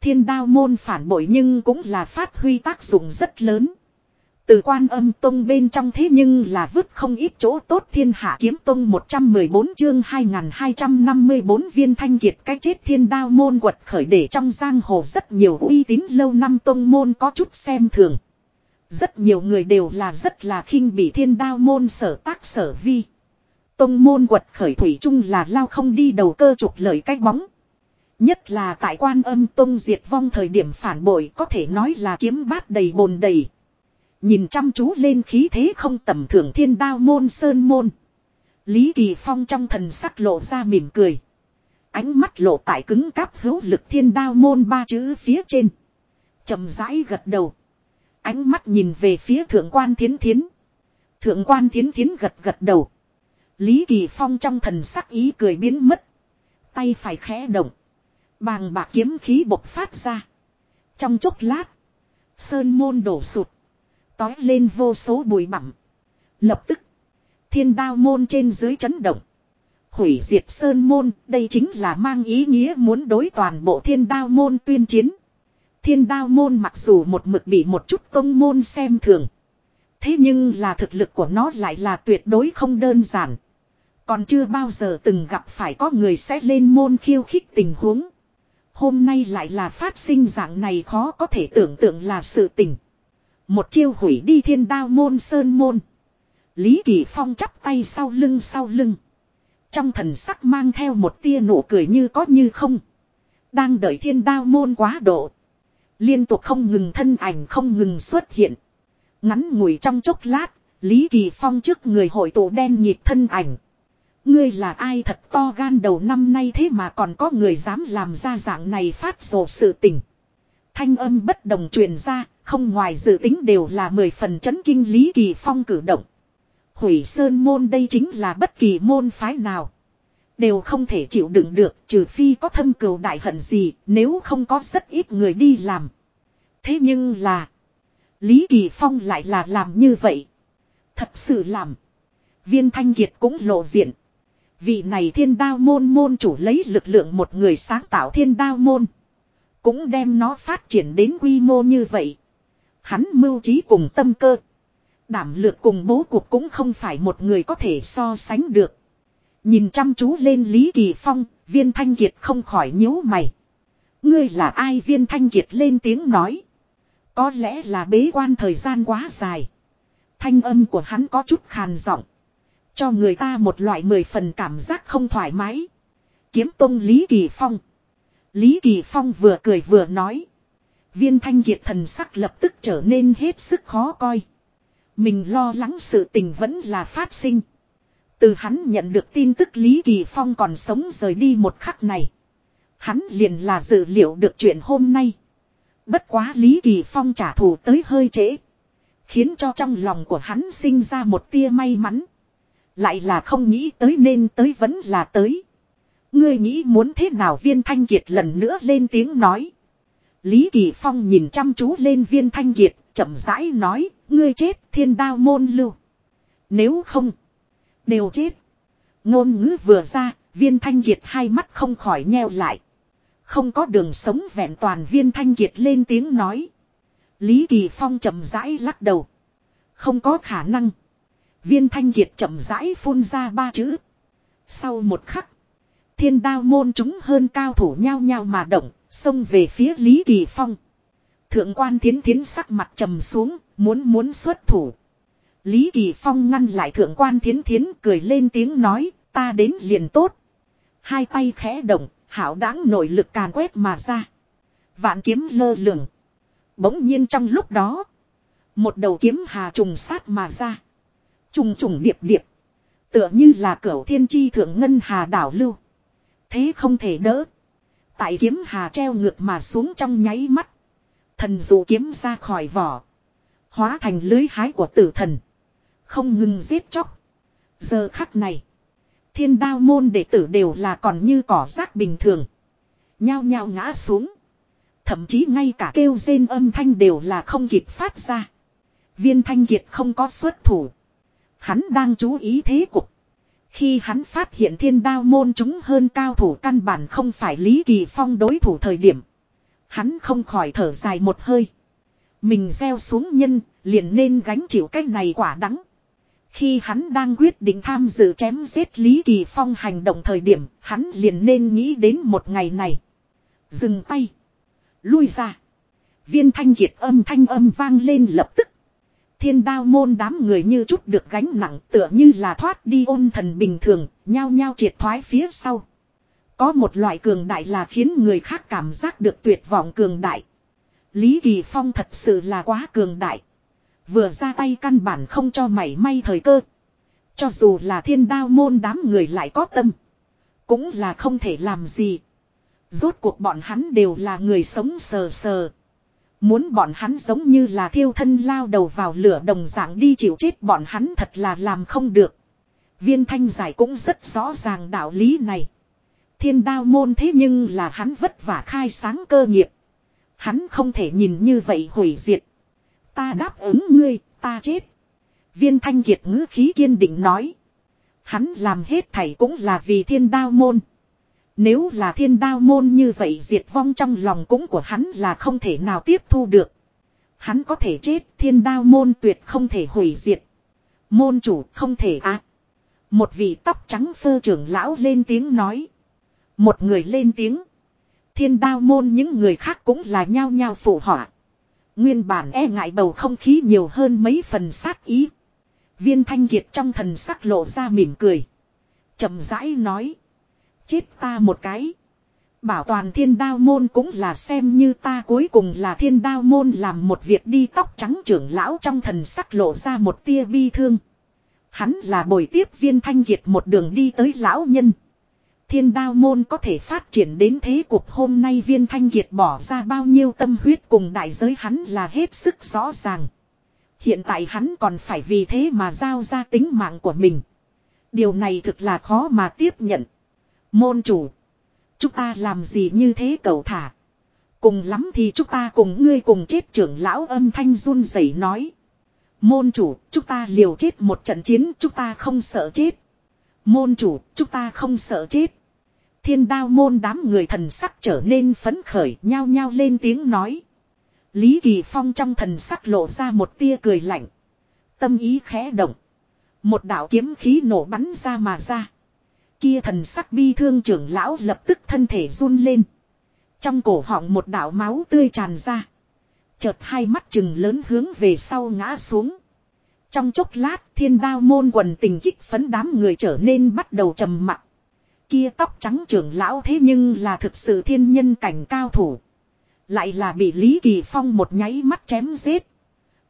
Thiên đao môn phản bội nhưng cũng là phát huy tác dụng rất lớn. Từ quan âm tông bên trong thế nhưng là vứt không ít chỗ tốt thiên hạ kiếm tông 114 chương 2254 viên thanh kiệt cái chết thiên đao môn quật khởi để trong giang hồ rất nhiều uy tín lâu năm tông môn có chút xem thường. Rất nhiều người đều là rất là khinh bị thiên đao môn sở tác sở vi. Tông môn quật khởi thủy chung là lao không đi đầu cơ trục lợi cách bóng. Nhất là tại quan âm tông diệt vong thời điểm phản bội có thể nói là kiếm bát đầy bồn đầy. Nhìn chăm chú lên khí thế không tầm thường thiên đao môn sơn môn. Lý Kỳ Phong trong thần sắc lộ ra mỉm cười. Ánh mắt lộ tại cứng cáp hữu lực thiên đao môn ba chữ phía trên. chậm rãi gật đầu. Ánh mắt nhìn về phía thượng quan thiến thiến. Thượng quan thiến thiến gật gật đầu. Lý Kỳ Phong trong thần sắc ý cười biến mất. Tay phải khẽ động. Bàng bạc kiếm khí bộc phát ra. Trong chốc lát. Sơn môn đổ sụt. Tói lên vô số bụi bặm. Lập tức. Thiên đao môn trên dưới chấn động. Hủy diệt sơn môn. Đây chính là mang ý nghĩa muốn đối toàn bộ thiên đao môn tuyên chiến. Thiên đao môn mặc dù một mực bị một chút tông môn xem thường. Thế nhưng là thực lực của nó lại là tuyệt đối không đơn giản. Còn chưa bao giờ từng gặp phải có người sẽ lên môn khiêu khích tình huống. Hôm nay lại là phát sinh dạng này khó có thể tưởng tượng là sự tình. Một chiêu hủy đi thiên đao môn sơn môn. Lý Kỳ Phong chắp tay sau lưng sau lưng. Trong thần sắc mang theo một tia nụ cười như có như không. Đang đợi thiên đao môn quá độ. Liên tục không ngừng thân ảnh không ngừng xuất hiện. Ngắn ngủi trong chốc lát, Lý Kỳ Phong trước người hội tụ đen nhịp thân ảnh. Ngươi là ai thật to gan đầu năm nay thế mà còn có người dám làm ra dạng này phát rồ sự tình. Thanh âm bất đồng truyền ra, không ngoài dự tính đều là mười phần chấn kinh Lý Kỳ Phong cử động. Hủy Sơn môn đây chính là bất kỳ môn phái nào. Đều không thể chịu đựng được, trừ phi có thâm cừu đại hận gì, nếu không có rất ít người đi làm. Thế nhưng là. Lý Kỳ Phong lại là làm như vậy. Thật sự làm. Viên Thanh Kiệt cũng lộ diện. Vị này thiên đao môn môn chủ lấy lực lượng một người sáng tạo thiên đao môn. Cũng đem nó phát triển đến quy mô như vậy. Hắn mưu trí cùng tâm cơ. Đảm lược cùng bố cuộc cũng không phải một người có thể so sánh được. Nhìn chăm chú lên Lý Kỳ Phong, viên thanh kiệt không khỏi nhíu mày. Ngươi là ai viên thanh kiệt lên tiếng nói. Có lẽ là bế quan thời gian quá dài. Thanh âm của hắn có chút khàn giọng. Cho người ta một loại mười phần cảm giác không thoải mái. Kiếm tông Lý Kỳ Phong. Lý Kỳ Phong vừa cười vừa nói. Viên thanh kiệt thần sắc lập tức trở nên hết sức khó coi. Mình lo lắng sự tình vẫn là phát sinh. Từ hắn nhận được tin tức Lý Kỳ Phong còn sống rời đi một khắc này. Hắn liền là dự liệu được chuyện hôm nay. Bất quá Lý Kỳ Phong trả thù tới hơi trễ. Khiến cho trong lòng của hắn sinh ra một tia may mắn. Lại là không nghĩ tới nên tới vẫn là tới. Ngươi nghĩ muốn thế nào viên thanh kiệt lần nữa lên tiếng nói. Lý Kỳ Phong nhìn chăm chú lên viên thanh kiệt, chậm rãi nói, ngươi chết thiên đao môn lưu. Nếu không, đều chết. Ngôn ngữ vừa ra, viên thanh kiệt hai mắt không khỏi nheo lại. Không có đường sống vẹn toàn viên thanh kiệt lên tiếng nói. Lý Kỳ Phong chậm rãi lắc đầu. Không có khả năng. Viên thanh kiệt chậm rãi phun ra ba chữ. Sau một khắc. Thiên đao môn chúng hơn cao thủ nhau nhau mà động, xông về phía Lý Kỳ Phong. Thượng quan thiến thiến sắc mặt trầm xuống, muốn muốn xuất thủ. Lý Kỳ Phong ngăn lại thượng quan thiến thiến cười lên tiếng nói, ta đến liền tốt. Hai tay khẽ động, hảo đáng nội lực càn quét mà ra. Vạn kiếm lơ lửng. Bỗng nhiên trong lúc đó, một đầu kiếm hà trùng sát mà ra. Trùng trùng điệp điệp. Tựa như là cửu thiên chi thượng ngân hà đảo lưu. Thế không thể đỡ. Tại kiếm hà treo ngược mà xuống trong nháy mắt. Thần dụ kiếm ra khỏi vỏ. Hóa thành lưới hái của tử thần. Không ngừng giết chóc. Giờ khắc này. Thiên đao môn đệ tử đều là còn như cỏ rác bình thường. Nhao nhao ngã xuống. Thậm chí ngay cả kêu rên âm thanh đều là không kịp phát ra. Viên thanh kiệt không có xuất thủ. Hắn đang chú ý thế cục. Khi hắn phát hiện thiên đao môn chúng hơn cao thủ căn bản không phải Lý Kỳ Phong đối thủ thời điểm. Hắn không khỏi thở dài một hơi. Mình gieo xuống nhân, liền nên gánh chịu cái này quả đắng. Khi hắn đang quyết định tham dự chém giết Lý Kỳ Phong hành động thời điểm, hắn liền nên nghĩ đến một ngày này. Dừng tay. Lui ra. Viên thanh kiệt âm thanh âm vang lên lập tức. Thiên đao môn đám người như chút được gánh nặng tựa như là thoát đi ôn thần bình thường, nhao nhao triệt thoái phía sau. Có một loại cường đại là khiến người khác cảm giác được tuyệt vọng cường đại. Lý Kỳ Phong thật sự là quá cường đại. Vừa ra tay căn bản không cho mảy may thời cơ. Cho dù là thiên đao môn đám người lại có tâm. Cũng là không thể làm gì. Rốt cuộc bọn hắn đều là người sống sờ sờ. Muốn bọn hắn giống như là thiêu thân lao đầu vào lửa đồng dạng đi chịu chết bọn hắn thật là làm không được. Viên thanh giải cũng rất rõ ràng đạo lý này. Thiên đao môn thế nhưng là hắn vất vả khai sáng cơ nghiệp. Hắn không thể nhìn như vậy hủy diệt. Ta đáp ứng ngươi, ta chết. Viên thanh kiệt ngữ khí kiên định nói. Hắn làm hết thảy cũng là vì thiên đao môn. Nếu là thiên đao môn như vậy diệt vong trong lòng cũng của hắn là không thể nào tiếp thu được. Hắn có thể chết, thiên đao môn tuyệt không thể hủy diệt. Môn chủ không thể á. Một vị tóc trắng phơ trưởng lão lên tiếng nói. Một người lên tiếng. Thiên đao môn những người khác cũng là nhao nhao phụ họa. Nguyên bản e ngại bầu không khí nhiều hơn mấy phần sát ý. Viên thanh kiệt trong thần sắc lộ ra mỉm cười. chậm rãi nói. Chết ta một cái. Bảo toàn thiên đao môn cũng là xem như ta cuối cùng là thiên đao môn làm một việc đi tóc trắng trưởng lão trong thần sắc lộ ra một tia bi thương. Hắn là bồi tiếp viên thanh kiệt một đường đi tới lão nhân. Thiên đao môn có thể phát triển đến thế cuộc hôm nay viên thanh kiệt bỏ ra bao nhiêu tâm huyết cùng đại giới hắn là hết sức rõ ràng. Hiện tại hắn còn phải vì thế mà giao ra tính mạng của mình. Điều này thực là khó mà tiếp nhận. Môn chủ. Chúng ta làm gì như thế cậu thả. Cùng lắm thì chúng ta cùng ngươi cùng chết trưởng lão âm thanh run rẩy nói. Môn chủ, chúng ta liều chết một trận chiến, chúng ta không sợ chết. Môn chủ, chúng ta không sợ chết. Thiên đao môn đám người thần sắc trở nên phấn khởi, nhao nhao lên tiếng nói. Lý Kỳ Phong trong thần sắc lộ ra một tia cười lạnh. Tâm ý khẽ động. Một đạo kiếm khí nổ bắn ra mà ra. Kia thần sắc bi thương trưởng lão lập tức thân thể run lên. Trong cổ họng một đạo máu tươi tràn ra. Chợt hai mắt chừng lớn hướng về sau ngã xuống. Trong chốc lát, thiên đao môn quần tình kích phấn đám người trở nên bắt đầu trầm mặc. Kia tóc trắng trưởng lão thế nhưng là thực sự thiên nhân cảnh cao thủ. Lại là bị Lý Kỳ Phong một nháy mắt chém giết.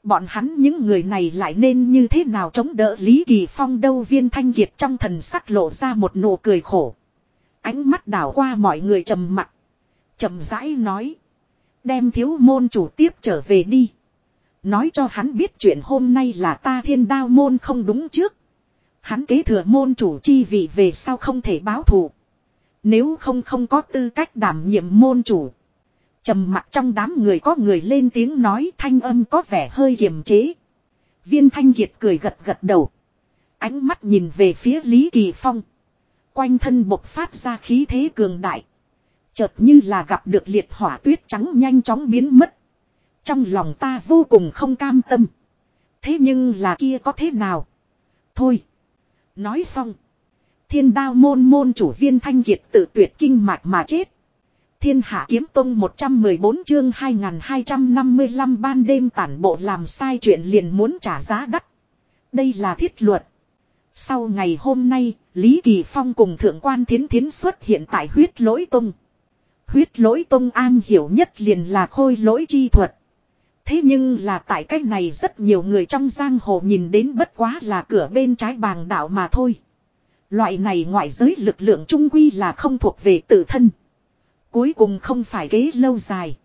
Bọn hắn những người này lại nên như thế nào chống đỡ Lý Kỳ Phong đâu viên thanh kiệt trong thần sắc lộ ra một nụ cười khổ. Ánh mắt đảo qua mọi người trầm mặt. trầm rãi nói. Đem thiếu môn chủ tiếp trở về đi. Nói cho hắn biết chuyện hôm nay là ta thiên đao môn không đúng trước. Hắn kế thừa môn chủ chi vị về sau không thể báo thù. Nếu không không có tư cách đảm nhiệm môn chủ trầm mặc trong đám người có người lên tiếng nói thanh âm có vẻ hơi kiềm chế. Viên thanh kiệt cười gật gật đầu. Ánh mắt nhìn về phía Lý Kỳ Phong. Quanh thân bộc phát ra khí thế cường đại. Chợt như là gặp được liệt hỏa tuyết trắng nhanh chóng biến mất. Trong lòng ta vô cùng không cam tâm. Thế nhưng là kia có thế nào? Thôi. Nói xong. Thiên đao môn môn chủ viên thanh kiệt tự tuyệt kinh mạch mà chết. Thiên Hạ Kiếm Tông 114 chương 2255 ban đêm tản bộ làm sai chuyện liền muốn trả giá đắt. Đây là thiết luật. Sau ngày hôm nay, Lý Kỳ Phong cùng Thượng quan Thiến Thiến xuất hiện tại huyết lỗi tông. Huyết lỗi tông an hiểu nhất liền là khôi lỗi chi thuật. Thế nhưng là tại cách này rất nhiều người trong giang hồ nhìn đến bất quá là cửa bên trái bàng đạo mà thôi. Loại này ngoại giới lực lượng trung quy là không thuộc về tự thân. Cuối cùng không phải kế lâu dài.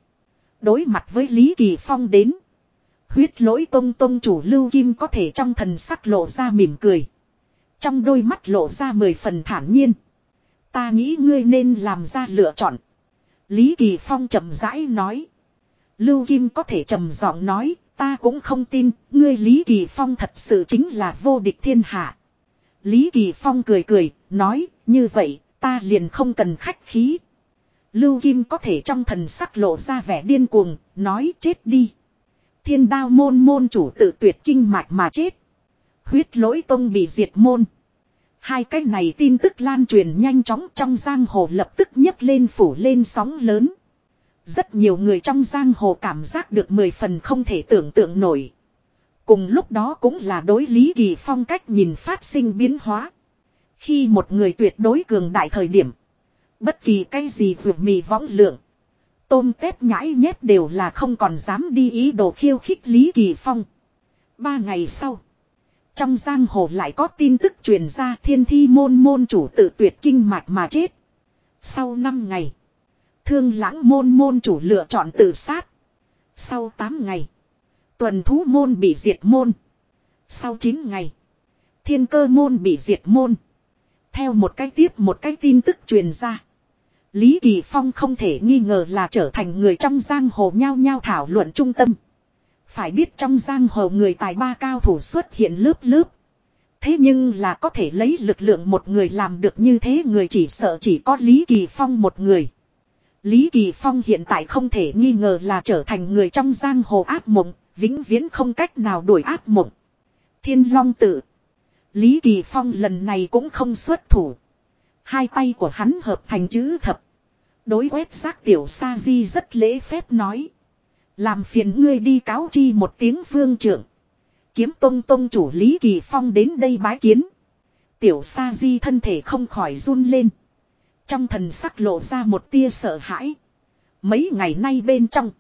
Đối mặt với Lý Kỳ Phong đến. Huyết lỗi tông tông chủ Lưu Kim có thể trong thần sắc lộ ra mỉm cười. Trong đôi mắt lộ ra mười phần thản nhiên. Ta nghĩ ngươi nên làm ra lựa chọn. Lý Kỳ Phong chậm rãi nói. Lưu Kim có thể trầm giọng nói, ta cũng không tin, ngươi Lý Kỳ Phong thật sự chính là vô địch thiên hạ. Lý Kỳ Phong cười cười, nói, như vậy, ta liền không cần khách khí. Lưu Kim có thể trong thần sắc lộ ra vẻ điên cuồng, nói chết đi. Thiên đao môn môn chủ tự tuyệt kinh mạch mà chết. Huyết lỗi tông bị diệt môn. Hai cái này tin tức lan truyền nhanh chóng trong giang hồ lập tức nhấc lên phủ lên sóng lớn. Rất nhiều người trong giang hồ cảm giác được mười phần không thể tưởng tượng nổi. Cùng lúc đó cũng là đối lý kỳ phong cách nhìn phát sinh biến hóa. Khi một người tuyệt đối cường đại thời điểm. Bất kỳ cái gì vượt mì võng lượng. Tôm tép nhãi nhép đều là không còn dám đi ý đồ khiêu khích Lý Kỳ Phong. Ba ngày sau. Trong giang hồ lại có tin tức truyền ra thiên thi môn môn chủ tự tuyệt kinh mạch mà chết. Sau 5 ngày. Thương lãng môn môn chủ lựa chọn tự sát. Sau 8 ngày. Tuần thú môn bị diệt môn. Sau 9 ngày. Thiên cơ môn bị diệt môn. Theo một cái tiếp một cái tin tức truyền ra. Lý Kỳ Phong không thể nghi ngờ là trở thành người trong giang hồ nhao nhao thảo luận trung tâm. Phải biết trong giang hồ người tài ba cao thủ xuất hiện lớp lớp. Thế nhưng là có thể lấy lực lượng một người làm được như thế người chỉ sợ chỉ có Lý Kỳ Phong một người. Lý Kỳ Phong hiện tại không thể nghi ngờ là trở thành người trong giang hồ ác mộng, vĩnh viễn không cách nào đuổi ác mộng. Thiên Long tự. Lý Kỳ Phong lần này cũng không xuất thủ. Hai tay của hắn hợp thành chữ thập. Đối quét xác tiểu sa di rất lễ phép nói. Làm phiền ngươi đi cáo chi một tiếng phương trưởng. Kiếm tông tông chủ Lý Kỳ Phong đến đây bái kiến. Tiểu sa di thân thể không khỏi run lên. Trong thần sắc lộ ra một tia sợ hãi. Mấy ngày nay bên trong.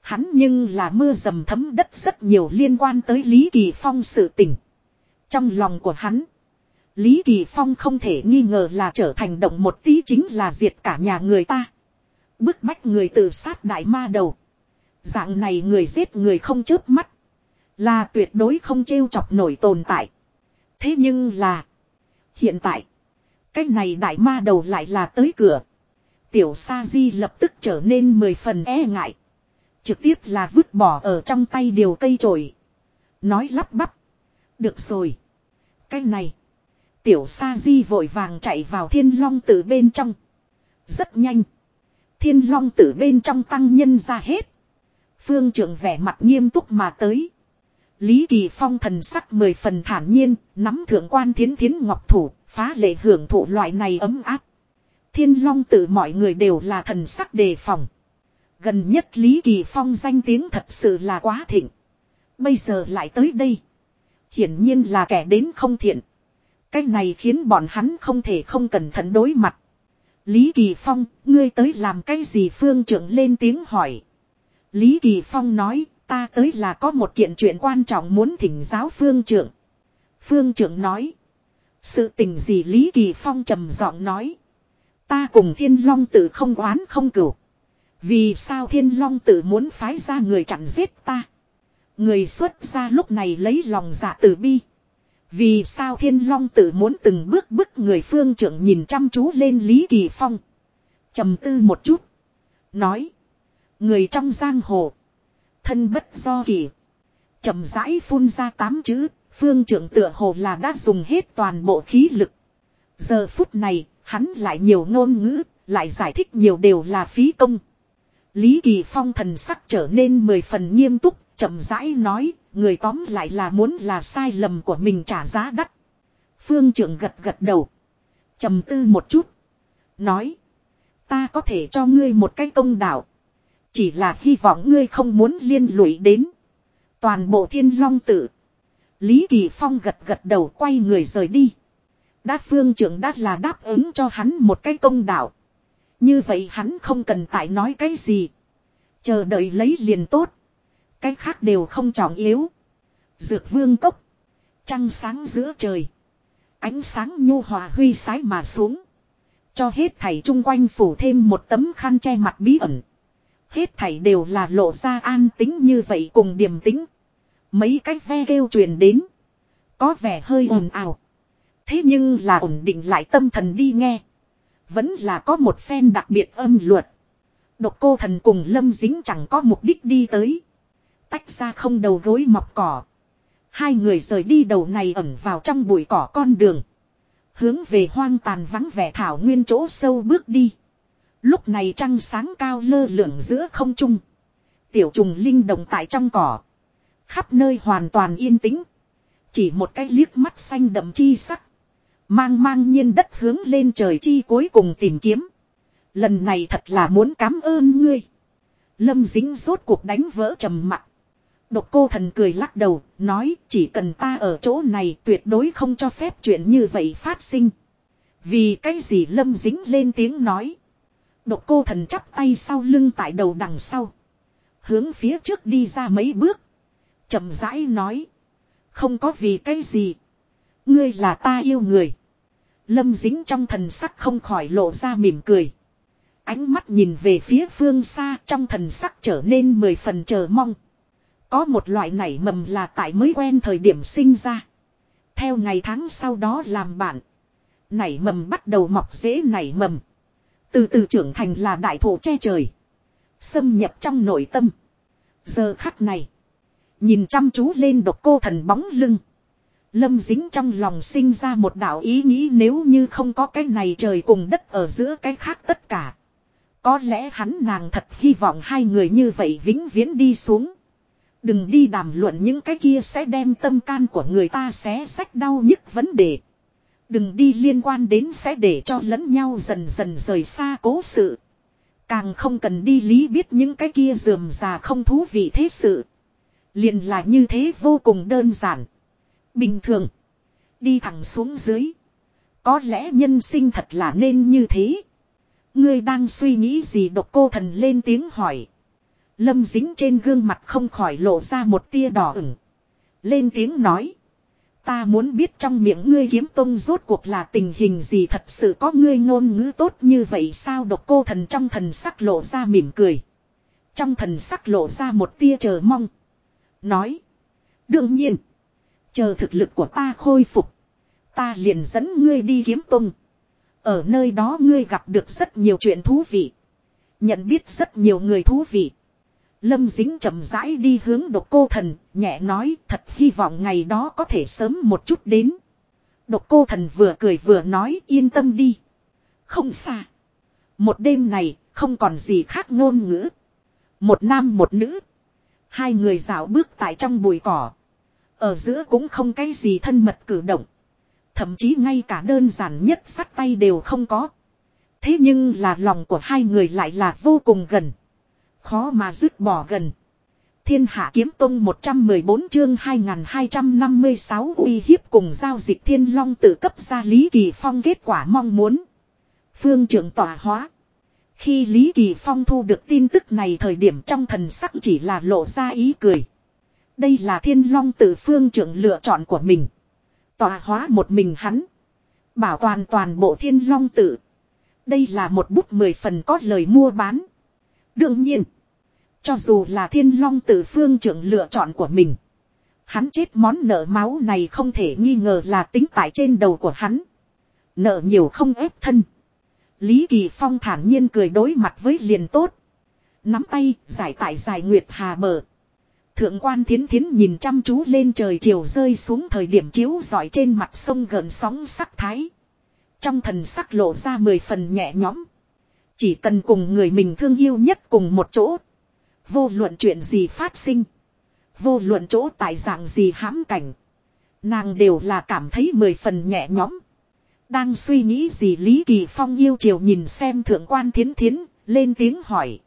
Hắn nhưng là mưa dầm thấm đất rất nhiều liên quan tới Lý Kỳ Phong sự tình. Trong lòng của hắn. Lý Kỳ Phong không thể nghi ngờ là trở thành động một tí chính là diệt cả nhà người ta. Bức bách người tự sát đại ma đầu. Dạng này người giết người không chớp mắt. Là tuyệt đối không trêu chọc nổi tồn tại. Thế nhưng là. Hiện tại. Cái này đại ma đầu lại là tới cửa. Tiểu Sa Di lập tức trở nên mười phần e ngại. Trực tiếp là vứt bỏ ở trong tay điều cây trồi. Nói lắp bắp. Được rồi. Cái này. Tiểu Sa Di vội vàng chạy vào thiên long tử bên trong. Rất nhanh. Thiên long tử bên trong tăng nhân ra hết. Phương trưởng vẻ mặt nghiêm túc mà tới. Lý Kỳ Phong thần sắc mười phần thản nhiên, nắm thượng quan thiến thiến ngọc thủ, phá lệ hưởng thụ loại này ấm áp. Thiên long tử mọi người đều là thần sắc đề phòng. Gần nhất Lý Kỳ Phong danh tiếng thật sự là quá thịnh. Bây giờ lại tới đây. Hiển nhiên là kẻ đến không thiện. Cái này khiến bọn hắn không thể không cẩn thận đối mặt. Lý Kỳ Phong, ngươi tới làm cái gì phương trưởng lên tiếng hỏi. Lý Kỳ Phong nói, ta tới là có một kiện chuyện quan trọng muốn thỉnh giáo phương trưởng. Phương trưởng nói. Sự tình gì Lý Kỳ Phong trầm giọng nói. Ta cùng thiên long tử không oán không cửu. Vì sao thiên long tử muốn phái ra người chặn giết ta. Người xuất ra lúc này lấy lòng dạ tử bi. Vì sao thiên long tử muốn từng bước bước người phương trưởng nhìn chăm chú lên Lý Kỳ Phong. trầm tư một chút. Nói. Người trong giang hồ. Thân bất do kỳ. chậm rãi phun ra tám chữ. Phương trưởng tựa hồ là đã dùng hết toàn bộ khí lực. Giờ phút này, hắn lại nhiều ngôn ngữ, lại giải thích nhiều đều là phí công. Lý Kỳ Phong thần sắc trở nên mười phần nghiêm túc, chậm rãi nói, người tóm lại là muốn là sai lầm của mình trả giá đắt. Phương trưởng gật gật đầu. trầm tư một chút. Nói. Ta có thể cho ngươi một cái công đạo. Chỉ là hy vọng ngươi không muốn liên lụy đến. Toàn bộ thiên long tự. Lý Kỳ Phong gật gật đầu quay người rời đi. Đát phương trưởng đát là đáp ứng cho hắn một cái công đạo. Như vậy hắn không cần tại nói cái gì. Chờ đợi lấy liền tốt. Cái khác đều không trọng yếu. Dược vương cốc. Trăng sáng giữa trời. Ánh sáng nhu hòa huy sái mà xuống. Cho hết thảy chung quanh phủ thêm một tấm khăn che mặt bí ẩn. Hết thảy đều là lộ ra an tính như vậy cùng điềm tính. Mấy cái ve kêu truyền đến. Có vẻ hơi ồn ào. Thế nhưng là ổn định lại tâm thần đi nghe. Vẫn là có một phen đặc biệt âm luật. Độc cô thần cùng lâm dính chẳng có mục đích đi tới. Tách ra không đầu gối mọc cỏ. Hai người rời đi đầu này ẩn vào trong bụi cỏ con đường. Hướng về hoang tàn vắng vẻ thảo nguyên chỗ sâu bước đi. Lúc này trăng sáng cao lơ lửng giữa không trung. Tiểu trùng linh động tại trong cỏ. Khắp nơi hoàn toàn yên tĩnh. Chỉ một cái liếc mắt xanh đậm chi sắc. Mang mang nhiên đất hướng lên trời chi cuối cùng tìm kiếm. Lần này thật là muốn cảm ơn ngươi. Lâm dính rốt cuộc đánh vỡ trầm mặt. Độc cô thần cười lắc đầu, nói chỉ cần ta ở chỗ này tuyệt đối không cho phép chuyện như vậy phát sinh. Vì cái gì lâm dính lên tiếng nói. Độc cô thần chắp tay sau lưng tại đầu đằng sau. Hướng phía trước đi ra mấy bước. chậm rãi nói. Không có vì cái gì. Ngươi là ta yêu người. Lâm dính trong thần sắc không khỏi lộ ra mỉm cười. Ánh mắt nhìn về phía phương xa trong thần sắc trở nên mười phần chờ mong. Có một loại nảy mầm là tại mới quen thời điểm sinh ra. Theo ngày tháng sau đó làm bạn. Nảy mầm bắt đầu mọc dễ nảy mầm. Từ từ trưởng thành là đại thổ che trời. Xâm nhập trong nội tâm. Giờ khắc này. Nhìn chăm chú lên độc cô thần bóng lưng. Lâm dính trong lòng sinh ra một đạo ý nghĩ nếu như không có cái này trời cùng đất ở giữa cái khác tất cả. Có lẽ hắn nàng thật hy vọng hai người như vậy vĩnh viễn đi xuống. Đừng đi đàm luận những cái kia sẽ đem tâm can của người ta xé sách đau nhức vấn đề. Đừng đi liên quan đến sẽ để cho lẫn nhau dần dần rời xa cố sự. Càng không cần đi lý biết những cái kia dườm già không thú vị thế sự. Liền là như thế vô cùng đơn giản. Bình thường. Đi thẳng xuống dưới. Có lẽ nhân sinh thật là nên như thế. Ngươi đang suy nghĩ gì độc cô thần lên tiếng hỏi. Lâm dính trên gương mặt không khỏi lộ ra một tia đỏ ửng. Lên tiếng nói. Ta muốn biết trong miệng ngươi kiếm tông rốt cuộc là tình hình gì thật sự có ngươi ngôn ngữ tốt như vậy sao độc cô thần trong thần sắc lộ ra mỉm cười. Trong thần sắc lộ ra một tia chờ mong. Nói. Đương nhiên. Chờ thực lực của ta khôi phục. Ta liền dẫn ngươi đi kiếm tông. Ở nơi đó ngươi gặp được rất nhiều chuyện thú vị. Nhận biết rất nhiều người thú vị. Lâm dính chậm rãi đi hướng độc cô thần, nhẹ nói thật hy vọng ngày đó có thể sớm một chút đến. Độc cô thần vừa cười vừa nói yên tâm đi. Không xa. Một đêm này, không còn gì khác ngôn ngữ. Một nam một nữ. Hai người dạo bước tại trong bụi cỏ. Ở giữa cũng không cái gì thân mật cử động. Thậm chí ngay cả đơn giản nhất sắt tay đều không có. Thế nhưng là lòng của hai người lại là vô cùng gần. Khó mà dứt bỏ gần. Thiên hạ kiếm tông 114 chương 2256 uy hiếp cùng giao dịch thiên long tự cấp ra Lý Kỳ Phong kết quả mong muốn. Phương trưởng tỏa hóa. Khi Lý Kỳ Phong thu được tin tức này thời điểm trong thần sắc chỉ là lộ ra ý cười. Đây là thiên long tự phương trưởng lựa chọn của mình. Tỏa hóa một mình hắn. Bảo toàn toàn bộ thiên long tự. Đây là một bút mười phần có lời mua bán. Đương nhiên. Cho dù là thiên long tử phương trưởng lựa chọn của mình. Hắn chết món nợ máu này không thể nghi ngờ là tính tại trên đầu của hắn. Nợ nhiều không ép thân. Lý Kỳ Phong thản nhiên cười đối mặt với liền tốt. Nắm tay, giải tại giải nguyệt hà bờ. Thượng quan thiến thiến nhìn chăm chú lên trời chiều rơi xuống thời điểm chiếu giỏi trên mặt sông gần sóng sắc thái. Trong thần sắc lộ ra mười phần nhẹ nhõm. Chỉ cần cùng người mình thương yêu nhất cùng một chỗ. Vô luận chuyện gì phát sinh. Vô luận chỗ tại dạng gì hãm cảnh. Nàng đều là cảm thấy mười phần nhẹ nhõm. Đang suy nghĩ gì Lý Kỳ Phong yêu chiều nhìn xem thượng quan thiến thiến, lên tiếng hỏi.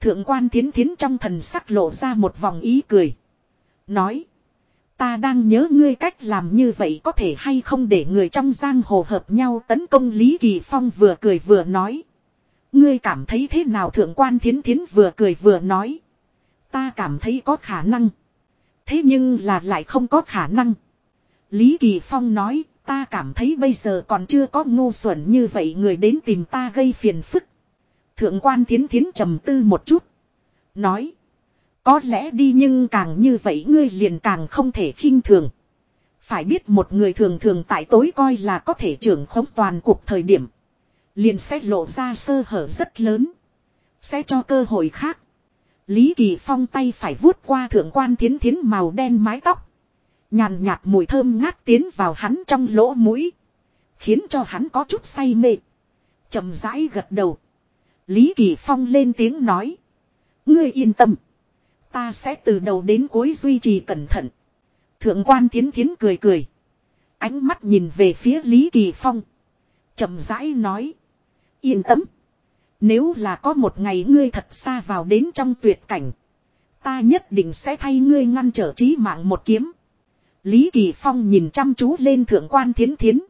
Thượng quan thiến thiến trong thần sắc lộ ra một vòng ý cười. Nói. Ta đang nhớ ngươi cách làm như vậy có thể hay không để người trong giang hồ hợp nhau tấn công Lý Kỳ Phong vừa cười vừa nói. Ngươi cảm thấy thế nào thượng quan thiến thiến vừa cười vừa nói. Ta cảm thấy có khả năng. Thế nhưng là lại không có khả năng. Lý Kỳ Phong nói, ta cảm thấy bây giờ còn chưa có ngu xuẩn như vậy người đến tìm ta gây phiền phức. Thượng quan thiến thiến trầm tư một chút. Nói. Có lẽ đi nhưng càng như vậy ngươi liền càng không thể khinh thường. Phải biết một người thường thường tại tối coi là có thể trưởng khống toàn cuộc thời điểm. Liền sẽ lộ ra sơ hở rất lớn. Sẽ cho cơ hội khác. Lý Kỳ Phong tay phải vuốt qua thượng quan thiến thiến màu đen mái tóc. Nhàn nhạt mùi thơm ngát tiến vào hắn trong lỗ mũi. Khiến cho hắn có chút say mê. chậm rãi gật đầu. Lý Kỳ Phong lên tiếng nói. Ngươi yên tâm. Ta sẽ từ đầu đến cuối duy trì cẩn thận. Thượng quan thiến thiến cười cười. Ánh mắt nhìn về phía Lý Kỳ Phong. chậm rãi nói. Yên tâm. Nếu là có một ngày ngươi thật xa vào đến trong tuyệt cảnh. Ta nhất định sẽ thay ngươi ngăn trở trí mạng một kiếm. Lý Kỳ Phong nhìn chăm chú lên thượng quan thiến thiến.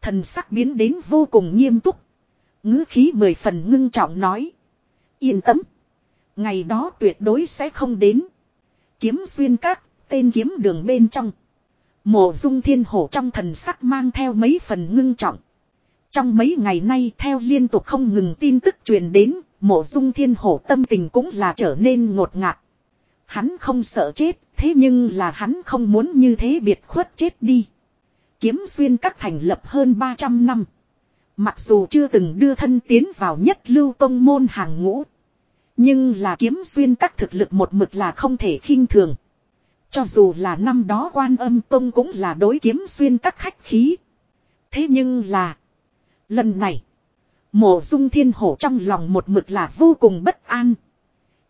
Thần sắc biến đến vô cùng nghiêm túc. ngữ khí mười phần ngưng trọng nói. Yên tâm. Ngày đó tuyệt đối sẽ không đến. Kiếm xuyên các, tên kiếm đường bên trong. Mộ dung thiên hổ trong thần sắc mang theo mấy phần ngưng trọng. Trong mấy ngày nay theo liên tục không ngừng tin tức truyền đến, mộ dung thiên hổ tâm tình cũng là trở nên ngột ngạt. Hắn không sợ chết, thế nhưng là hắn không muốn như thế biệt khuất chết đi. Kiếm xuyên các thành lập hơn 300 năm. Mặc dù chưa từng đưa thân tiến vào nhất lưu tông môn hàng ngũ. Nhưng là kiếm xuyên các thực lực một mực là không thể khinh thường. Cho dù là năm đó quan âm tông cũng là đối kiếm xuyên các khách khí. Thế nhưng là. Lần này. Mộ dung thiên hổ trong lòng một mực là vô cùng bất an.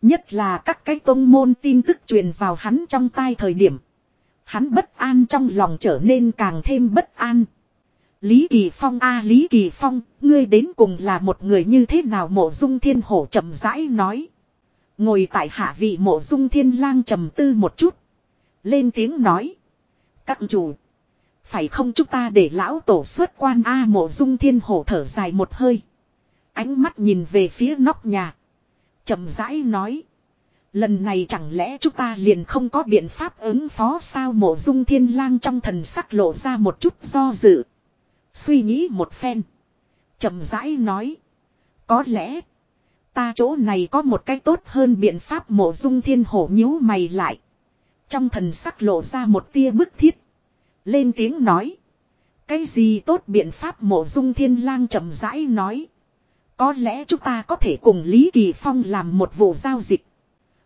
Nhất là các cái tôn môn tin tức truyền vào hắn trong tai thời điểm. Hắn bất an trong lòng trở nên càng thêm bất an. Lý Kỳ Phong a Lý Kỳ Phong, ngươi đến cùng là một người như thế nào mộ dung thiên hổ chậm rãi nói. Ngồi tại hạ vị mộ dung thiên lang trầm tư một chút. Lên tiếng nói. Các chủ. Phải không chúng ta để lão tổ xuất quan A mộ dung thiên hổ thở dài một hơi. Ánh mắt nhìn về phía nóc nhà. chậm rãi nói. Lần này chẳng lẽ chúng ta liền không có biện pháp ứng phó sao mộ dung thiên lang trong thần sắc lộ ra một chút do dự. Suy nghĩ một phen. chậm rãi nói. Có lẽ. Ta chỗ này có một cách tốt hơn biện pháp mộ dung thiên hổ nhíu mày lại. Trong thần sắc lộ ra một tia bức thiết. Lên tiếng nói. Cái gì tốt biện pháp mộ dung thiên lang chậm rãi nói. Có lẽ chúng ta có thể cùng Lý Kỳ Phong làm một vụ giao dịch.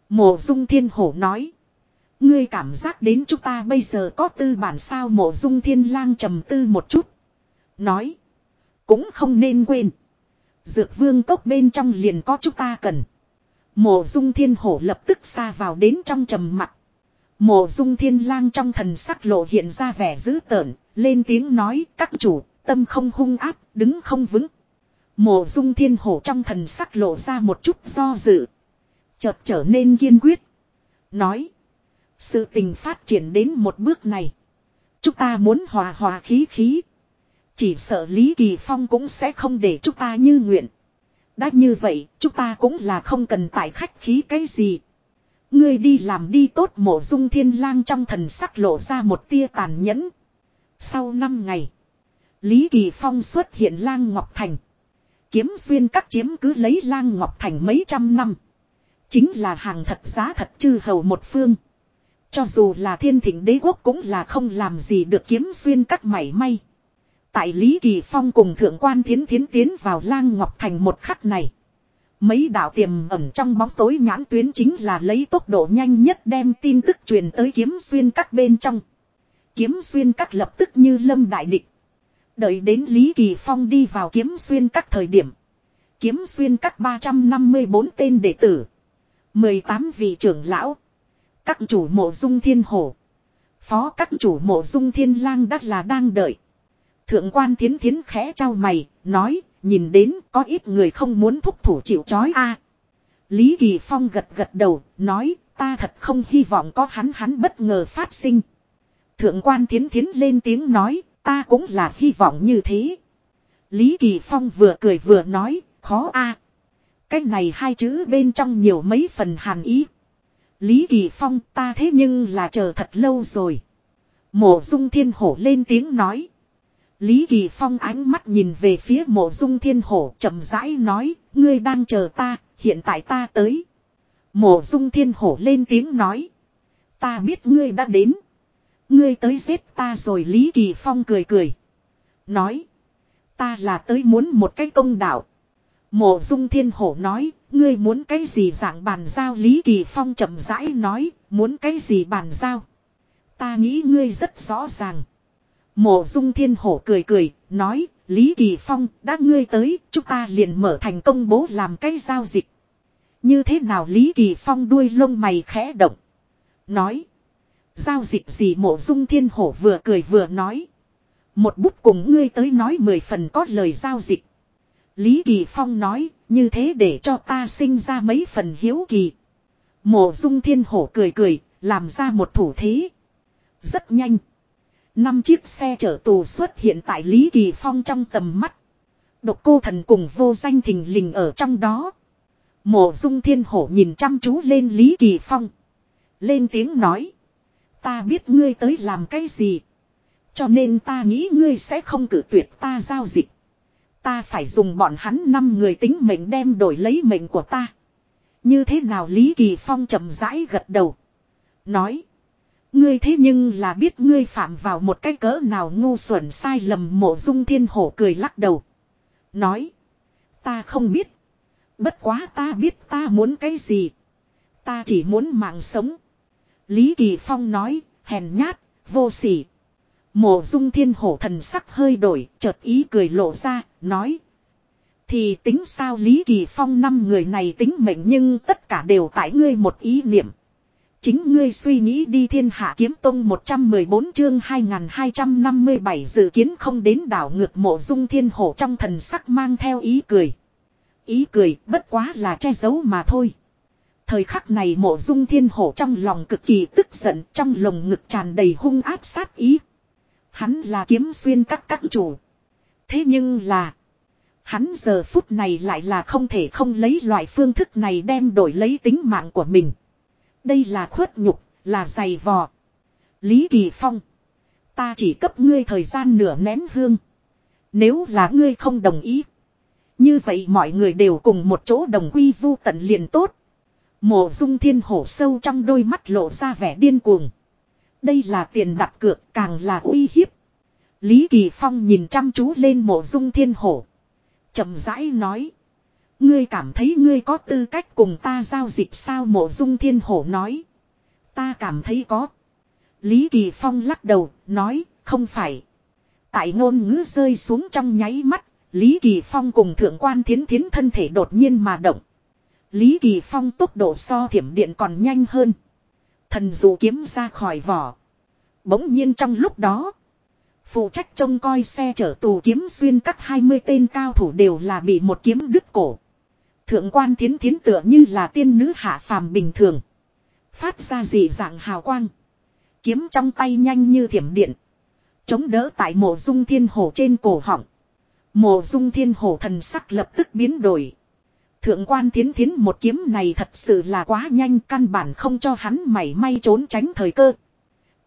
Mộ dung thiên hổ nói. Ngươi cảm giác đến chúng ta bây giờ có tư bản sao mộ dung thiên lang trầm tư một chút. Nói. Cũng không nên quên. Dược vương cốc bên trong liền có chúng ta cần. Mộ dung thiên hổ lập tức xa vào đến trong trầm mặt. Mộ dung thiên lang trong thần sắc lộ hiện ra vẻ dữ tợn, lên tiếng nói các chủ, tâm không hung áp, đứng không vững. Mộ dung thiên hổ trong thần sắc lộ ra một chút do dự. Chợt trở nên kiên quyết. Nói. Sự tình phát triển đến một bước này. Chúng ta muốn hòa hòa khí khí. Chỉ sợ Lý Kỳ Phong cũng sẽ không để chúng ta như nguyện. Đã như vậy, chúng ta cũng là không cần tại khách khí cái gì. Ngươi đi làm đi tốt mộ dung thiên lang trong thần sắc lộ ra một tia tàn nhẫn. Sau năm ngày, Lý Kỳ Phong xuất hiện lang Ngọc Thành. Kiếm xuyên các chiếm cứ lấy lang Ngọc Thành mấy trăm năm. Chính là hàng thật giá thật chư hầu một phương. Cho dù là thiên thịnh đế quốc cũng là không làm gì được kiếm xuyên các mảy may. Tại Lý Kỳ Phong cùng thượng quan thiến thiến tiến vào lang Ngọc Thành một khắc này. Mấy đạo tiềm ẩn trong bóng tối nhãn tuyến chính là lấy tốc độ nhanh nhất đem tin tức truyền tới kiếm xuyên các bên trong. Kiếm xuyên các lập tức như lâm đại địch. Đợi đến Lý Kỳ Phong đi vào kiếm xuyên các thời điểm. Kiếm xuyên các 354 tên đệ tử. 18 vị trưởng lão. Các chủ mộ dung thiên hổ. Phó các chủ mộ dung thiên lang đắt là đang đợi. Thượng quan thiến thiến khẽ trao mày, nói, nhìn đến có ít người không muốn thúc thủ chịu chói a. Lý Kỳ Phong gật gật đầu, nói, ta thật không hy vọng có hắn hắn bất ngờ phát sinh. Thượng quan thiến thiến lên tiếng nói, ta cũng là hy vọng như thế. Lý Kỳ Phong vừa cười vừa nói, khó a. Cái này hai chữ bên trong nhiều mấy phần hàn ý. Lý Kỳ Phong ta thế nhưng là chờ thật lâu rồi. Mộ dung thiên hổ lên tiếng nói. Lý Kỳ Phong ánh mắt nhìn về phía mộ dung thiên hổ chậm rãi nói, ngươi đang chờ ta, hiện tại ta tới. Mộ dung thiên hổ lên tiếng nói. Ta biết ngươi đã đến. Ngươi tới giết ta rồi Lý Kỳ Phong cười cười. Nói. Ta là tới muốn một cái công đạo. Mộ dung thiên hổ nói, ngươi muốn cái gì dạng bàn giao Lý Kỳ Phong chậm rãi nói, muốn cái gì bàn giao. Ta nghĩ ngươi rất rõ ràng. Mộ dung thiên hổ cười cười, nói, Lý Kỳ Phong, đã ngươi tới, chúng ta liền mở thành công bố làm cái giao dịch. Như thế nào Lý Kỳ Phong đuôi lông mày khẽ động. Nói. Giao dịch gì mộ dung thiên hổ vừa cười vừa nói. Một bút cùng ngươi tới nói mười phần có lời giao dịch. Lý Kỳ Phong nói, như thế để cho ta sinh ra mấy phần hiếu kỳ. Mộ dung thiên hổ cười cười, làm ra một thủ thế. Rất nhanh. Năm chiếc xe chở tù xuất hiện tại Lý Kỳ Phong trong tầm mắt. Độc cô thần cùng vô danh thình lình ở trong đó. Mộ dung thiên hổ nhìn chăm chú lên Lý Kỳ Phong. Lên tiếng nói. Ta biết ngươi tới làm cái gì. Cho nên ta nghĩ ngươi sẽ không cử tuyệt ta giao dịch. Ta phải dùng bọn hắn năm người tính mệnh đem đổi lấy mệnh của ta. Như thế nào Lý Kỳ Phong chậm rãi gật đầu. Nói. Ngươi thế nhưng là biết ngươi phạm vào một cái cỡ nào ngu xuẩn sai lầm mộ dung thiên hổ cười lắc đầu. Nói. Ta không biết. Bất quá ta biết ta muốn cái gì. Ta chỉ muốn mạng sống. Lý Kỳ Phong nói, hèn nhát, vô sỉ. Mộ dung thiên hổ thần sắc hơi đổi, chợt ý cười lộ ra, nói. Thì tính sao Lý Kỳ Phong năm người này tính mệnh nhưng tất cả đều tại ngươi một ý niệm. Chính ngươi suy nghĩ đi thiên hạ kiếm tông 114 chương 2257 dự kiến không đến đảo ngược mộ dung thiên hổ trong thần sắc mang theo ý cười. Ý cười bất quá là che giấu mà thôi. Thời khắc này mộ dung thiên hổ trong lòng cực kỳ tức giận, trong lồng ngực tràn đầy hung áp sát ý. Hắn là kiếm xuyên các các chủ. Thế nhưng là. Hắn giờ phút này lại là không thể không lấy loại phương thức này đem đổi lấy tính mạng của mình. Đây là khuất nhục, là giày vò. Lý Kỳ Phong. Ta chỉ cấp ngươi thời gian nửa nén hương. Nếu là ngươi không đồng ý. Như vậy mọi người đều cùng một chỗ đồng quy vu tận liền tốt. Mộ dung thiên hổ sâu trong đôi mắt lộ ra vẻ điên cuồng. Đây là tiền đặt cược càng là uy hiếp. Lý Kỳ Phong nhìn chăm chú lên mộ dung thiên hổ. chậm rãi nói. Ngươi cảm thấy ngươi có tư cách cùng ta giao dịch sao mộ dung thiên hổ nói. Ta cảm thấy có. Lý Kỳ Phong lắc đầu, nói, không phải. Tại ngôn ngữ rơi xuống trong nháy mắt, Lý Kỳ Phong cùng thượng quan thiến thiến thân thể đột nhiên mà động. Lý Kỳ Phong tốc độ so thiểm điện còn nhanh hơn. Thần dụ kiếm ra khỏi vỏ. Bỗng nhiên trong lúc đó. Phụ trách trông coi xe chở tù kiếm xuyên các 20 tên cao thủ đều là bị một kiếm đứt cổ. Thượng quan thiến thiến tựa như là tiên nữ hạ phàm bình thường. Phát ra dị dạng hào quang. Kiếm trong tay nhanh như thiểm điện. Chống đỡ tại mộ dung thiên hồ trên cổ họng. Mộ dung thiên hồ thần sắc lập tức biến đổi. Thượng quan thiến thiến một kiếm này thật sự là quá nhanh, căn bản không cho hắn mảy may trốn tránh thời cơ.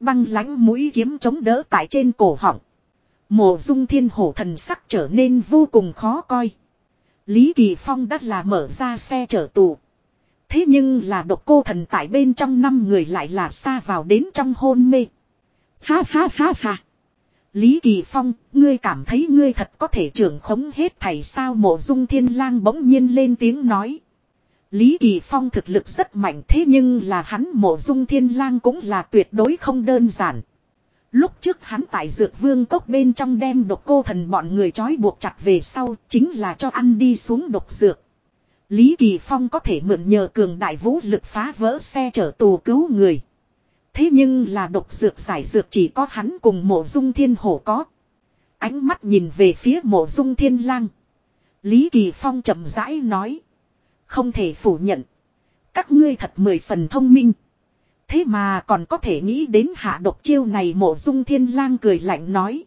Băng lãnh mũi kiếm chống đỡ tại trên cổ họng. Mộ dung thiên hổ thần sắc trở nên vô cùng khó coi. Lý Kỳ Phong đã là mở ra xe chở tù. Thế nhưng là độc cô thần tại bên trong năm người lại là xa vào đến trong hôn mê. Ha ha ha ha. Lý Kỳ Phong, ngươi cảm thấy ngươi thật có thể trưởng khống hết thảy sao mộ dung thiên lang bỗng nhiên lên tiếng nói. Lý Kỳ Phong thực lực rất mạnh thế nhưng là hắn mộ dung thiên lang cũng là tuyệt đối không đơn giản. Lúc trước hắn tại dược vương cốc bên trong đem độc cô thần bọn người trói buộc chặt về sau chính là cho ăn đi xuống độc dược. Lý Kỳ Phong có thể mượn nhờ cường đại vũ lực phá vỡ xe chở tù cứu người. Thế nhưng là độc dược giải dược chỉ có hắn cùng mộ dung thiên hổ có. Ánh mắt nhìn về phía mộ dung thiên lang. Lý Kỳ Phong chậm rãi nói. Không thể phủ nhận. Các ngươi thật mười phần thông minh. Thế mà còn có thể nghĩ đến hạ độc chiêu này mộ dung thiên lang cười lạnh nói.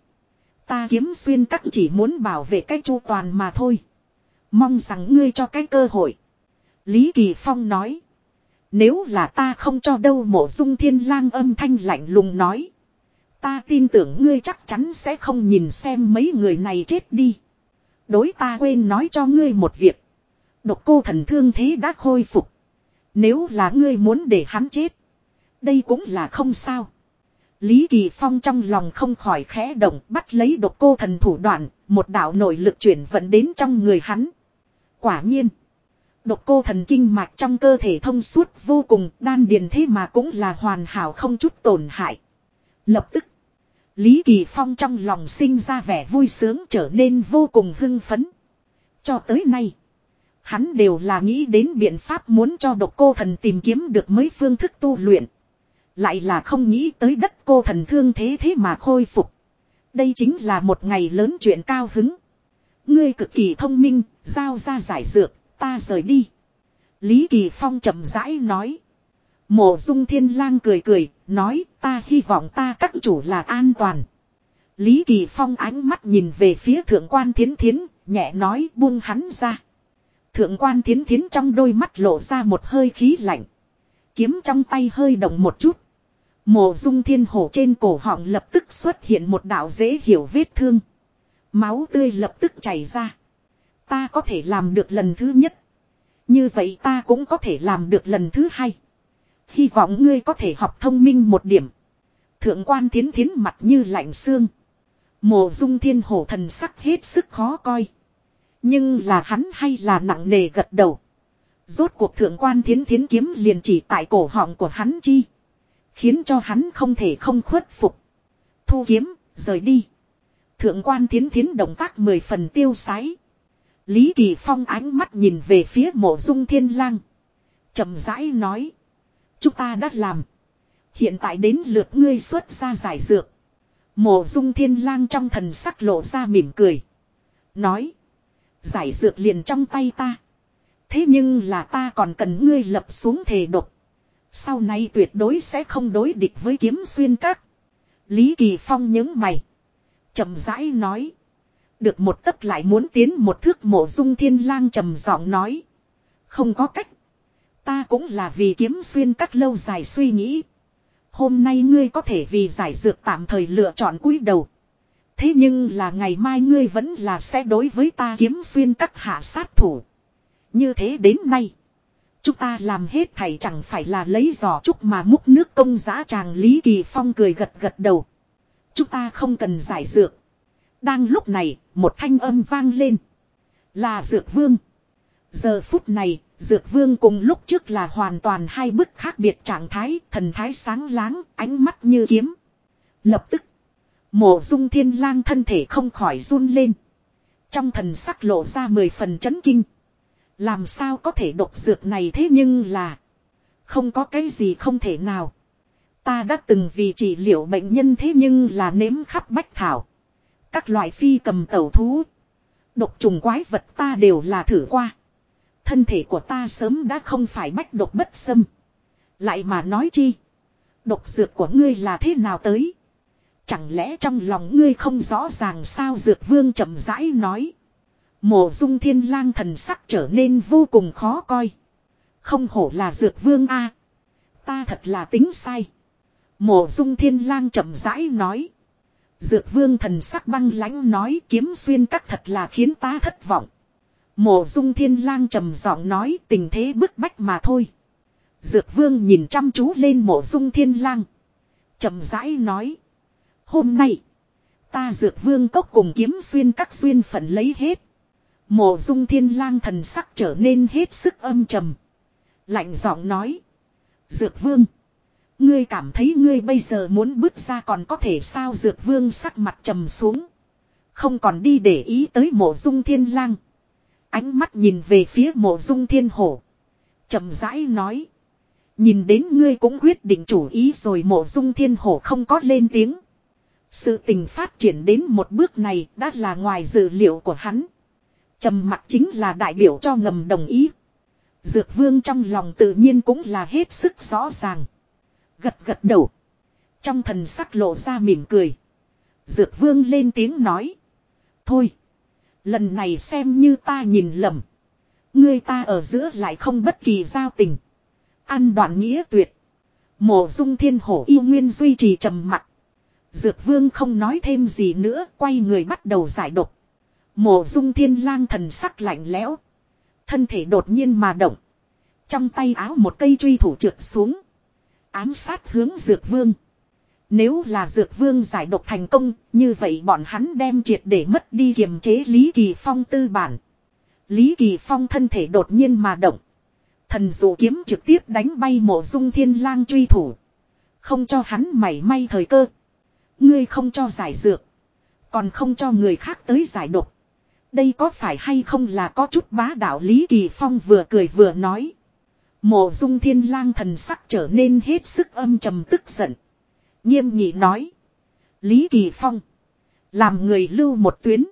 Ta kiếm xuyên các chỉ muốn bảo vệ cái chu toàn mà thôi. Mong rằng ngươi cho cái cơ hội. Lý Kỳ Phong nói. Nếu là ta không cho đâu mộ dung thiên lang âm thanh lạnh lùng nói. Ta tin tưởng ngươi chắc chắn sẽ không nhìn xem mấy người này chết đi. Đối ta quên nói cho ngươi một việc. Độc cô thần thương thế đã khôi phục. Nếu là ngươi muốn để hắn chết. Đây cũng là không sao. Lý Kỳ Phong trong lòng không khỏi khẽ động bắt lấy độc cô thần thủ đoạn, một đạo nội lực chuyển vận đến trong người hắn. Quả nhiên, Độc cô thần kinh mạch trong cơ thể thông suốt vô cùng đan điền thế mà cũng là hoàn hảo không chút tổn hại. Lập tức. Lý Kỳ Phong trong lòng sinh ra vẻ vui sướng trở nên vô cùng hưng phấn. Cho tới nay. Hắn đều là nghĩ đến biện pháp muốn cho độc cô thần tìm kiếm được mấy phương thức tu luyện. Lại là không nghĩ tới đất cô thần thương thế thế mà khôi phục. Đây chính là một ngày lớn chuyện cao hứng. Ngươi cực kỳ thông minh, giao ra giải dược, ta rời đi. Lý Kỳ Phong chậm rãi nói. Mộ dung thiên lang cười cười, nói ta hy vọng ta các chủ là an toàn. Lý Kỳ Phong ánh mắt nhìn về phía thượng quan thiến thiến, nhẹ nói buông hắn ra. Thượng quan thiến thiến trong đôi mắt lộ ra một hơi khí lạnh. Kiếm trong tay hơi động một chút. Mộ dung thiên hổ trên cổ họng lập tức xuất hiện một đạo dễ hiểu vết thương. Máu tươi lập tức chảy ra. Ta có thể làm được lần thứ nhất. Như vậy ta cũng có thể làm được lần thứ hai. Hy vọng ngươi có thể học thông minh một điểm. Thượng quan thiến thiến mặt như lạnh xương. Mộ dung thiên hổ thần sắc hết sức khó coi. Nhưng là hắn hay là nặng nề gật đầu. Rốt cuộc thượng quan thiến thiến kiếm liền chỉ tại cổ họng của hắn chi. Khiến cho hắn không thể không khuất phục. Thu kiếm, rời đi. Thượng quan thiến thiến động tác mười phần tiêu sái. Lý Kỳ Phong ánh mắt nhìn về phía mộ dung thiên lang. chậm rãi nói. Chúng ta đã làm. Hiện tại đến lượt ngươi xuất ra giải dược. Mộ dung thiên lang trong thần sắc lộ ra mỉm cười. Nói. Giải dược liền trong tay ta. Thế nhưng là ta còn cần ngươi lập xuống thề độc. Sau này tuyệt đối sẽ không đối địch với kiếm xuyên các. Lý Kỳ Phong những mày. chậm rãi nói. Được một tấc lại muốn tiến một thước mộ dung thiên lang trầm giọng nói. Không có cách. Ta cũng là vì kiếm xuyên các lâu dài suy nghĩ. Hôm nay ngươi có thể vì giải dược tạm thời lựa chọn cúi đầu. Thế nhưng là ngày mai ngươi vẫn là sẽ đối với ta kiếm xuyên các hạ sát thủ. Như thế đến nay. Chúng ta làm hết thảy chẳng phải là lấy giỏ trúc mà múc nước công giá chàng Lý Kỳ Phong cười gật gật đầu. Chúng ta không cần giải dược. Đang lúc này, một thanh âm vang lên. Là dược vương. Giờ phút này, dược vương cùng lúc trước là hoàn toàn hai bức khác biệt trạng thái, thần thái sáng láng, ánh mắt như kiếm. Lập tức, mộ dung thiên lang thân thể không khỏi run lên. Trong thần sắc lộ ra mười phần chấn kinh. Làm sao có thể độc dược này thế nhưng là. Không có cái gì không thể nào. Ta đã từng vì trị liệu bệnh nhân thế nhưng là nếm khắp bách thảo. Các loại phi cầm tẩu thú. Độc trùng quái vật ta đều là thử qua. Thân thể của ta sớm đã không phải bách độc bất xâm. Lại mà nói chi. Độc dược của ngươi là thế nào tới? Chẳng lẽ trong lòng ngươi không rõ ràng sao dược vương chậm rãi nói. Mộ dung thiên lang thần sắc trở nên vô cùng khó coi. Không hổ là dược vương a Ta thật là tính sai. Mộ dung thiên lang chậm rãi nói. Dược vương thần sắc băng lãnh nói kiếm xuyên các thật là khiến ta thất vọng. Mộ dung thiên lang trầm giọng nói tình thế bức bách mà thôi. Dược vương nhìn chăm chú lên mộ dung thiên lang. trầm rãi nói. Hôm nay. Ta dược vương cốc cùng kiếm xuyên các xuyên phận lấy hết. Mộ dung thiên lang thần sắc trở nên hết sức âm trầm. Lạnh giọng nói. Dược vương. Ngươi cảm thấy ngươi bây giờ muốn bước ra còn có thể sao dược vương sắc mặt trầm xuống. Không còn đi để ý tới mộ dung thiên lang. Ánh mắt nhìn về phía mộ dung thiên hổ. trầm rãi nói. Nhìn đến ngươi cũng quyết định chủ ý rồi mộ dung thiên hổ không có lên tiếng. Sự tình phát triển đến một bước này đã là ngoài dự liệu của hắn trầm mặt chính là đại biểu cho ngầm đồng ý. Dược vương trong lòng tự nhiên cũng là hết sức rõ ràng. Gật gật đầu. Trong thần sắc lộ ra mỉm cười. Dược vương lên tiếng nói. Thôi. Lần này xem như ta nhìn lầm. Ngươi ta ở giữa lại không bất kỳ giao tình. Ăn đoạn nghĩa tuyệt. Mộ dung thiên hổ yêu nguyên duy trì trầm mặc. Dược vương không nói thêm gì nữa. Quay người bắt đầu giải độc. Mộ dung thiên lang thần sắc lạnh lẽo. Thân thể đột nhiên mà động. Trong tay áo một cây truy thủ trượt xuống. Ám sát hướng dược vương. Nếu là dược vương giải độc thành công, như vậy bọn hắn đem triệt để mất đi kiềm chế Lý Kỳ Phong tư bản. Lý Kỳ Phong thân thể đột nhiên mà động. Thần dụ kiếm trực tiếp đánh bay mộ dung thiên lang truy thủ. Không cho hắn mảy may thời cơ. Ngươi không cho giải dược. Còn không cho người khác tới giải độc. Đây có phải hay không là có chút bá đạo Lý Kỳ Phong vừa cười vừa nói. Mộ dung thiên lang thần sắc trở nên hết sức âm trầm tức giận. Nghiêm nhị nói. Lý Kỳ Phong. Làm người lưu một tuyến.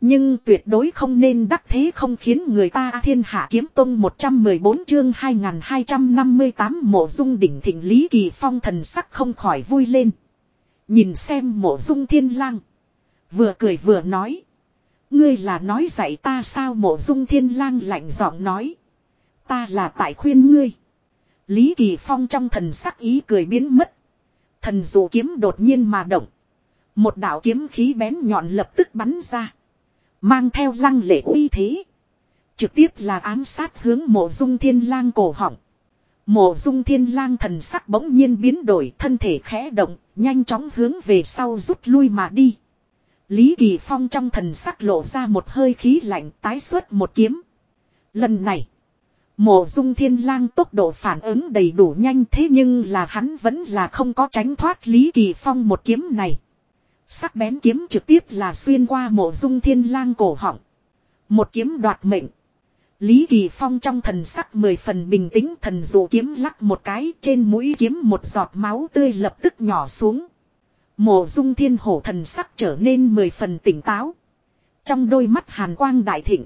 Nhưng tuyệt đối không nên đắc thế không khiến người ta thiên hạ kiếm tông 114 chương 2258 mộ dung đỉnh thịnh Lý Kỳ Phong thần sắc không khỏi vui lên. Nhìn xem mộ dung thiên lang. Vừa cười vừa nói. Ngươi là nói dạy ta sao mộ dung thiên lang lạnh giọng nói. Ta là tại khuyên ngươi. Lý Kỳ Phong trong thần sắc ý cười biến mất. Thần dụ kiếm đột nhiên mà động. Một đạo kiếm khí bén nhọn lập tức bắn ra. Mang theo lăng lệ uy thế. Trực tiếp là ám sát hướng mộ dung thiên lang cổ họng. Mộ dung thiên lang thần sắc bỗng nhiên biến đổi thân thể khẽ động, nhanh chóng hướng về sau rút lui mà đi. Lý Kỳ Phong trong thần sắc lộ ra một hơi khí lạnh tái xuất một kiếm. Lần này, mộ dung thiên lang tốc độ phản ứng đầy đủ nhanh thế nhưng là hắn vẫn là không có tránh thoát Lý Kỳ Phong một kiếm này. Sắc bén kiếm trực tiếp là xuyên qua mộ dung thiên lang cổ họng. Một kiếm đoạt mệnh. Lý Kỳ Phong trong thần sắc mười phần bình tĩnh thần dụ kiếm lắc một cái trên mũi kiếm một giọt máu tươi lập tức nhỏ xuống. Mộ dung thiên hổ thần sắc trở nên mười phần tỉnh táo. Trong đôi mắt hàn quang đại thịnh.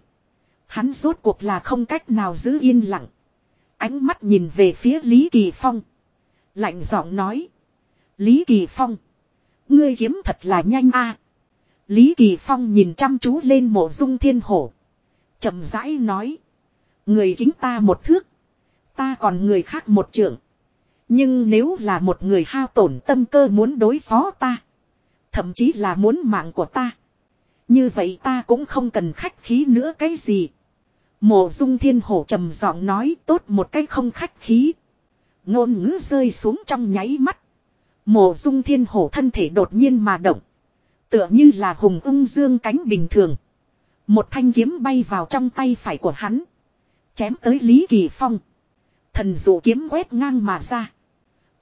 Hắn rốt cuộc là không cách nào giữ yên lặng. Ánh mắt nhìn về phía Lý Kỳ Phong. Lạnh giọng nói. Lý Kỳ Phong. Ngươi kiếm thật là nhanh a. Lý Kỳ Phong nhìn chăm chú lên mộ dung thiên hổ. chậm rãi nói. Người kính ta một thước. Ta còn người khác một trưởng. Nhưng nếu là một người hao tổn tâm cơ muốn đối phó ta. Thậm chí là muốn mạng của ta. Như vậy ta cũng không cần khách khí nữa cái gì. Mộ dung thiên hổ trầm giọng nói, tốt một cách không khách khí. Ngôn ngữ rơi xuống trong nháy mắt. Mộ dung thiên hổ thân thể đột nhiên mà động. Tựa như là hùng ung dương cánh bình thường. Một thanh kiếm bay vào trong tay phải của hắn. Chém tới Lý Kỳ Phong. Thần dụ kiếm quét ngang mà ra.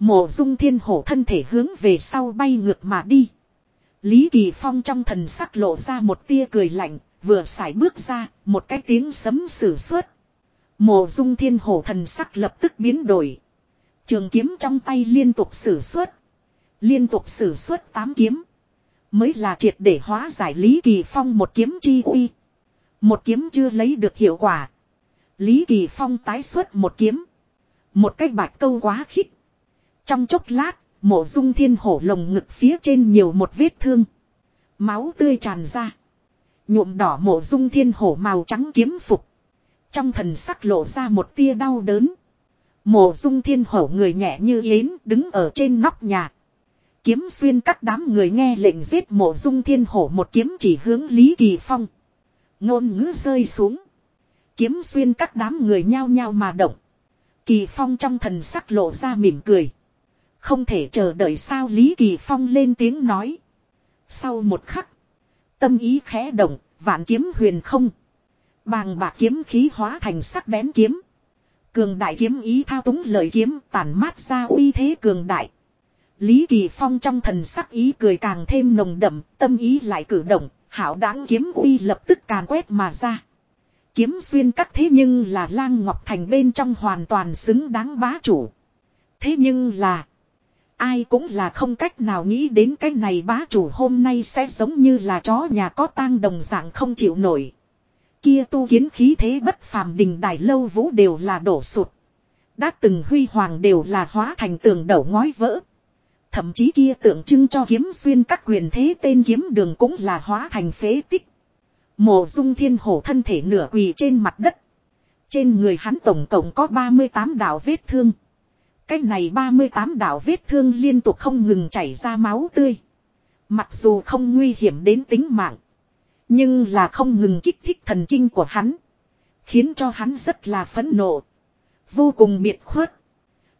Mộ dung thiên hổ thân thể hướng về sau bay ngược mà đi. Lý Kỳ Phong trong thần sắc lộ ra một tia cười lạnh, vừa xài bước ra, một cái tiếng sấm sử xuất. Mộ dung thiên hổ thần sắc lập tức biến đổi. Trường kiếm trong tay liên tục sử xuất. Liên tục sử xuất tám kiếm. Mới là triệt để hóa giải Lý Kỳ Phong một kiếm chi uy. Một kiếm chưa lấy được hiệu quả. Lý Kỳ Phong tái xuất một kiếm. Một cái bạch câu quá khích. Trong chốc lát, mộ dung thiên hổ lồng ngực phía trên nhiều một vết thương. Máu tươi tràn ra. Nhuộm đỏ mộ dung thiên hổ màu trắng kiếm phục. Trong thần sắc lộ ra một tia đau đớn. Mộ dung thiên hổ người nhẹ như yến đứng ở trên nóc nhà. Kiếm xuyên các đám người nghe lệnh giết mộ dung thiên hổ một kiếm chỉ hướng Lý Kỳ Phong. Ngôn ngữ rơi xuống. Kiếm xuyên các đám người nhao nhao mà động. Kỳ Phong trong thần sắc lộ ra mỉm cười. Không thể chờ đợi sao Lý Kỳ Phong lên tiếng nói. Sau một khắc. Tâm ý khẽ động, vạn kiếm huyền không. Bàng bạc kiếm khí hóa thành sắc bén kiếm. Cường đại kiếm ý thao túng lời kiếm tản mát ra uy thế cường đại. Lý Kỳ Phong trong thần sắc ý cười càng thêm nồng đậm, tâm ý lại cử động, hảo đáng kiếm uy lập tức càn quét mà ra. Kiếm xuyên các thế nhưng là lang ngọc thành bên trong hoàn toàn xứng đáng bá chủ. Thế nhưng là, ai cũng là không cách nào nghĩ đến cái này bá chủ hôm nay sẽ giống như là chó nhà có tang đồng dạng không chịu nổi. Kia tu kiến khí thế bất phàm đình đài lâu vũ đều là đổ sụt. Đã từng huy hoàng đều là hóa thành tường đầu ngói vỡ. Thậm chí kia tượng trưng cho kiếm xuyên các quyền thế tên kiếm đường cũng là hóa thành phế tích. Mộ dung thiên hổ thân thể nửa quỳ trên mặt đất. Trên người hắn tổng cộng có 38 đạo vết thương. Cái này 38 đạo vết thương liên tục không ngừng chảy ra máu tươi. Mặc dù không nguy hiểm đến tính mạng. Nhưng là không ngừng kích thích thần kinh của hắn. Khiến cho hắn rất là phẫn nộ. Vô cùng biệt khuất.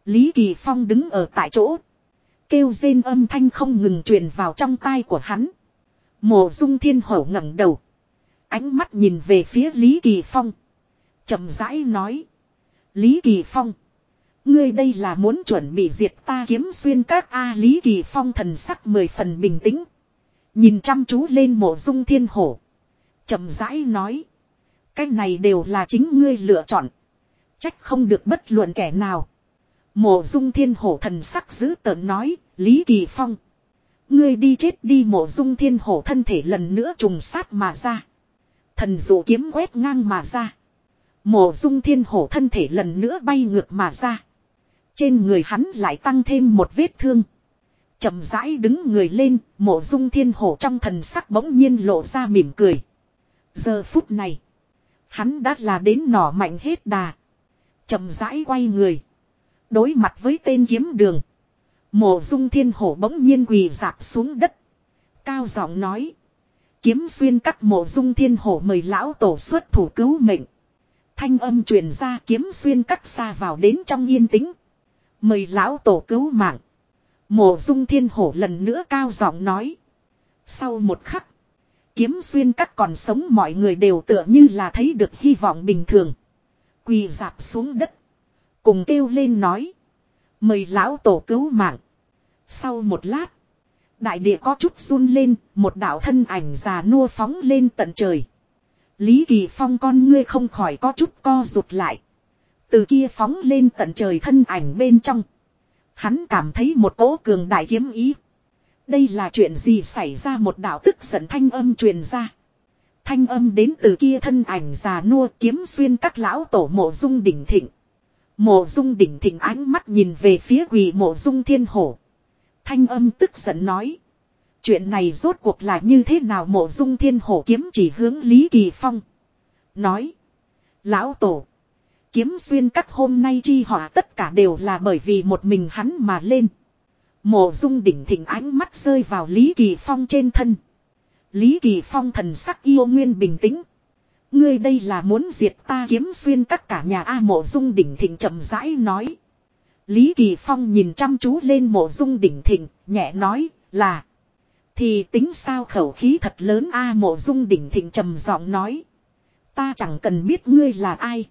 Lý Kỳ Phong đứng ở tại chỗ, kêu rên âm thanh không ngừng truyền vào trong tai của hắn. Mộ dung thiên hổ ngẩng đầu. Ánh mắt nhìn về phía Lý Kỳ Phong. chậm rãi nói. Lý Kỳ Phong. Ngươi đây là muốn chuẩn bị diệt ta kiếm xuyên các A Lý Kỳ Phong thần sắc mười phần bình tĩnh. Nhìn chăm chú lên mộ dung thiên hổ. chậm rãi nói. Cái này đều là chính ngươi lựa chọn. Trách không được bất luận kẻ nào. Mộ dung thiên hổ thần sắc giữ tợn nói. Lý Kỳ Phong. Ngươi đi chết đi mộ dung thiên hổ thân thể lần nữa trùng sát mà ra. Thần dụ kiếm quét ngang mà ra. Mộ dung thiên hổ thân thể lần nữa bay ngược mà ra. Trên người hắn lại tăng thêm một vết thương. chậm rãi đứng người lên, mộ dung thiên hổ trong thần sắc bỗng nhiên lộ ra mỉm cười. Giờ phút này, hắn đã là đến nỏ mạnh hết đà. chậm rãi quay người. Đối mặt với tên kiếm đường. Mộ dung thiên hổ bỗng nhiên quỳ dạp xuống đất. Cao giọng nói. Kiếm xuyên các mộ dung thiên hổ mời lão tổ xuất thủ cứu mệnh. Thanh âm truyền ra kiếm xuyên các xa vào đến trong yên tĩnh. Mời lão tổ cứu mạng. Mộ dung thiên hổ lần nữa cao giọng nói. Sau một khắc. Kiếm xuyên các còn sống mọi người đều tựa như là thấy được hy vọng bình thường. Quỳ dạp xuống đất. Cùng kêu lên nói. Mời lão tổ cứu mạng. Sau một lát. Đại địa có chút run lên. Một đạo thân ảnh già nua phóng lên tận trời. Lý Kỳ Phong con ngươi không khỏi có chút co rụt lại. Từ kia phóng lên tận trời thân ảnh bên trong. Hắn cảm thấy một cỗ cường đại kiếm ý. Đây là chuyện gì xảy ra một đạo tức giận thanh âm truyền ra. Thanh âm đến từ kia thân ảnh già nua kiếm xuyên các lão tổ mộ dung đỉnh thịnh. Mộ dung đỉnh thịnh ánh mắt nhìn về phía quỳ mộ dung thiên hổ. Thanh âm tức giận nói. Chuyện này rốt cuộc là như thế nào mộ dung thiên hổ kiếm chỉ hướng Lý Kỳ Phong. Nói. Lão tổ. Kiếm xuyên các hôm nay chi họa tất cả đều là bởi vì một mình hắn mà lên. Mộ dung đỉnh thịnh ánh mắt rơi vào Lý Kỳ Phong trên thân. Lý Kỳ Phong thần sắc yêu nguyên bình tĩnh. Ngươi đây là muốn diệt ta kiếm xuyên các cả nhà A mộ dung đỉnh thịnh chậm rãi nói. Lý Kỳ Phong nhìn chăm chú lên mộ dung đỉnh thịnh, nhẹ nói là. Thì tính sao khẩu khí thật lớn A mộ dung đỉnh thịnh trầm giọng nói. Ta chẳng cần biết ngươi là ai.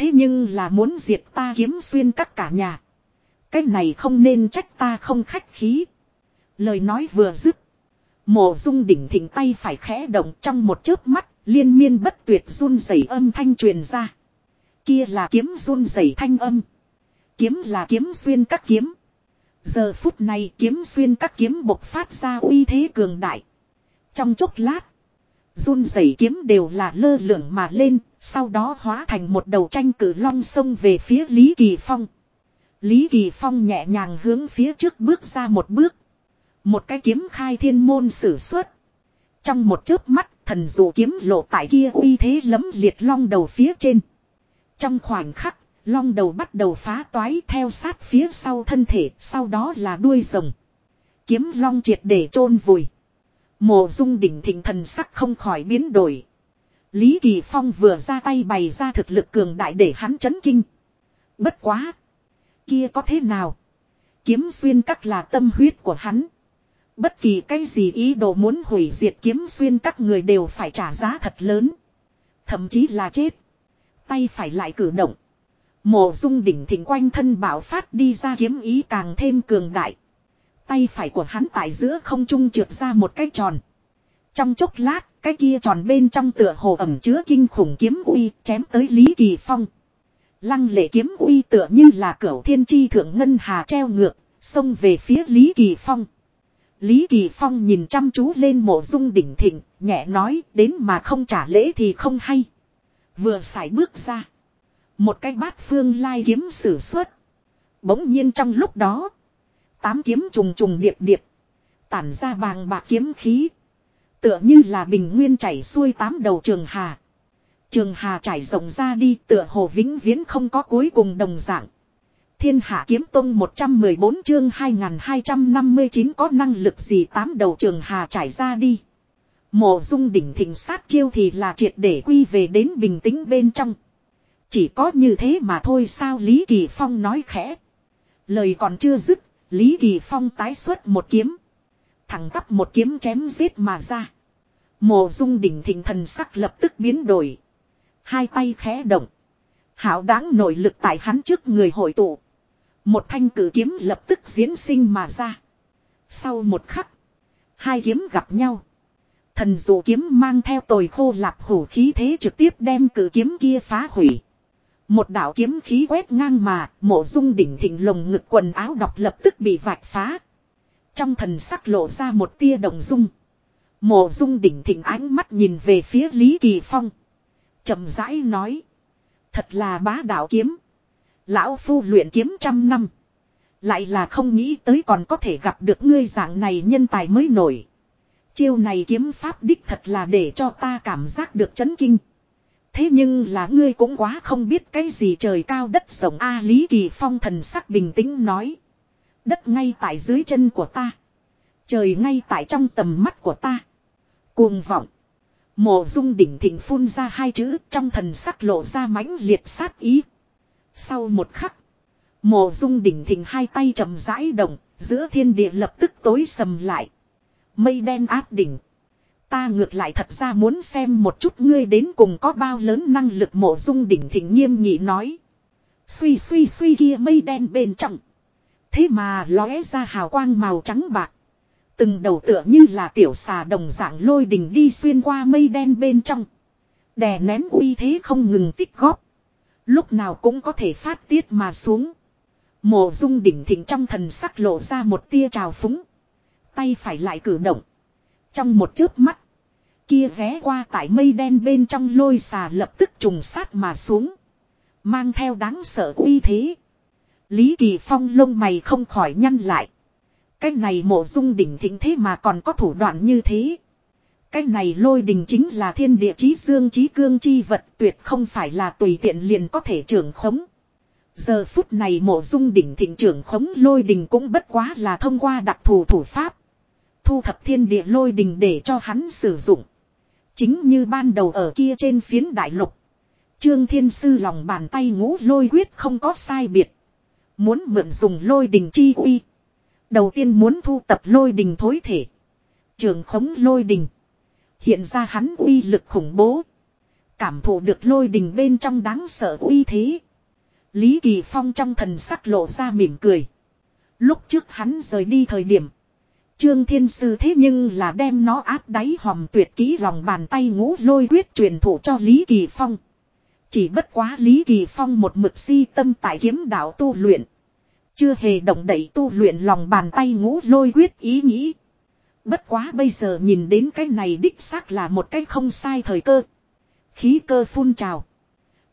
Thế nhưng là muốn diệt ta kiếm xuyên các cả nhà. Cái này không nên trách ta không khách khí. Lời nói vừa dứt. Mộ dung đỉnh thỉnh tay phải khẽ động trong một chớp mắt, liên miên bất tuyệt run rẩy âm thanh truyền ra. Kia là kiếm run rẩy thanh âm. Kiếm là kiếm xuyên các kiếm. Giờ phút này kiếm xuyên các kiếm bộc phát ra uy thế cường đại. Trong chốc lát, run rẩy kiếm đều là lơ lửng mà lên, sau đó hóa thành một đầu tranh cử long sông về phía Lý Kỳ Phong. Lý Kỳ Phong nhẹ nhàng hướng phía trước bước ra một bước. Một cái kiếm khai thiên môn sử xuất. Trong một chớp mắt, thần dụ kiếm lộ tại kia uy thế lấm liệt long đầu phía trên. Trong khoảnh khắc, long đầu bắt đầu phá toái theo sát phía sau thân thể, sau đó là đuôi rồng. Kiếm long triệt để chôn vùi. Mộ dung đỉnh thịnh thần sắc không khỏi biến đổi. Lý Kỳ Phong vừa ra tay bày ra thực lực cường đại để hắn chấn kinh. Bất quá. Kia có thế nào? Kiếm xuyên các là tâm huyết của hắn. Bất kỳ cái gì ý đồ muốn hủy diệt kiếm xuyên các người đều phải trả giá thật lớn. Thậm chí là chết. Tay phải lại cử động. Mộ dung đỉnh thỉnh quanh thân bảo phát đi ra kiếm ý càng thêm cường đại. Tay phải của hắn tại giữa không trung trượt ra một cái tròn. Trong chốc lát, cái kia tròn bên trong tựa hồ ẩm chứa kinh khủng kiếm uy chém tới Lý Kỳ Phong. Lăng lệ kiếm uy tựa như là cửu thiên chi thượng ngân hà treo ngược, xông về phía Lý Kỳ Phong. Lý Kỳ Phong nhìn chăm chú lên mộ dung đỉnh thịnh, nhẹ nói đến mà không trả lễ thì không hay. Vừa xài bước ra. Một cái bát phương lai kiếm sử xuất. Bỗng nhiên trong lúc đó. Tám kiếm trùng trùng điệp điệp. Tản ra bàng bạc kiếm khí. Tựa như là bình nguyên chảy xuôi tám đầu trường hà. Trường hà trải rộng ra đi tựa hồ vĩnh viễn không có cuối cùng đồng dạng. Thiên hạ kiếm tông 114 chương 2259 có năng lực gì tám đầu trường hà trải ra đi. Mộ dung đỉnh thịnh sát chiêu thì là triệt để quy về đến bình tĩnh bên trong. Chỉ có như thế mà thôi sao Lý Kỳ Phong nói khẽ. Lời còn chưa dứt, Lý Kỳ Phong tái xuất một kiếm. Thẳng tắp một kiếm chém giết mà ra. Mộ dung đỉnh thịnh thần sắc lập tức biến đổi. Hai tay khẽ động. Hảo đáng nội lực tại hắn trước người hội tụ. Một thanh cử kiếm lập tức diễn sinh mà ra. Sau một khắc. Hai kiếm gặp nhau. Thần dụ kiếm mang theo tồi khô lạp hủ khí thế trực tiếp đem cử kiếm kia phá hủy. Một đạo kiếm khí quét ngang mà, mộ dung đỉnh thịnh lồng ngực quần áo đọc lập tức bị vạch phá. Trong thần sắc lộ ra một tia đồng dung. Mộ dung đỉnh thỉnh ánh mắt nhìn về phía Lý Kỳ Phong. chậm rãi nói. Thật là bá đạo kiếm. Lão phu luyện kiếm trăm năm. Lại là không nghĩ tới còn có thể gặp được ngươi dạng này nhân tài mới nổi. Chiêu này kiếm pháp đích thật là để cho ta cảm giác được chấn kinh. Thế nhưng là ngươi cũng quá không biết cái gì trời cao đất rộng A Lý Kỳ Phong thần sắc bình tĩnh nói. Đất ngay tại dưới chân của ta. Trời ngay tại trong tầm mắt của ta. Cuồng vọng. Mộ dung đỉnh thịnh phun ra hai chữ, trong thần sắc lộ ra mãnh liệt sát ý. Sau một khắc. Mộ dung đỉnh thịnh hai tay chậm rãi động. Giữa thiên địa lập tức tối sầm lại. Mây đen áp đỉnh. Ta ngược lại thật ra muốn xem một chút ngươi đến cùng có bao lớn năng lực, mộ dung đỉnh thịnh nghiêm nghị nói. Suy suy suy kia mây đen bên trong. Thế mà lóe ra hào quang màu trắng bạc. Từng đầu tựa như là tiểu xà đồng dạng lôi đình đi xuyên qua mây đen bên trong. Đè nén uy thế không ngừng tích góp. Lúc nào cũng có thể phát tiết mà xuống. Mộ dung đỉnh thịnh trong thần sắc lộ ra một tia trào phúng. Tay phải lại cử động. Trong một chớp mắt. Kia ghé qua tại mây đen bên trong lôi xà lập tức trùng sát mà xuống. Mang theo đáng sợ uy thế. Lý Kỳ Phong lông mày không khỏi nhăn lại. Cái này mộ dung đỉnh thịnh thế mà còn có thủ đoạn như thế. Cái này lôi đình chính là thiên địa chí dương chí cương chi vật tuyệt không phải là tùy tiện liền có thể trưởng khống. Giờ phút này mộ dung đỉnh thịnh trưởng khống lôi đình cũng bất quá là thông qua đặc thù thủ pháp. Thu thập thiên địa lôi đình để cho hắn sử dụng. Chính như ban đầu ở kia trên phiến đại lục. Trương Thiên Sư lòng bàn tay ngũ lôi quyết không có sai biệt. Muốn mượn dùng lôi đình chi uy. Đầu tiên muốn thu tập lôi đình thối thể. Trường khống lôi đình. Hiện ra hắn uy lực khủng bố. Cảm thụ được lôi đình bên trong đáng sợ uy thế. Lý Kỳ Phong trong thần sắc lộ ra mỉm cười. Lúc trước hắn rời đi thời điểm. Trương Thiên Sư thế nhưng là đem nó áp đáy hòm tuyệt kỹ lòng bàn tay ngũ lôi quyết truyền thụ cho Lý Kỳ Phong. Chỉ bất quá Lý Kỳ Phong một mực si tâm tại kiếm đạo tu luyện. Chưa hề động đẩy tu luyện lòng bàn tay ngũ lôi quyết ý nghĩ. Bất quá bây giờ nhìn đến cái này đích xác là một cái không sai thời cơ. Khí cơ phun trào.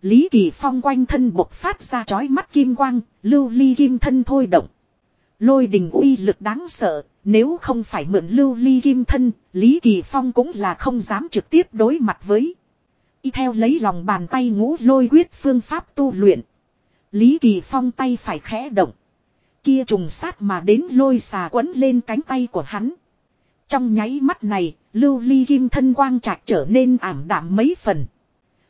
Lý Kỳ Phong quanh thân bộc phát ra chói mắt kim quang, lưu ly kim thân thôi động. Lôi đình uy lực đáng sợ, nếu không phải mượn lưu ly kim thân, Lý Kỳ Phong cũng là không dám trực tiếp đối mặt với. Y theo lấy lòng bàn tay ngũ lôi quyết phương pháp tu luyện. Lý Kỳ Phong tay phải khẽ động. Kia trùng sát mà đến lôi xà quấn lên cánh tay của hắn. Trong nháy mắt này, lưu ly kim thân quang trạch trở nên ảm đạm mấy phần.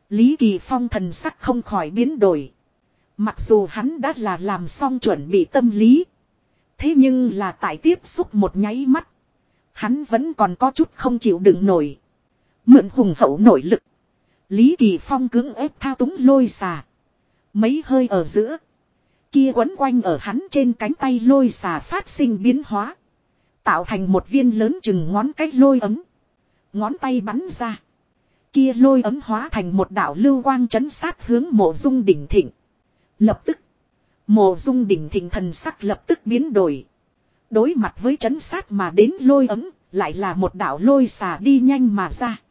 Lý Kỳ Phong thần sắc không khỏi biến đổi. Mặc dù hắn đã là làm xong chuẩn bị tâm lý. Thế nhưng là tại tiếp xúc một nháy mắt. Hắn vẫn còn có chút không chịu đựng nổi. Mượn hùng hậu nội lực. Lý Kỳ Phong cứng ép thao túng lôi xà. Mấy hơi ở giữa. Kia quấn quanh ở hắn trên cánh tay lôi xà phát sinh biến hóa. Tạo thành một viên lớn chừng ngón cách lôi ấm. Ngón tay bắn ra. Kia lôi ấm hóa thành một đạo lưu quang chấn sát hướng mộ dung đỉnh thịnh. Lập tức. Mộ dung đỉnh thịnh thần sắc lập tức biến đổi. Đối mặt với chấn sát mà đến lôi ấm, lại là một đạo lôi xà đi nhanh mà ra.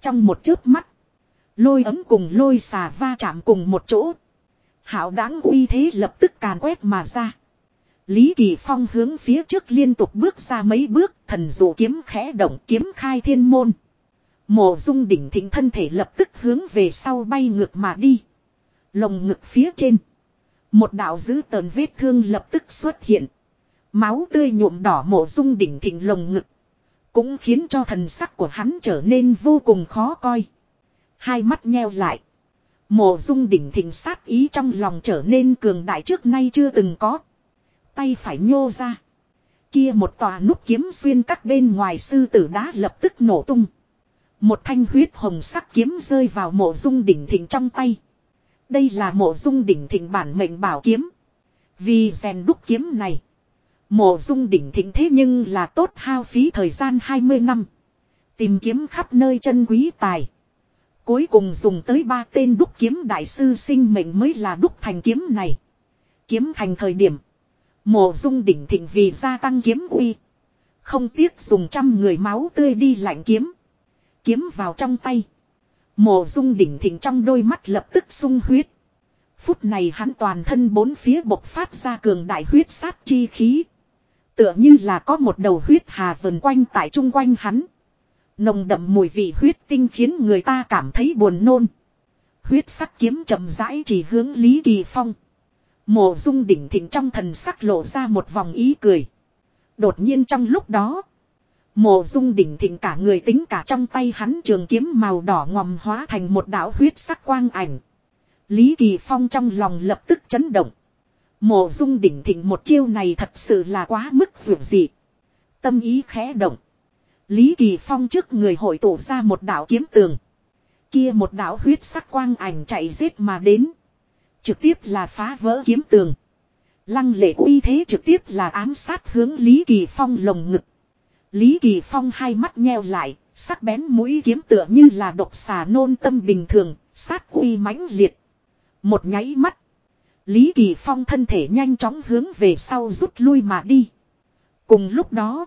Trong một chớp mắt, lôi ấm cùng lôi xà va chạm cùng một chỗ. Hảo đáng uy thế lập tức càn quét mà ra. Lý Kỳ Phong hướng phía trước liên tục bước ra mấy bước, thần dụ kiếm khẽ động kiếm khai thiên môn. Mộ dung đỉnh thịnh thân thể lập tức hướng về sau bay ngược mà đi. Lồng ngực phía trên. Một đạo dữ tờn vết thương lập tức xuất hiện. Máu tươi nhuộm đỏ mộ dung đỉnh thịnh lồng ngực. Cũng khiến cho thần sắc của hắn trở nên vô cùng khó coi. Hai mắt nheo lại. Mộ dung đỉnh thịnh sát ý trong lòng trở nên cường đại trước nay chưa từng có. Tay phải nhô ra. Kia một tòa nút kiếm xuyên các bên ngoài sư tử đá lập tức nổ tung. Một thanh huyết hồng sắc kiếm rơi vào mộ dung đỉnh thịnh trong tay. Đây là mộ dung đỉnh thịnh bản mệnh bảo kiếm. Vì rèn đúc kiếm này. Mộ dung đỉnh thịnh thế nhưng là tốt hao phí thời gian 20 năm. Tìm kiếm khắp nơi chân quý tài. Cuối cùng dùng tới ba tên đúc kiếm đại sư sinh mệnh mới là đúc thành kiếm này. Kiếm thành thời điểm. Mộ dung đỉnh thịnh vì gia tăng kiếm uy. Không tiếc dùng trăm người máu tươi đi lạnh kiếm. Kiếm vào trong tay. Mộ dung đỉnh thịnh trong đôi mắt lập tức sung huyết. Phút này hắn toàn thân bốn phía bộc phát ra cường đại huyết sát chi khí. Tựa như là có một đầu huyết hà vần quanh tại trung quanh hắn. Nồng đậm mùi vị huyết tinh khiến người ta cảm thấy buồn nôn. Huyết sắc kiếm chậm rãi chỉ hướng Lý Kỳ Phong. Mộ dung đỉnh thịnh trong thần sắc lộ ra một vòng ý cười. Đột nhiên trong lúc đó. Mộ dung đỉnh thịnh cả người tính cả trong tay hắn trường kiếm màu đỏ ngòm hóa thành một đạo huyết sắc quang ảnh. Lý Kỳ Phong trong lòng lập tức chấn động. Mộ dung đỉnh thịnh một chiêu này thật sự là quá mức vượt dị. Tâm ý khẽ động. Lý Kỳ Phong trước người hội tụ ra một đạo kiếm tường. Kia một đạo huyết sắc quang ảnh chạy giết mà đến. Trực tiếp là phá vỡ kiếm tường. Lăng lệ uy thế trực tiếp là ám sát hướng Lý Kỳ Phong lồng ngực. Lý Kỳ Phong hai mắt nheo lại, sắc bén mũi kiếm tựa như là độc xà nôn tâm bình thường, sát uy mãnh liệt. Một nháy mắt. Lý Kỳ Phong thân thể nhanh chóng hướng về sau rút lui mà đi. Cùng lúc đó,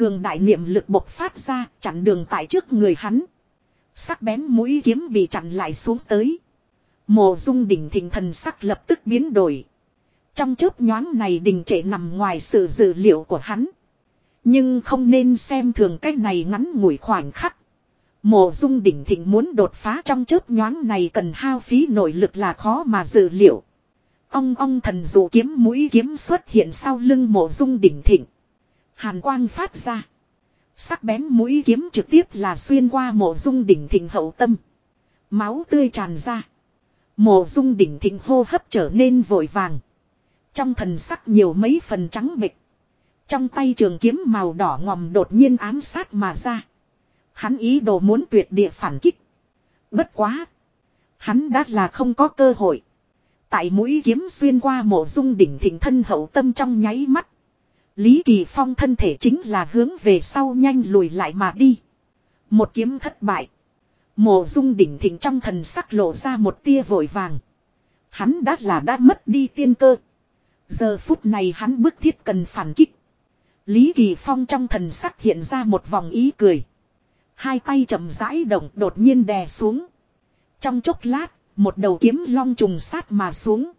cường đại niệm lực bộc phát ra, chặn đường tại trước người hắn. Sắc bén mũi kiếm bị chặn lại xuống tới. Mộ dung đỉnh thịnh thần sắc lập tức biến đổi. Trong chớp nhoáng này đình trệ nằm ngoài sự dự liệu của hắn. Nhưng không nên xem thường cái này ngắn ngủi khoảnh khắc. Mộ dung đỉnh thịnh muốn đột phá trong chớp nhoáng này cần hao phí nội lực là khó mà dự liệu. ông ông thần dụ kiếm mũi kiếm xuất hiện sau lưng mộ dung đỉnh thịnh. Hàn quang phát ra. Sắc bén mũi kiếm trực tiếp là xuyên qua mộ dung đỉnh thịnh hậu tâm. Máu tươi tràn ra. Mộ dung đỉnh thịnh hô hấp trở nên vội vàng. Trong thần sắc nhiều mấy phần trắng bịch. Trong tay trường kiếm màu đỏ ngòm đột nhiên ám sát mà ra. Hắn ý đồ muốn tuyệt địa phản kích. Bất quá. Hắn đã là không có cơ hội. Tại mũi kiếm xuyên qua mộ dung đỉnh thịnh thân hậu tâm trong nháy mắt. Lý Kỳ Phong thân thể chính là hướng về sau nhanh lùi lại mà đi. Một kiếm thất bại. Mộ dung đỉnh thịnh trong thần sắc lộ ra một tia vội vàng. Hắn đã là đã mất đi tiên cơ. Giờ phút này hắn bức thiết cần phản kích. Lý Kỳ Phong trong thần sắc hiện ra một vòng ý cười. Hai tay chậm rãi động đột nhiên đè xuống. Trong chốc lát, một đầu kiếm long trùng sát mà xuống.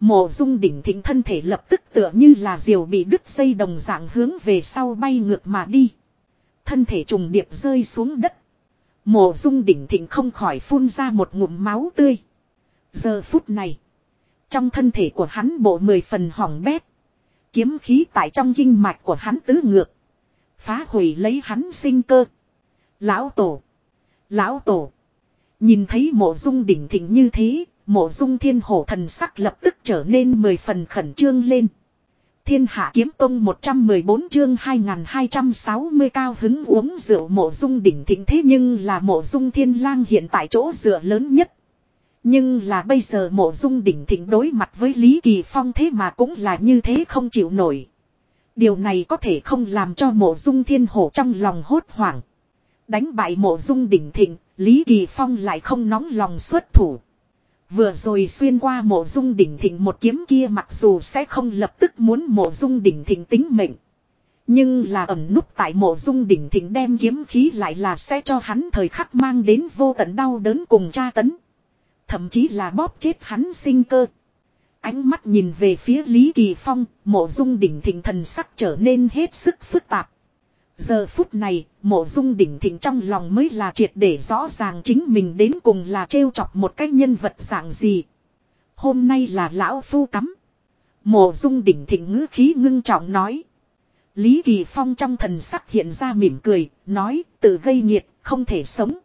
Mộ dung đỉnh thịnh thân thể lập tức tựa như là diều bị đứt dây đồng dạng hướng về sau bay ngược mà đi. Thân thể trùng điệp rơi xuống đất. Mộ dung đỉnh thịnh không khỏi phun ra một ngụm máu tươi. Giờ phút này. Trong thân thể của hắn bộ mười phần hỏng bét. Kiếm khí tại trong kinh mạch của hắn tứ ngược. Phá hủy lấy hắn sinh cơ. Lão tổ. Lão tổ. Nhìn thấy mộ dung đỉnh thịnh như thế. Mộ dung thiên hổ thần sắc lập tức trở nên mười phần khẩn trương lên. Thiên hạ kiếm tông 114 chương 2260 cao hứng uống rượu mộ dung đỉnh thịnh thế nhưng là mộ dung thiên lang hiện tại chỗ dựa lớn nhất. Nhưng là bây giờ mộ dung đỉnh thịnh đối mặt với Lý Kỳ Phong thế mà cũng là như thế không chịu nổi. Điều này có thể không làm cho mộ dung thiên hổ trong lòng hốt hoảng. Đánh bại mộ dung đỉnh thịnh, Lý Kỳ Phong lại không nóng lòng xuất thủ. Vừa rồi xuyên qua mộ dung đỉnh thịnh một kiếm kia mặc dù sẽ không lập tức muốn mộ dung đỉnh thịnh tính mệnh. Nhưng là ẩn núp tại mộ dung đỉnh thịnh đem kiếm khí lại là sẽ cho hắn thời khắc mang đến vô tận đau đớn cùng tra tấn. Thậm chí là bóp chết hắn sinh cơ. Ánh mắt nhìn về phía Lý Kỳ Phong, mộ dung đỉnh thịnh thần sắc trở nên hết sức phức tạp. Giờ phút này, mộ dung đỉnh thịnh trong lòng mới là triệt để rõ ràng chính mình đến cùng là trêu chọc một cái nhân vật dạng gì. Hôm nay là lão phu cắm. Mộ dung đỉnh thịnh ngữ khí ngưng trọng nói. Lý Kỳ Phong trong thần sắc hiện ra mỉm cười, nói tự gây nhiệt, không thể sống.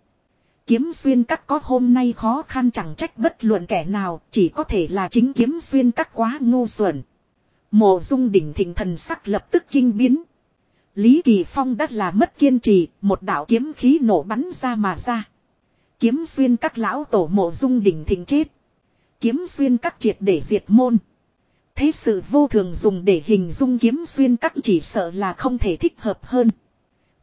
Kiếm xuyên các có hôm nay khó khăn chẳng trách bất luận kẻ nào, chỉ có thể là chính kiếm xuyên các quá ngu xuẩn. Mộ dung đỉnh thịnh thần sắc lập tức kinh biến. Lý Kỳ Phong đắt là mất kiên trì, một đạo kiếm khí nổ bắn ra mà ra. Kiếm xuyên các lão tổ mộ dung đỉnh thình chết. Kiếm xuyên các triệt để diệt môn. Thế sự vô thường dùng để hình dung kiếm xuyên các chỉ sợ là không thể thích hợp hơn.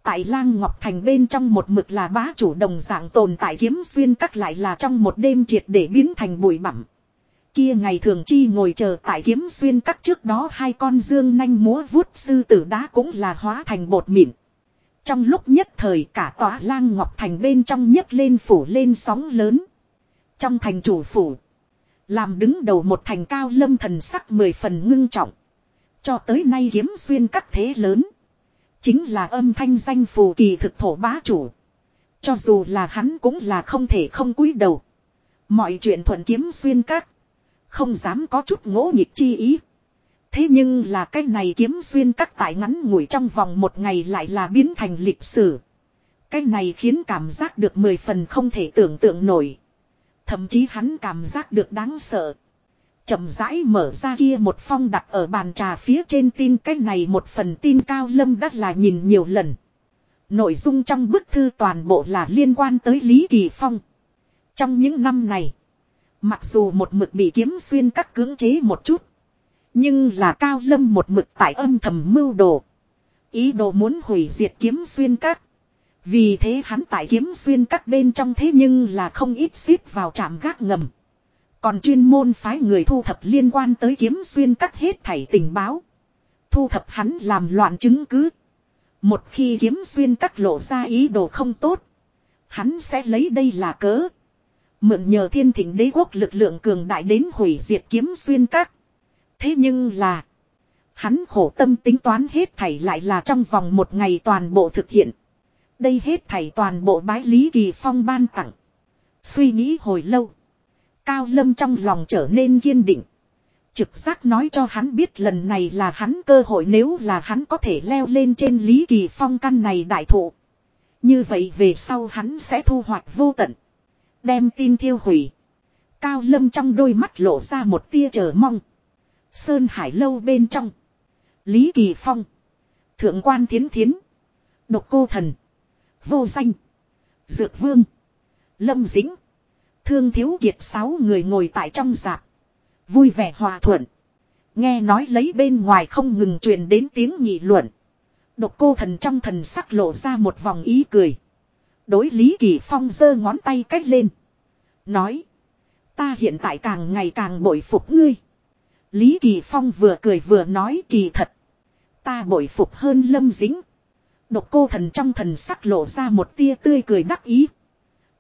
Tại lang ngọc thành bên trong một mực là bá chủ đồng dạng tồn tại kiếm xuyên các lại là trong một đêm triệt để biến thành bụi bặm. Kia ngày thường chi ngồi chờ tại kiếm xuyên các trước đó hai con dương nanh múa vuốt sư tử đá cũng là hóa thành bột mịn. Trong lúc nhất thời cả tòa lang ngọc thành bên trong nhấc lên phủ lên sóng lớn. Trong thành chủ phủ. Làm đứng đầu một thành cao lâm thần sắc mười phần ngưng trọng. Cho tới nay kiếm xuyên các thế lớn. Chính là âm thanh danh phù kỳ thực thổ bá chủ. Cho dù là hắn cũng là không thể không cúi đầu. Mọi chuyện thuận kiếm xuyên các. Không dám có chút ngỗ nghịch chi ý. Thế nhưng là cái này kiếm xuyên các tại ngắn ngủi trong vòng một ngày lại là biến thành lịch sử. Cái này khiến cảm giác được mười phần không thể tưởng tượng nổi. Thậm chí hắn cảm giác được đáng sợ. chậm rãi mở ra kia một phong đặt ở bàn trà phía trên tin cái này một phần tin cao lâm đắt là nhìn nhiều lần. Nội dung trong bức thư toàn bộ là liên quan tới Lý Kỳ Phong. Trong những năm này, mặc dù một mực bị kiếm xuyên các cưỡng chế một chút. Nhưng là cao lâm một mực tại âm thầm mưu đồ. Ý đồ muốn hủy diệt kiếm xuyên các. Vì thế hắn tại kiếm xuyên các bên trong thế nhưng là không ít xếp vào trạm gác ngầm. Còn chuyên môn phái người thu thập liên quan tới kiếm xuyên các hết thảy tình báo. Thu thập hắn làm loạn chứng cứ. Một khi kiếm xuyên các lộ ra ý đồ không tốt. Hắn sẽ lấy đây là cớ. Mượn nhờ thiên thỉnh đế quốc lực lượng cường đại đến hủy diệt kiếm xuyên các. Thế nhưng là. Hắn khổ tâm tính toán hết thảy lại là trong vòng một ngày toàn bộ thực hiện. Đây hết thảy toàn bộ bái Lý Kỳ Phong ban tặng. Suy nghĩ hồi lâu. Cao Lâm trong lòng trở nên kiên định. Trực giác nói cho hắn biết lần này là hắn cơ hội nếu là hắn có thể leo lên trên Lý Kỳ Phong căn này đại thụ. Như vậy về sau hắn sẽ thu hoạch vô tận. Đem tin thiêu hủy. Cao Lâm trong đôi mắt lộ ra một tia chờ mong. Sơn Hải lâu bên trong. Lý Kỳ Phong. Thượng quan thiến thiến. Độc cô thần. Vô danh. Dược vương. Lâm Dĩnh. Thương thiếu kiệt sáu người ngồi tại trong giạc. Vui vẻ hòa thuận. Nghe nói lấy bên ngoài không ngừng truyền đến tiếng nhị luận. Độc cô thần trong thần sắc lộ ra một vòng ý cười. Đối Lý Kỳ Phong giơ ngón tay cách lên. Nói. Ta hiện tại càng ngày càng bội phục ngươi. Lý Kỳ Phong vừa cười vừa nói kỳ thật. Ta bội phục hơn lâm dính. Độc cô thần trong thần sắc lộ ra một tia tươi cười đắc ý.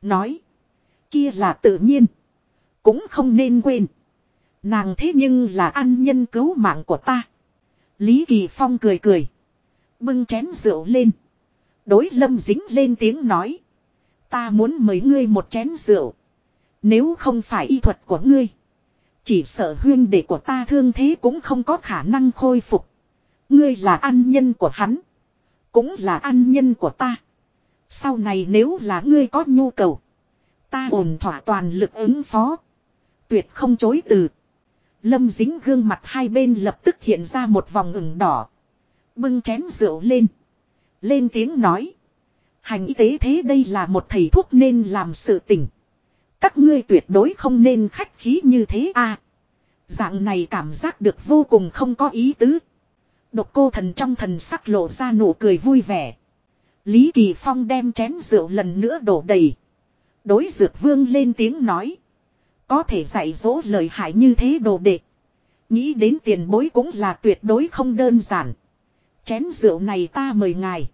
Nói. Kia là tự nhiên. Cũng không nên quên. Nàng thế nhưng là ăn nhân cứu mạng của ta. Lý Kỳ Phong cười cười. Bưng chén rượu lên. Đối lâm dính lên tiếng nói. Ta muốn mời ngươi một chén rượu. Nếu không phải y thuật của ngươi. Chỉ sợ huyên đệ của ta thương thế cũng không có khả năng khôi phục. Ngươi là ăn nhân của hắn. Cũng là ăn nhân của ta. Sau này nếu là ngươi có nhu cầu. Ta ổn thỏa toàn lực ứng phó. Tuyệt không chối từ. Lâm dính gương mặt hai bên lập tức hiện ra một vòng ửng đỏ. Bưng chén rượu lên. Lên tiếng nói. Hành y tế thế đây là một thầy thuốc nên làm sự tình. Các ngươi tuyệt đối không nên khách khí như thế à. Dạng này cảm giác được vô cùng không có ý tứ. Độc cô thần trong thần sắc lộ ra nụ cười vui vẻ. Lý Kỳ Phong đem chén rượu lần nữa đổ đầy. Đối dược vương lên tiếng nói. Có thể dạy dỗ lời hại như thế đồ đệ. Nghĩ đến tiền bối cũng là tuyệt đối không đơn giản. Chén rượu này ta mời ngài.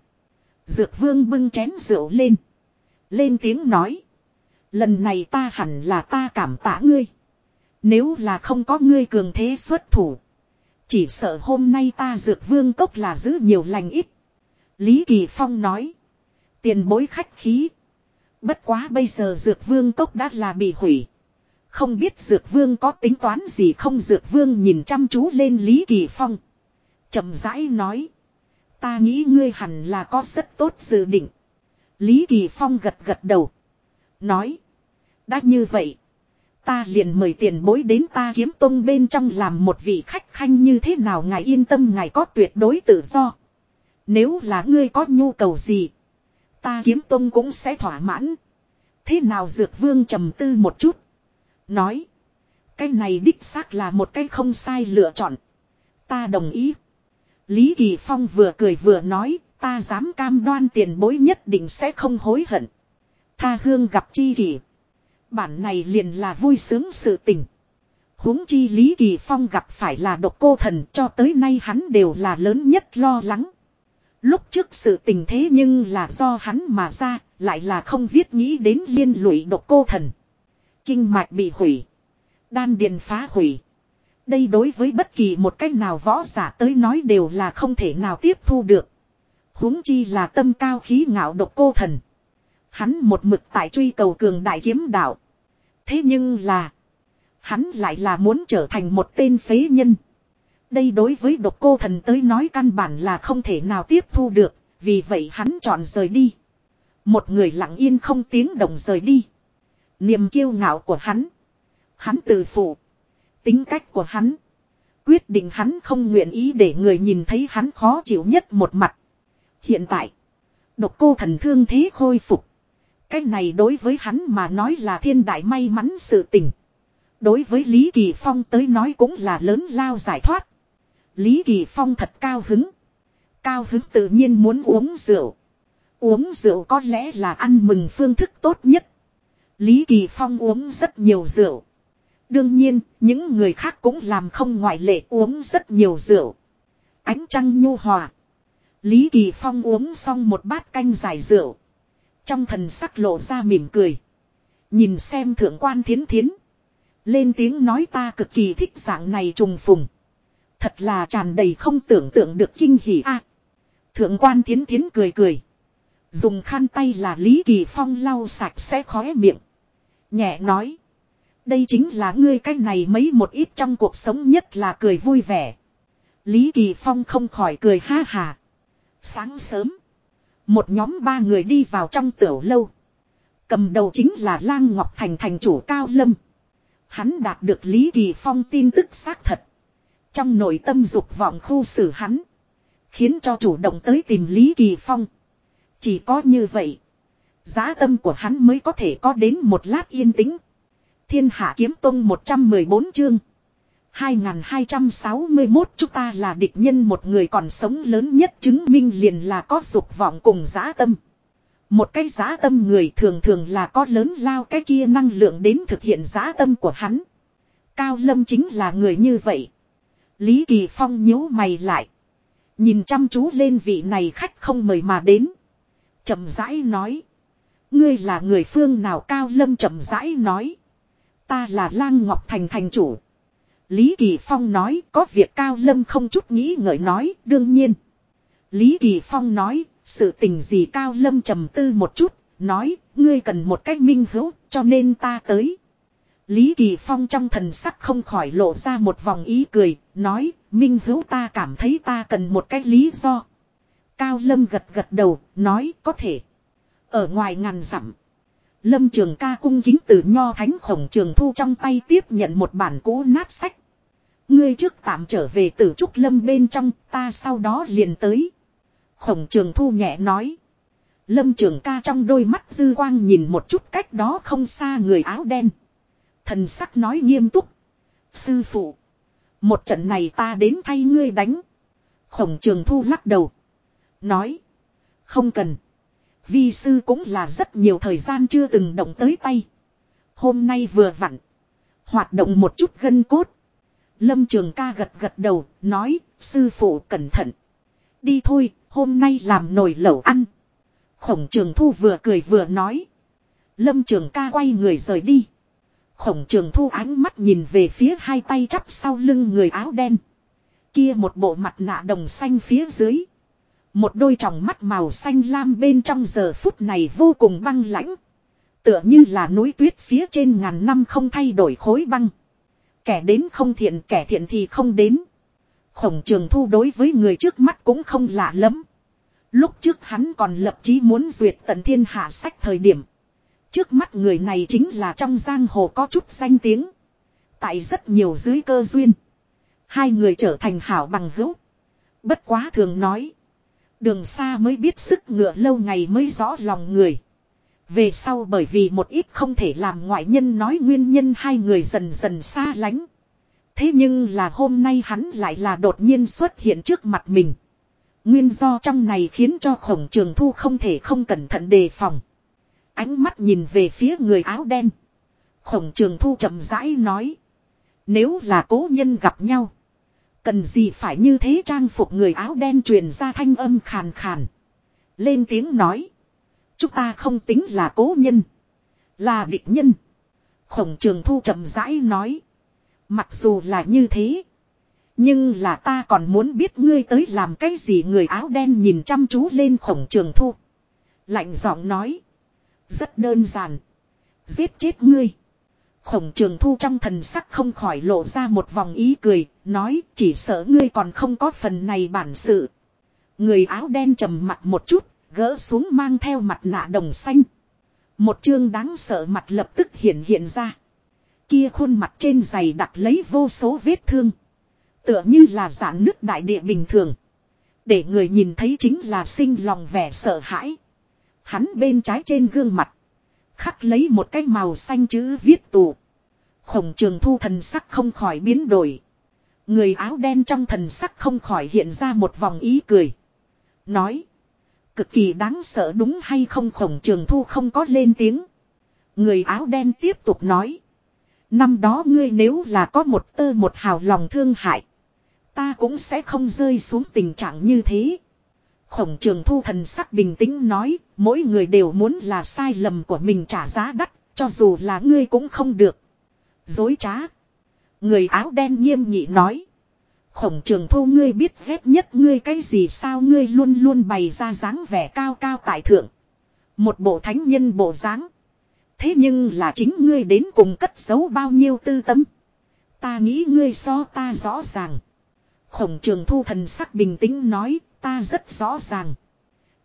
Dược vương bưng chén rượu lên. Lên tiếng nói. Lần này ta hẳn là ta cảm tạ ngươi. Nếu là không có ngươi cường thế xuất thủ. Chỉ sợ hôm nay ta dược vương cốc là giữ nhiều lành ít. Lý Kỳ Phong nói. Tiền bối khách khí. Bất quá bây giờ dược vương cốc đã là bị hủy. Không biết dược vương có tính toán gì không dược vương nhìn chăm chú lên Lý Kỳ Phong. chậm rãi nói. Ta nghĩ ngươi hẳn là có rất tốt dự định. Lý Kỳ Phong gật gật đầu. Nói. Đã như vậy. Ta liền mời tiền bối đến ta kiếm tông bên trong làm một vị khách khanh như thế nào ngài yên tâm ngài có tuyệt đối tự do. Nếu là ngươi có nhu cầu gì. Ta kiếm tông cũng sẽ thỏa mãn. Thế nào dược vương trầm tư một chút. Nói. Cái này đích xác là một cái không sai lựa chọn. Ta đồng ý. Lý Kỳ Phong vừa cười vừa nói. Ta dám cam đoan tiền bối nhất định sẽ không hối hận. Tha hương gặp chi kỷ. Bản này liền là vui sướng sự tình. huống chi Lý Kỳ Phong gặp phải là độc cô thần cho tới nay hắn đều là lớn nhất lo lắng. Lúc trước sự tình thế nhưng là do hắn mà ra, lại là không viết nghĩ đến liên lụy độc cô thần. Kinh mạch bị hủy. Đan điền phá hủy. Đây đối với bất kỳ một cách nào võ giả tới nói đều là không thể nào tiếp thu được. huống chi là tâm cao khí ngạo độc cô thần. Hắn một mực tại truy cầu cường đại kiếm đạo. Thế nhưng là. Hắn lại là muốn trở thành một tên phế nhân. Đây đối với độc cô thần tới nói căn bản là không thể nào tiếp thu được. Vì vậy hắn chọn rời đi. Một người lặng yên không tiếng động rời đi. Niềm kiêu ngạo của hắn. Hắn tự phụ. Tính cách của hắn. Quyết định hắn không nguyện ý để người nhìn thấy hắn khó chịu nhất một mặt. Hiện tại. Độc cô thần thương thế khôi phục. Cái này đối với hắn mà nói là thiên đại may mắn sự tình. Đối với Lý Kỳ Phong tới nói cũng là lớn lao giải thoát. Lý Kỳ Phong thật cao hứng. Cao hứng tự nhiên muốn uống rượu. Uống rượu có lẽ là ăn mừng phương thức tốt nhất. Lý Kỳ Phong uống rất nhiều rượu. Đương nhiên, những người khác cũng làm không ngoại lệ uống rất nhiều rượu. Ánh trăng nhu hòa. Lý Kỳ Phong uống xong một bát canh giải rượu. Trong thần sắc lộ ra mỉm cười. Nhìn xem thượng quan thiến thiến. Lên tiếng nói ta cực kỳ thích dạng này trùng phùng. Thật là tràn đầy không tưởng tượng được kinh hỉ a. thượng quan thiến thiến cười cười. Dùng khăn tay là Lý Kỳ Phong lau sạch sẽ khóe miệng. Nhẹ nói. Đây chính là ngươi cái này mấy một ít trong cuộc sống nhất là cười vui vẻ. Lý Kỳ Phong không khỏi cười ha hà. Sáng sớm. Một nhóm ba người đi vào trong tiểu lâu. Cầm đầu chính là Lang Ngọc Thành thành chủ Cao Lâm. Hắn đạt được Lý Kỳ Phong tin tức xác thật. Trong nội tâm dục vọng khu xử hắn. Khiến cho chủ động tới tìm Lý Kỳ Phong. Chỉ có như vậy. Giá tâm của hắn mới có thể có đến một lát yên tĩnh. Thiên Hạ Kiếm Tông 114 chương. 2261 chúng ta là địch nhân, một người còn sống lớn nhất chứng minh liền là có dục vọng cùng giá tâm. Một cái giá tâm người thường thường là có lớn lao, cái kia năng lượng đến thực hiện giá tâm của hắn. Cao Lâm chính là người như vậy. Lý Kỳ Phong nhíu mày lại. Nhìn chăm chú lên vị này khách không mời mà đến. chậm rãi nói. Ngươi là người phương nào Cao Lâm chậm rãi nói. Ta là Lang Ngọc Thành thành chủ. Lý Kỳ Phong nói, có việc Cao Lâm không chút nghĩ ngợi nói, đương nhiên. Lý Kỳ Phong nói, sự tình gì Cao Lâm trầm tư một chút, nói, ngươi cần một cách minh hữu, cho nên ta tới. Lý Kỳ Phong trong thần sắc không khỏi lộ ra một vòng ý cười, nói, minh hữu ta cảm thấy ta cần một cách lý do. Cao Lâm gật gật đầu, nói, có thể. Ở ngoài ngàn dặm Lâm Trường ca cung kính từ nho thánh khổng trường thu trong tay tiếp nhận một bản cũ nát sách. Ngươi trước tạm trở về tử trúc lâm bên trong, ta sau đó liền tới. Khổng trường thu nhẹ nói. Lâm trường ca trong đôi mắt dư quang nhìn một chút cách đó không xa người áo đen. Thần sắc nói nghiêm túc. Sư phụ. Một trận này ta đến thay ngươi đánh. Khổng trường thu lắc đầu. Nói. Không cần. Vi sư cũng là rất nhiều thời gian chưa từng động tới tay. Hôm nay vừa vặn. Hoạt động một chút gân cốt. Lâm Trường ca gật gật đầu, nói, sư phụ cẩn thận. Đi thôi, hôm nay làm nồi lẩu ăn. Khổng Trường Thu vừa cười vừa nói. Lâm Trường ca quay người rời đi. Khổng Trường Thu ánh mắt nhìn về phía hai tay chắp sau lưng người áo đen. Kia một bộ mặt nạ đồng xanh phía dưới. Một đôi tròng mắt màu xanh lam bên trong giờ phút này vô cùng băng lãnh. Tựa như là núi tuyết phía trên ngàn năm không thay đổi khối băng. Kẻ đến không thiện, kẻ thiện thì không đến. Khổng trường thu đối với người trước mắt cũng không lạ lắm. Lúc trước hắn còn lập chí muốn duyệt tận thiên hạ sách thời điểm. Trước mắt người này chính là trong giang hồ có chút danh tiếng. Tại rất nhiều dưới cơ duyên. Hai người trở thành hảo bằng hữu. Bất quá thường nói. Đường xa mới biết sức ngựa lâu ngày mới rõ lòng người. Về sau bởi vì một ít không thể làm ngoại nhân nói nguyên nhân hai người dần dần xa lánh. Thế nhưng là hôm nay hắn lại là đột nhiên xuất hiện trước mặt mình. Nguyên do trong này khiến cho khổng trường thu không thể không cẩn thận đề phòng. Ánh mắt nhìn về phía người áo đen. Khổng trường thu chậm rãi nói. Nếu là cố nhân gặp nhau. Cần gì phải như thế trang phục người áo đen truyền ra thanh âm khàn khàn. Lên tiếng nói. Chúng ta không tính là cố nhân. Là địch nhân. Khổng trường thu chậm rãi nói. Mặc dù là như thế. Nhưng là ta còn muốn biết ngươi tới làm cái gì người áo đen nhìn chăm chú lên khổng trường thu. Lạnh giọng nói. Rất đơn giản. Giết chết ngươi. Khổng trường thu trong thần sắc không khỏi lộ ra một vòng ý cười, nói chỉ sợ ngươi còn không có phần này bản sự. Người áo đen trầm mặt một chút, gỡ xuống mang theo mặt nạ đồng xanh. Một chương đáng sợ mặt lập tức hiện hiện ra. Kia khuôn mặt trên giày đặt lấy vô số vết thương. Tựa như là giãn nước đại địa bình thường. Để người nhìn thấy chính là sinh lòng vẻ sợ hãi. Hắn bên trái trên gương mặt. Khắc lấy một cái màu xanh chữ viết tù. Khổng trường thu thần sắc không khỏi biến đổi. Người áo đen trong thần sắc không khỏi hiện ra một vòng ý cười. Nói. Cực kỳ đáng sợ đúng hay không khổng trường thu không có lên tiếng. Người áo đen tiếp tục nói. Năm đó ngươi nếu là có một tơ một hào lòng thương hại. Ta cũng sẽ không rơi xuống tình trạng như thế. Khổng trường thu thần sắc bình tĩnh nói, mỗi người đều muốn là sai lầm của mình trả giá đắt, cho dù là ngươi cũng không được. Dối trá. Người áo đen nghiêm nghị nói. Khổng trường thu ngươi biết ghét nhất ngươi cái gì sao ngươi luôn luôn bày ra dáng vẻ cao cao tại thượng. Một bộ thánh nhân bộ dáng. Thế nhưng là chính ngươi đến cùng cất giấu bao nhiêu tư tâm. Ta nghĩ ngươi so ta rõ ràng. Khổng trường thu thần sắc bình tĩnh nói ta rất rõ ràng.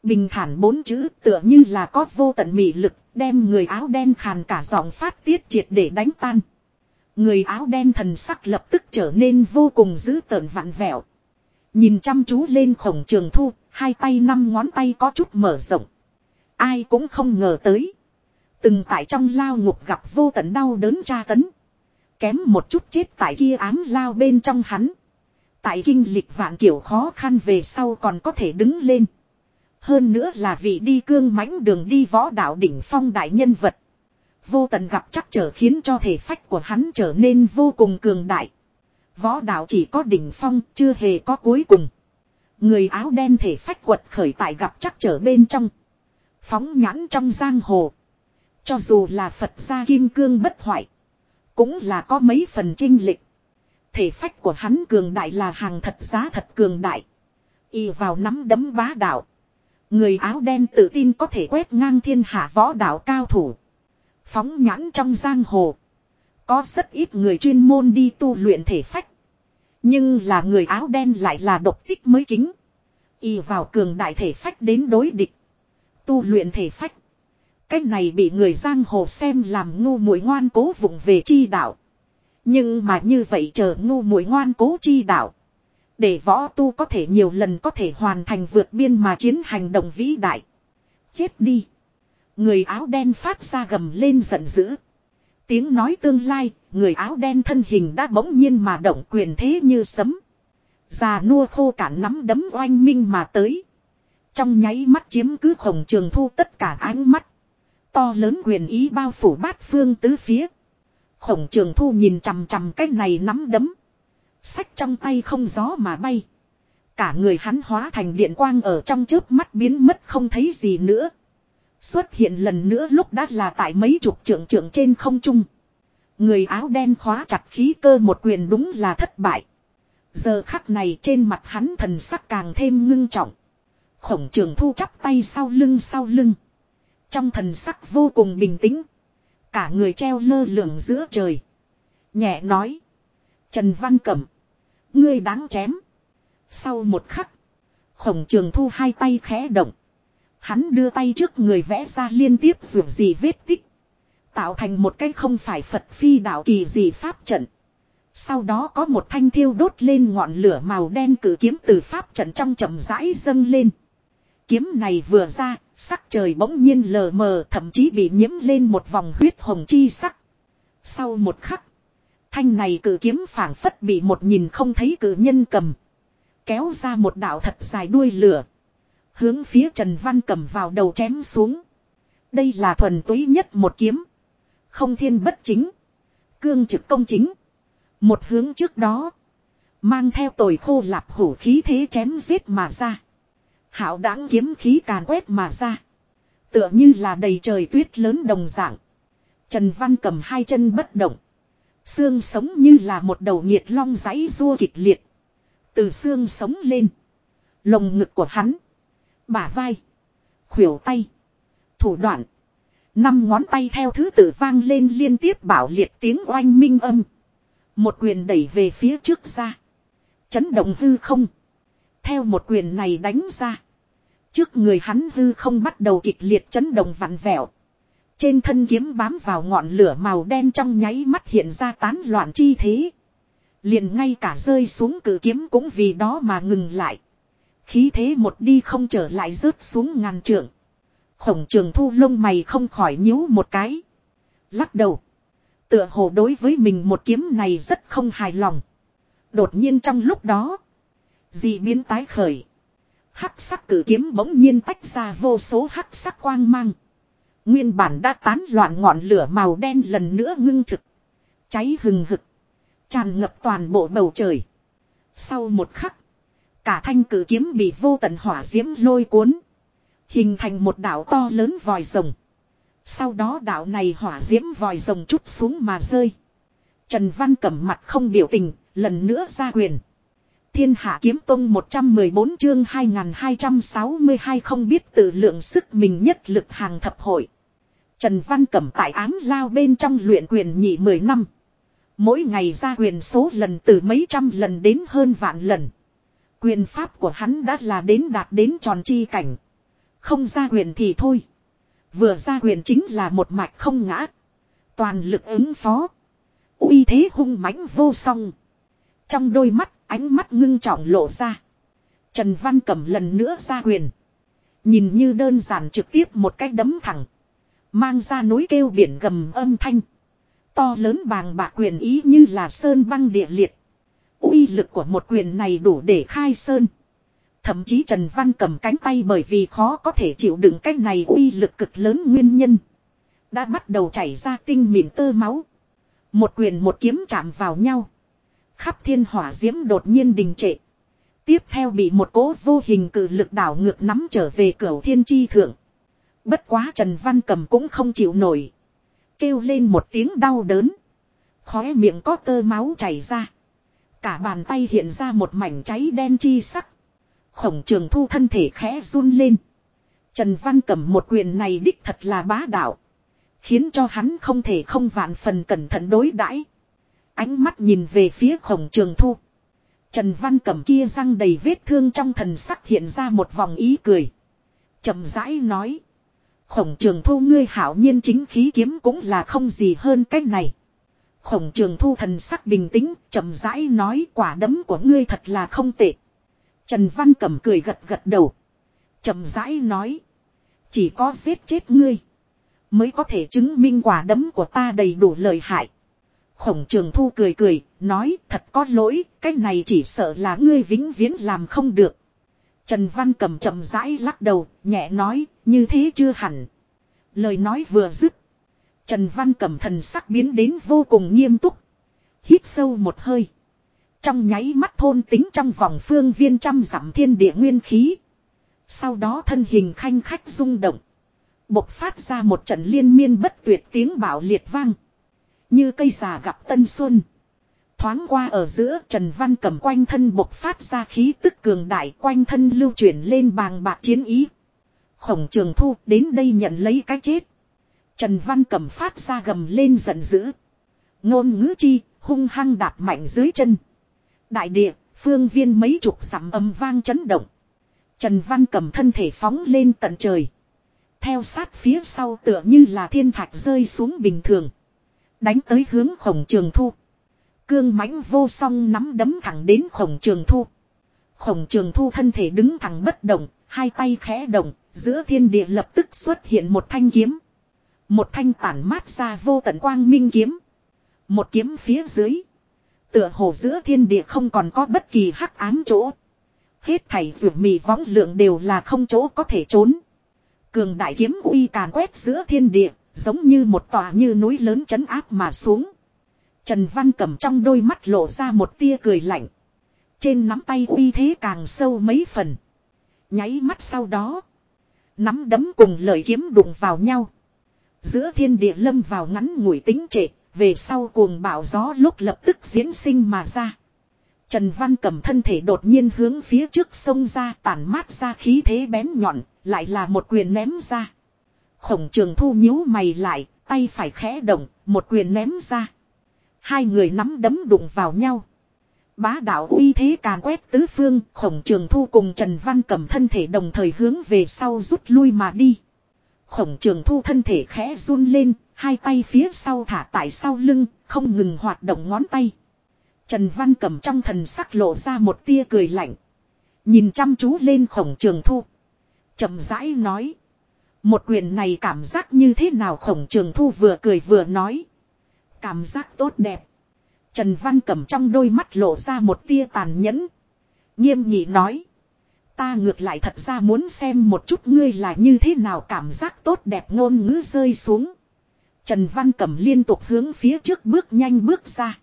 Bình thản bốn chữ tựa như là có vô tận mị lực đem người áo đen khàn cả giọng phát tiết triệt để đánh tan. Người áo đen thần sắc lập tức trở nên vô cùng dữ tợn vặn vẹo. Nhìn chăm chú lên khổng trường thu, hai tay năm ngón tay có chút mở rộng. Ai cũng không ngờ tới. Từng tại trong lao ngục gặp vô tận đau đớn tra tấn. Kém một chút chết tại kia ám lao bên trong hắn. Tại kinh lịch vạn kiểu khó khăn về sau còn có thể đứng lên. Hơn nữa là vị đi cương mãnh đường đi võ đạo đỉnh phong đại nhân vật. Vô tận gặp chắc trở khiến cho thể phách của hắn trở nên vô cùng cường đại. Võ đạo chỉ có đỉnh phong, chưa hề có cuối cùng. Người áo đen thể phách quật khởi tại gặp chắc trở bên trong. Phóng nhãn trong giang hồ. Cho dù là Phật gia kim cương bất hoại. Cũng là có mấy phần trinh lịch. Thể phách của hắn cường đại là hàng thật giá thật cường đại. Y vào nắm đấm bá đạo. Người áo đen tự tin có thể quét ngang thiên hạ võ đạo cao thủ. Phóng nhãn trong giang hồ. Có rất ít người chuyên môn đi tu luyện thể phách. Nhưng là người áo đen lại là độc tích mới kính. Y vào cường đại thể phách đến đối địch. Tu luyện thể phách. Cách này bị người giang hồ xem làm ngu muội ngoan cố vụng về chi đạo. Nhưng mà như vậy chờ ngu muội ngoan cố chi đạo. Để võ tu có thể nhiều lần có thể hoàn thành vượt biên mà chiến hành động vĩ đại. Chết đi. Người áo đen phát ra gầm lên giận dữ. Tiếng nói tương lai, người áo đen thân hình đã bỗng nhiên mà động quyền thế như sấm. Già nua khô cả nắm đấm oanh minh mà tới. Trong nháy mắt chiếm cứ khổng trường thu tất cả ánh mắt. To lớn quyền ý bao phủ bát phương tứ phía. Khổng trường thu nhìn chằm chằm cái này nắm đấm. Sách trong tay không gió mà bay. Cả người hắn hóa thành điện quang ở trong trước mắt biến mất không thấy gì nữa. Xuất hiện lần nữa lúc đã là tại mấy chục trượng trượng trên không trung. Người áo đen khóa chặt khí cơ một quyền đúng là thất bại. Giờ khắc này trên mặt hắn thần sắc càng thêm ngưng trọng. Khổng trường thu chắp tay sau lưng sau lưng. Trong thần sắc vô cùng bình tĩnh. Cả người treo lơ lửng giữa trời. Nhẹ nói. Trần Văn Cẩm. Ngươi đáng chém. Sau một khắc. Khổng trường thu hai tay khẽ động. Hắn đưa tay trước người vẽ ra liên tiếp dù gì vết tích. Tạo thành một cái không phải Phật phi đạo kỳ gì pháp trận. Sau đó có một thanh thiêu đốt lên ngọn lửa màu đen cử kiếm từ pháp trận trong chậm rãi dâng lên kiếm này vừa ra, sắc trời bỗng nhiên lờ mờ thậm chí bị nhiễm lên một vòng huyết hồng chi sắc. Sau một khắc, thanh này cử kiếm phảng phất bị một nhìn không thấy cử nhân cầm. Kéo ra một đạo thật dài đuôi lửa. Hướng phía Trần Văn cầm vào đầu chém xuống. Đây là thuần túy nhất một kiếm. Không thiên bất chính. Cương trực công chính. Một hướng trước đó. Mang theo tồi khô lạp hủ khí thế chém giết mà ra. Hảo đáng kiếm khí càn quét mà ra. Tựa như là đầy trời tuyết lớn đồng dạng. Trần Văn cầm hai chân bất động. Xương sống như là một đầu nhiệt long giấy rua kịch liệt. Từ xương sống lên. Lồng ngực của hắn. Bả vai. Khuỷu tay. Thủ đoạn. Năm ngón tay theo thứ tự vang lên liên tiếp bảo liệt tiếng oanh minh âm. Một quyền đẩy về phía trước ra. Chấn động hư không. Theo một quyền này đánh ra. Trước người hắn hư không bắt đầu kịch liệt chấn động vặn vẹo. Trên thân kiếm bám vào ngọn lửa màu đen trong nháy mắt hiện ra tán loạn chi thế. Liền ngay cả rơi xuống cử kiếm cũng vì đó mà ngừng lại. Khí thế một đi không trở lại rớt xuống ngàn trượng. Khổng trường thu lông mày không khỏi nhíu một cái. Lắc đầu. Tựa hồ đối với mình một kiếm này rất không hài lòng. Đột nhiên trong lúc đó. Dị biến tái khởi. Hắc sắc cử kiếm bỗng nhiên tách ra vô số hắc sắc quang mang. Nguyên bản đã tán loạn ngọn lửa màu đen lần nữa ngưng thực. Cháy hừng hực. Tràn ngập toàn bộ bầu trời. Sau một khắc. Cả thanh cử kiếm bị vô tận hỏa diễm lôi cuốn. Hình thành một đảo to lớn vòi rồng. Sau đó đảo này hỏa diễm vòi rồng chút xuống mà rơi. Trần Văn cẩm mặt không biểu tình, lần nữa ra quyền. Thiên hạ kiếm tông 114 chương 2262 không biết tự lượng sức mình nhất lực hàng thập hội. Trần Văn Cẩm tại ám lao bên trong luyện quyền nhị 10 năm. Mỗi ngày ra quyền số lần từ mấy trăm lần đến hơn vạn lần. Quyền pháp của hắn đã là đến đạt đến tròn chi cảnh. Không ra quyền thì thôi. Vừa ra quyền chính là một mạch không ngã. Toàn lực ứng phó. uy thế hung mãnh vô song. Trong đôi mắt ánh mắt ngưng trọng lộ ra. Trần Văn Cẩm lần nữa ra quyền. Nhìn như đơn giản trực tiếp một cái đấm thẳng. Mang ra núi kêu biển gầm âm thanh. To lớn bàng bạc quyền ý như là sơn băng địa liệt. uy lực của một quyền này đủ để khai sơn. Thậm chí Trần Văn cầm cánh tay bởi vì khó có thể chịu đựng cái này uy lực cực lớn nguyên nhân. Đã bắt đầu chảy ra tinh mịn tơ máu. Một quyền một kiếm chạm vào nhau. Khắp thiên hỏa diễm đột nhiên đình trệ. Tiếp theo bị một cố vô hình cử lực đảo ngược nắm trở về cửa thiên chi thượng. Bất quá Trần Văn Cầm cũng không chịu nổi. Kêu lên một tiếng đau đớn. Khóe miệng có tơ máu chảy ra. Cả bàn tay hiện ra một mảnh cháy đen chi sắc. Khổng trường thu thân thể khẽ run lên. Trần Văn Cầm một quyền này đích thật là bá đạo. Khiến cho hắn không thể không vạn phần cẩn thận đối đãi. Ánh mắt nhìn về phía khổng trường thu. Trần Văn Cẩm kia răng đầy vết thương trong thần sắc hiện ra một vòng ý cười. chậm rãi nói. Khổng trường thu ngươi hảo nhiên chính khí kiếm cũng là không gì hơn cách này. Khổng trường thu thần sắc bình tĩnh, chậm rãi nói quả đấm của ngươi thật là không tệ. Trần Văn Cẩm cười gật gật đầu. chậm rãi nói. Chỉ có giết chết ngươi. Mới có thể chứng minh quả đấm của ta đầy đủ lợi hại. Khổng trường thu cười cười, nói thật có lỗi, cái này chỉ sợ là ngươi vĩnh viễn làm không được. Trần Văn cầm chậm rãi lắc đầu, nhẹ nói, như thế chưa hẳn. Lời nói vừa dứt. Trần Văn cầm thần sắc biến đến vô cùng nghiêm túc. Hít sâu một hơi. Trong nháy mắt thôn tính trong vòng phương viên trăm dặm thiên địa nguyên khí. Sau đó thân hình khanh khách rung động. Bộc phát ra một trận liên miên bất tuyệt tiếng bảo liệt vang. Như cây già gặp tân xuân. Thoáng qua ở giữa Trần Văn cầm quanh thân bộc phát ra khí tức cường đại quanh thân lưu chuyển lên bàng bạc chiến ý. Khổng trường thu đến đây nhận lấy cái chết. Trần Văn cầm phát ra gầm lên giận dữ. Ngôn ngữ chi, hung hăng đạp mạnh dưới chân. Đại địa, phương viên mấy chục sắm âm vang chấn động. Trần Văn cầm thân thể phóng lên tận trời. Theo sát phía sau tựa như là thiên thạch rơi xuống bình thường. Đánh tới hướng khổng trường thu. Cương mãnh vô song nắm đấm thẳng đến khổng trường thu. Khổng trường thu thân thể đứng thẳng bất động, hai tay khẽ động, giữa thiên địa lập tức xuất hiện một thanh kiếm. Một thanh tản mát ra vô tận quang minh kiếm. Một kiếm phía dưới. Tựa hồ giữa thiên địa không còn có bất kỳ hắc ám chỗ. Hết thảy rượu mì võng lượng đều là không chỗ có thể trốn. Cường đại kiếm uy càn quét giữa thiên địa, giống như một tòa như núi lớn chấn áp mà xuống. Trần Văn cầm trong đôi mắt lộ ra một tia cười lạnh. Trên nắm tay uy thế càng sâu mấy phần. Nháy mắt sau đó. Nắm đấm cùng lời kiếm đụng vào nhau. Giữa thiên địa lâm vào ngắn ngủi tính trệ. Về sau cuồng bạo gió lúc lập tức diễn sinh mà ra. Trần Văn cầm thân thể đột nhiên hướng phía trước sông ra, tản mát ra khí thế bén nhọn. Lại là một quyền ném ra. Khổng trường thu nhíu mày lại. Tay phải khẽ động. Một quyền ném ra. Hai người nắm đấm đụng vào nhau. Bá đạo uy thế càn quét tứ phương, khổng trường thu cùng Trần Văn cầm thân thể đồng thời hướng về sau rút lui mà đi. Khổng trường thu thân thể khẽ run lên, hai tay phía sau thả tại sau lưng, không ngừng hoạt động ngón tay. Trần Văn cầm trong thần sắc lộ ra một tia cười lạnh. Nhìn chăm chú lên khổng trường thu. chậm rãi nói. Một quyền này cảm giác như thế nào khổng trường thu vừa cười vừa nói. Cảm giác tốt đẹp. Trần Văn Cẩm trong đôi mắt lộ ra một tia tàn nhẫn. Nghiêm nghị nói. Ta ngược lại thật ra muốn xem một chút ngươi là như thế nào cảm giác tốt đẹp ngôn ngữ rơi xuống. Trần Văn Cẩm liên tục hướng phía trước bước nhanh bước ra.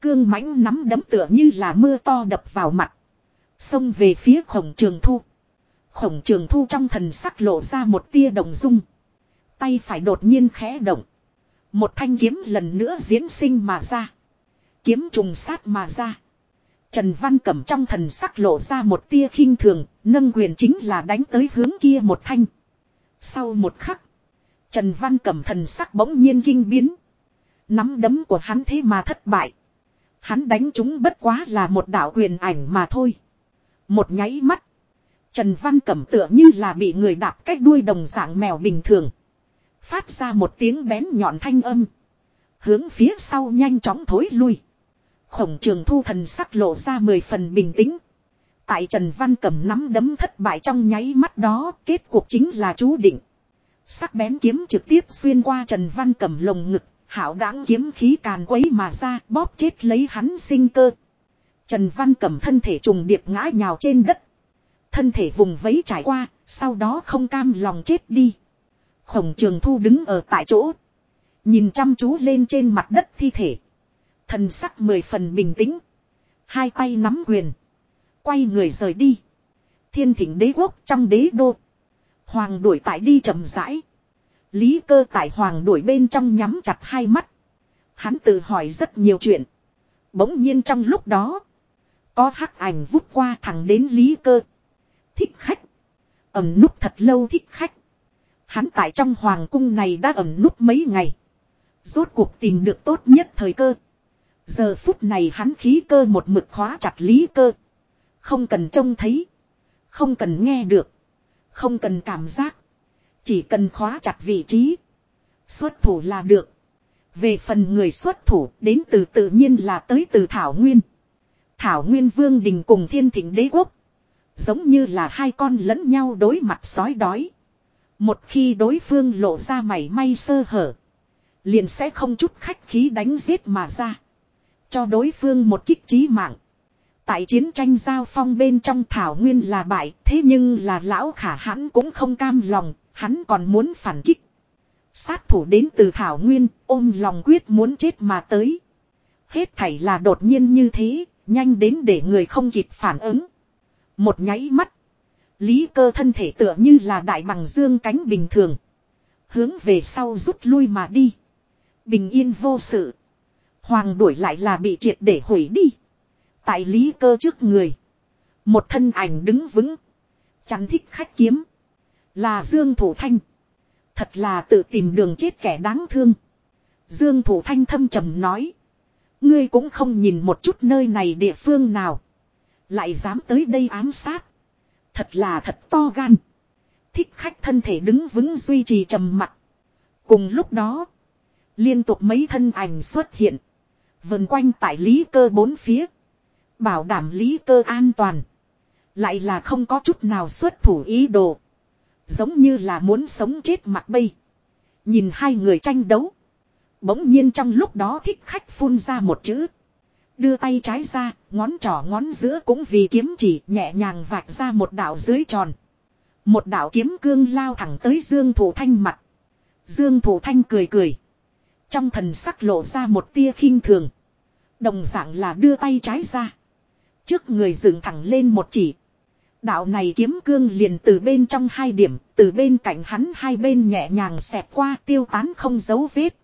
Cương mãnh nắm đấm tựa như là mưa to đập vào mặt. Xông về phía khổng trường thu. Khổng trường thu trong thần sắc lộ ra một tia đồng dung. Tay phải đột nhiên khẽ động. Một thanh kiếm lần nữa diễn sinh mà ra. Kiếm trùng sát mà ra. Trần Văn Cẩm trong thần sắc lộ ra một tia khinh thường, nâng quyền chính là đánh tới hướng kia một thanh. Sau một khắc, Trần Văn Cẩm thần sắc bỗng nhiên kinh biến. Nắm đấm của hắn thế mà thất bại. Hắn đánh chúng bất quá là một đạo quyền ảnh mà thôi. Một nháy mắt. Trần Văn Cẩm tựa như là bị người đạp cách đuôi đồng dạng mèo bình thường. Phát ra một tiếng bén nhọn thanh âm. Hướng phía sau nhanh chóng thối lui. Khổng trường thu thần sắc lộ ra mười phần bình tĩnh. Tại Trần Văn Cẩm nắm đấm thất bại trong nháy mắt đó, kết cuộc chính là chú định. Sắc bén kiếm trực tiếp xuyên qua Trần Văn Cẩm lồng ngực, hảo đáng kiếm khí càn quấy mà ra, bóp chết lấy hắn sinh cơ. Trần Văn Cẩm thân thể trùng điệp ngã nhào trên đất. Thân thể vùng vẫy trải qua, sau đó không cam lòng chết đi. Khổng trường thu đứng ở tại chỗ. Nhìn chăm chú lên trên mặt đất thi thể. Thần sắc mười phần bình tĩnh. Hai tay nắm quyền. Quay người rời đi. Thiên thỉnh đế quốc trong đế đô. Hoàng đuổi tại đi chậm rãi. Lý cơ tại hoàng đuổi bên trong nhắm chặt hai mắt. Hắn tự hỏi rất nhiều chuyện. Bỗng nhiên trong lúc đó. Có hắc ảnh vút qua thẳng đến lý cơ. Thích khách. Ẩm núp thật lâu thích khách. Hắn tại trong hoàng cung này đã ẩm núp mấy ngày. Rốt cuộc tìm được tốt nhất thời cơ. Giờ phút này hắn khí cơ một mực khóa chặt lý cơ. Không cần trông thấy. Không cần nghe được. Không cần cảm giác. Chỉ cần khóa chặt vị trí. Xuất thủ là được. Về phần người xuất thủ, đến từ tự nhiên là tới từ Thảo Nguyên. Thảo Nguyên Vương Đình cùng Thiên Thịnh Đế Quốc. Giống như là hai con lẫn nhau đối mặt sói đói. Một khi đối phương lộ ra mảy may sơ hở. Liền sẽ không chút khách khí đánh giết mà ra. Cho đối phương một kích trí mạng. Tại chiến tranh giao phong bên trong Thảo Nguyên là bại, thế nhưng là lão khả hắn cũng không cam lòng, hắn còn muốn phản kích. Sát thủ đến từ Thảo Nguyên, ôm lòng quyết muốn chết mà tới. Hết thảy là đột nhiên như thế, nhanh đến để người không kịp phản ứng. Một nháy mắt. Lý cơ thân thể tựa như là đại bằng dương cánh bình thường. Hướng về sau rút lui mà đi. Bình yên vô sự. Hoàng đuổi lại là bị triệt để hủy đi. Tại lý cơ trước người. Một thân ảnh đứng vững. Chắn thích khách kiếm. Là Dương Thủ Thanh. Thật là tự tìm đường chết kẻ đáng thương. Dương Thủ Thanh thâm trầm nói. Ngươi cũng không nhìn một chút nơi này địa phương nào. Lại dám tới đây ám sát. Thật là thật to gan. Thích khách thân thể đứng vững duy trì trầm mặc. Cùng lúc đó. Liên tục mấy thân ảnh xuất hiện. Vần quanh tại lý cơ bốn phía. Bảo đảm lý cơ an toàn. Lại là không có chút nào xuất thủ ý đồ. Giống như là muốn sống chết mặt bây. Nhìn hai người tranh đấu. Bỗng nhiên trong lúc đó thích khách phun ra một chữ. Đưa tay trái ra, ngón trỏ ngón giữa cũng vì kiếm chỉ nhẹ nhàng vạch ra một đạo dưới tròn. Một đạo kiếm cương lao thẳng tới Dương Thủ Thanh mặt. Dương Thủ Thanh cười cười. Trong thần sắc lộ ra một tia khinh thường. Đồng dạng là đưa tay trái ra. Trước người dựng thẳng lên một chỉ. Đạo này kiếm cương liền từ bên trong hai điểm, từ bên cạnh hắn hai bên nhẹ nhàng xẹp qua tiêu tán không dấu vết.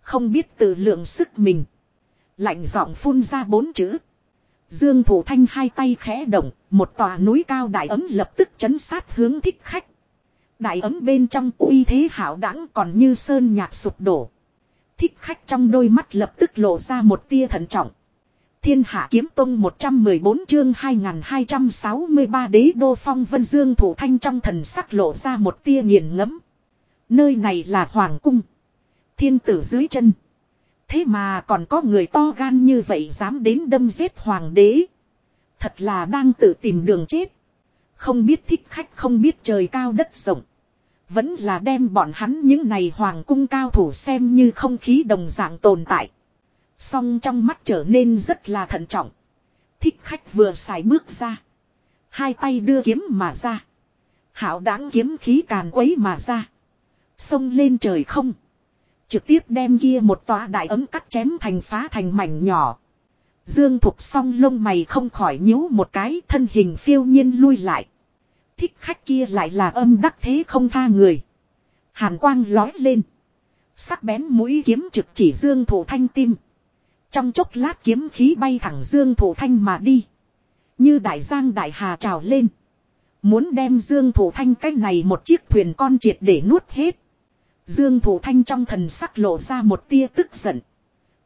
Không biết tự lượng sức mình. Lạnh giọng phun ra bốn chữ. Dương Thủ Thanh hai tay khẽ động, một tòa núi cao đại ấm lập tức chấn sát hướng thích khách. Đại ấm bên trong uy thế hảo đẳng còn như sơn nhạc sụp đổ. Thích khách trong đôi mắt lập tức lộ ra một tia thận trọng. Thiên hạ kiếm tông 114 chương 2263 đế đô phong vân dương thủ thanh trong thần sắc lộ ra một tia nghiền ngẫm. Nơi này là hoàng cung. Thiên tử dưới chân. Thế mà còn có người to gan như vậy dám đến đâm giết hoàng đế. Thật là đang tự tìm đường chết. Không biết thích khách, không biết trời cao đất rộng. Vẫn là đem bọn hắn những này hoàng cung cao thủ xem như không khí đồng dạng tồn tại. Song trong mắt trở nên rất là thận trọng. Thích khách vừa xài bước ra. Hai tay đưa kiếm mà ra. Hảo đáng kiếm khí càn quấy mà ra. Xông lên trời không. Trực tiếp đem kia một tòa đại ấm cắt chém thành phá thành mảnh nhỏ. Dương Thục song lông mày không khỏi nhíu một cái, thân hình phiêu nhiên lui lại. Thích khách kia lại là âm đắc thế không tha người. Hàn quang lói lên. Sắc bén mũi kiếm trực chỉ Dương Thủ Thanh tim. Trong chốc lát kiếm khí bay thẳng Dương Thủ Thanh mà đi. Như đại giang đại hà trào lên. Muốn đem Dương Thủ Thanh cái này một chiếc thuyền con triệt để nuốt hết. Dương Thủ Thanh trong thần sắc lộ ra một tia tức giận.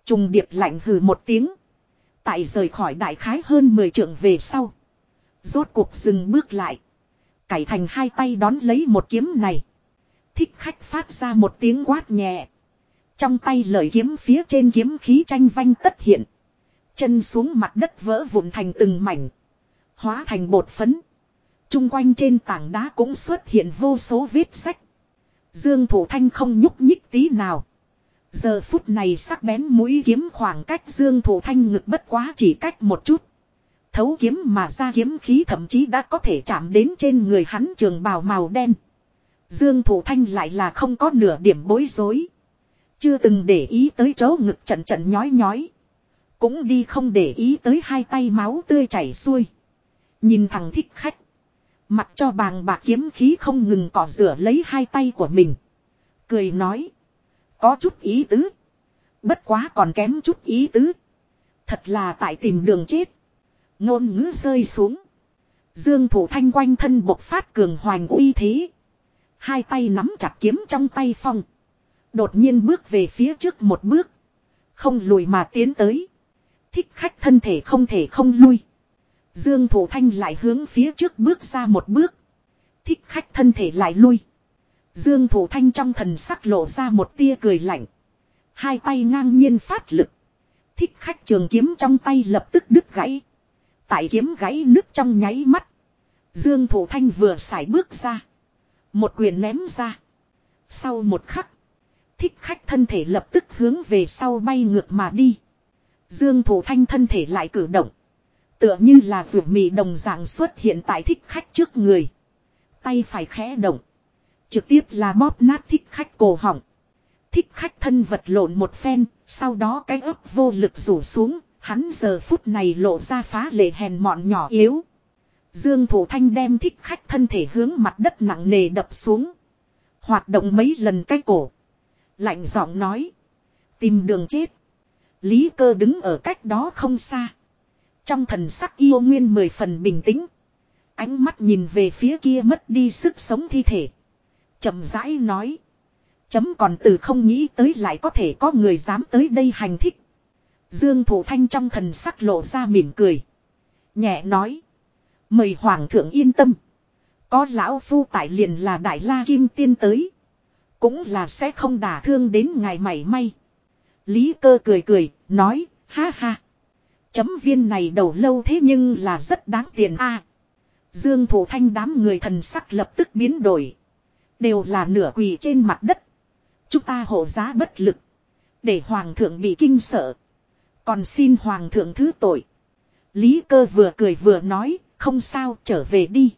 Trùng điệp lạnh hừ một tiếng. Tại rời khỏi đại khái hơn 10 trượng về sau. Rốt cuộc dừng bước lại. Cải thành hai tay đón lấy một kiếm này. Thích khách phát ra một tiếng quát nhẹ. Trong tay lời kiếm phía trên kiếm khí tranh vanh tất hiện. Chân xuống mặt đất vỡ vụn thành từng mảnh. Hóa thành bột phấn. Trung quanh trên tảng đá cũng xuất hiện vô số vết sách. Dương Thủ Thanh không nhúc nhích tí nào. Giờ phút này sắc bén mũi kiếm khoảng cách Dương Thủ Thanh ngực bất quá chỉ cách một chút. Thấu kiếm mà ra kiếm khí thậm chí đã có thể chạm đến trên người hắn trường bào màu đen. Dương Thủ Thanh lại là không có nửa điểm bối rối. Chưa từng để ý tới chỗ ngực trận trận nhói nhói. Cũng đi không để ý tới hai tay máu tươi chảy xuôi. Nhìn thằng thích khách mặt cho bàng bạc kiếm khí không ngừng cỏ rửa lấy hai tay của mình. Cười nói. Có chút ý tứ. Bất quá còn kém chút ý tứ. Thật là tại tìm đường chết. Ngôn ngữ rơi xuống. Dương thủ thanh quanh thân bộc phát cường hoành uy thế. Hai tay nắm chặt kiếm trong tay phong. Đột nhiên bước về phía trước một bước. Không lùi mà tiến tới. Thích khách thân thể không thể không lui. Dương Thủ Thanh lại hướng phía trước bước ra một bước. Thích khách thân thể lại lui. Dương Thủ Thanh trong thần sắc lộ ra một tia cười lạnh. Hai tay ngang nhiên phát lực. Thích khách trường kiếm trong tay lập tức đứt gãy. Tại kiếm gãy nước trong nháy mắt. Dương Thủ Thanh vừa xài bước ra. Một quyền ném ra. Sau một khắc. Thích khách thân thể lập tức hướng về sau bay ngược mà đi. Dương Thủ Thanh thân thể lại cử động. Tựa như là vượt mì đồng dạng xuất hiện tại thích khách trước người. Tay phải khẽ động. Trực tiếp là bóp nát thích khách cổ họng. Thích khách thân vật lộn một phen, sau đó cái ấp vô lực rủ xuống, hắn giờ phút này lộ ra phá lệ hèn mọn nhỏ yếu. Dương Thủ Thanh đem thích khách thân thể hướng mặt đất nặng nề đập xuống. Hoạt động mấy lần cái cổ. Lạnh giọng nói. Tìm đường chết. Lý cơ đứng ở cách đó không xa. Trong thần sắc yêu nguyên mười phần bình tĩnh. Ánh mắt nhìn về phía kia mất đi sức sống thi thể. chậm rãi nói. Chấm còn từ không nghĩ tới lại có thể có người dám tới đây hành thích. Dương Thủ Thanh trong thần sắc lộ ra mỉm cười. Nhẹ nói. Mời Hoàng thượng yên tâm. Có lão phu tại liền là Đại La Kim Tiên tới. Cũng là sẽ không đả thương đến ngài mảy may. Lý cơ cười cười, nói, ha ha. Chấm viên này đầu lâu thế nhưng là rất đáng tiền a. Dương Thủ Thanh đám người thần sắc lập tức biến đổi. Đều là nửa quỳ trên mặt đất. Chúng ta hộ giá bất lực. Để Hoàng thượng bị kinh sợ. Còn xin Hoàng thượng thứ tội. Lý cơ vừa cười vừa nói, không sao, trở về đi.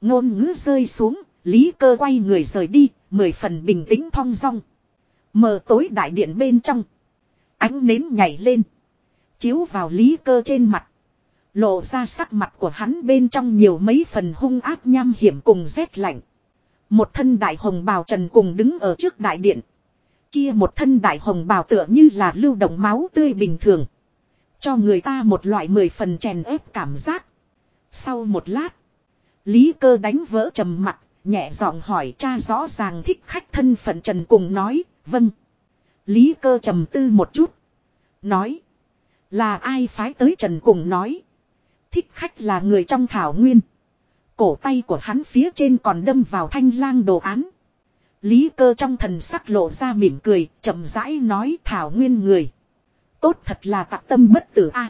Ngôn ngữ rơi xuống, Lý cơ quay người rời đi, mười phần bình tĩnh thong dong. Mờ tối đại điện bên trong. Ánh nến nhảy lên. Chiếu vào lý cơ trên mặt. Lộ ra sắc mặt của hắn bên trong nhiều mấy phần hung ác nham hiểm cùng rét lạnh. Một thân đại hồng bào trần cùng đứng ở trước đại điện. Kia một thân đại hồng bào tựa như là lưu động máu tươi bình thường. Cho người ta một loại mười phần chèn ép cảm giác. Sau một lát. Lý cơ đánh vỡ trầm mặt, nhẹ giọng hỏi cha rõ ràng thích khách thân phận trần cùng nói, vâng. Lý cơ trầm tư một chút. Nói. Là ai phái tới trần cùng nói. Thích khách là người trong thảo nguyên. Cổ tay của hắn phía trên còn đâm vào thanh lang đồ án. Lý cơ trong thần sắc lộ ra mỉm cười, chậm rãi nói thảo nguyên người. Tốt thật là tạc tâm bất tử a.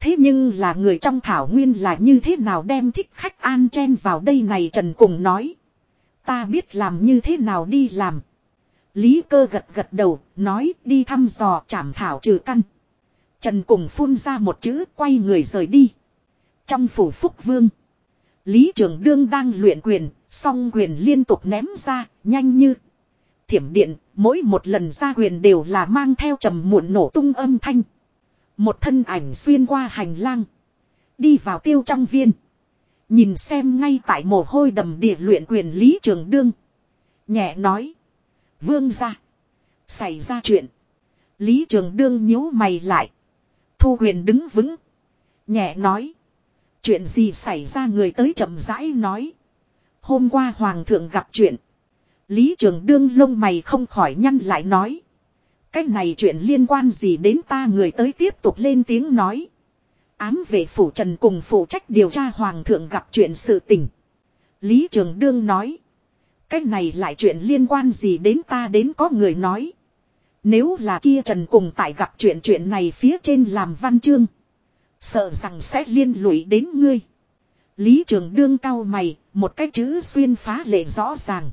thế nhưng là người trong thảo nguyên là như thế nào đem thích khách an chen vào đây này Trần Cùng nói. Ta biết làm như thế nào đi làm. Lý cơ gật gật đầu, nói đi thăm dò chảm thảo trừ căn. Trần Cùng phun ra một chữ quay người rời đi. Trong phủ phúc vương. Lý Trường Đương đang luyện quyền, song quyền liên tục ném ra, nhanh như. Thiểm điện, mỗi một lần ra quyền đều là mang theo trầm muộn nổ tung âm thanh. Một thân ảnh xuyên qua hành lang. Đi vào tiêu trong viên. Nhìn xem ngay tại mồ hôi đầm địa luyện quyền Lý Trường Đương. Nhẹ nói. Vương ra. Xảy ra chuyện. Lý Trường Đương nhíu mày lại. Thu huyền đứng vững. Nhẹ nói. Chuyện gì xảy ra người tới chậm rãi nói. Hôm qua hoàng thượng gặp chuyện. Lý trường đương lông mày không khỏi nhăn lại nói. Cái này chuyện liên quan gì đến ta người tới tiếp tục lên tiếng nói. Ám về phủ trần cùng phụ trách điều tra hoàng thượng gặp chuyện sự tình. Lý trường đương nói. Cái này lại chuyện liên quan gì đến ta đến có người nói. Nếu là kia trần cùng tại gặp chuyện chuyện này phía trên làm văn chương. Sợ rằng sẽ liên lụy đến ngươi. Lý trường đương cao mày, một cái chữ xuyên phá lệ rõ ràng.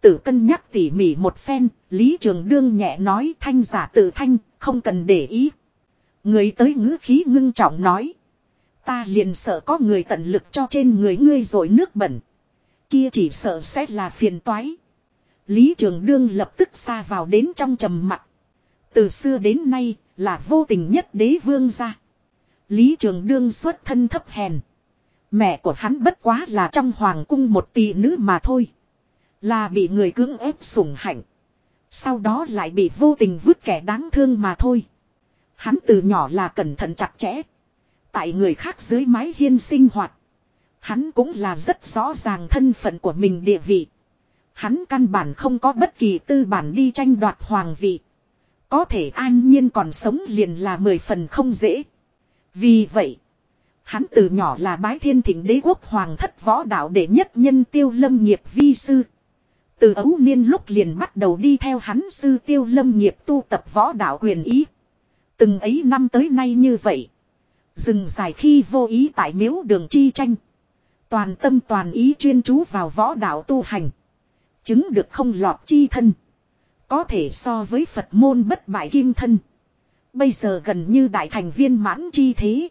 Tử cân nhắc tỉ mỉ một phen, Lý trường đương nhẹ nói thanh giả tự thanh, không cần để ý. Người tới ngữ khí ngưng trọng nói. Ta liền sợ có người tận lực cho trên người ngươi rồi nước bẩn. Kia chỉ sợ sẽ là phiền toái. Lý Trường Đương lập tức xa vào đến trong trầm mặt. Từ xưa đến nay là vô tình nhất đế vương gia. Lý Trường Đương xuất thân thấp hèn. Mẹ của hắn bất quá là trong hoàng cung một tỷ nữ mà thôi. Là bị người cưỡng ép sủng hạnh. Sau đó lại bị vô tình vứt kẻ đáng thương mà thôi. Hắn từ nhỏ là cẩn thận chặt chẽ. Tại người khác dưới mái hiên sinh hoạt. Hắn cũng là rất rõ ràng thân phận của mình địa vị. Hắn căn bản không có bất kỳ tư bản đi tranh đoạt hoàng vị. Có thể an nhiên còn sống liền là mười phần không dễ. Vì vậy, hắn từ nhỏ là bái thiên thỉnh đế quốc hoàng thất võ đạo đệ nhất nhân tiêu lâm nghiệp vi sư. Từ ấu niên lúc liền bắt đầu đi theo hắn sư tiêu lâm nghiệp tu tập võ đạo quyền ý. Từng ấy năm tới nay như vậy. Dừng dài khi vô ý tại miếu đường chi tranh. Toàn tâm toàn ý chuyên chú vào võ đạo tu hành. Chứng được không lọt chi thân. Có thể so với Phật môn bất bại kim thân. Bây giờ gần như đại thành viên mãn chi thế.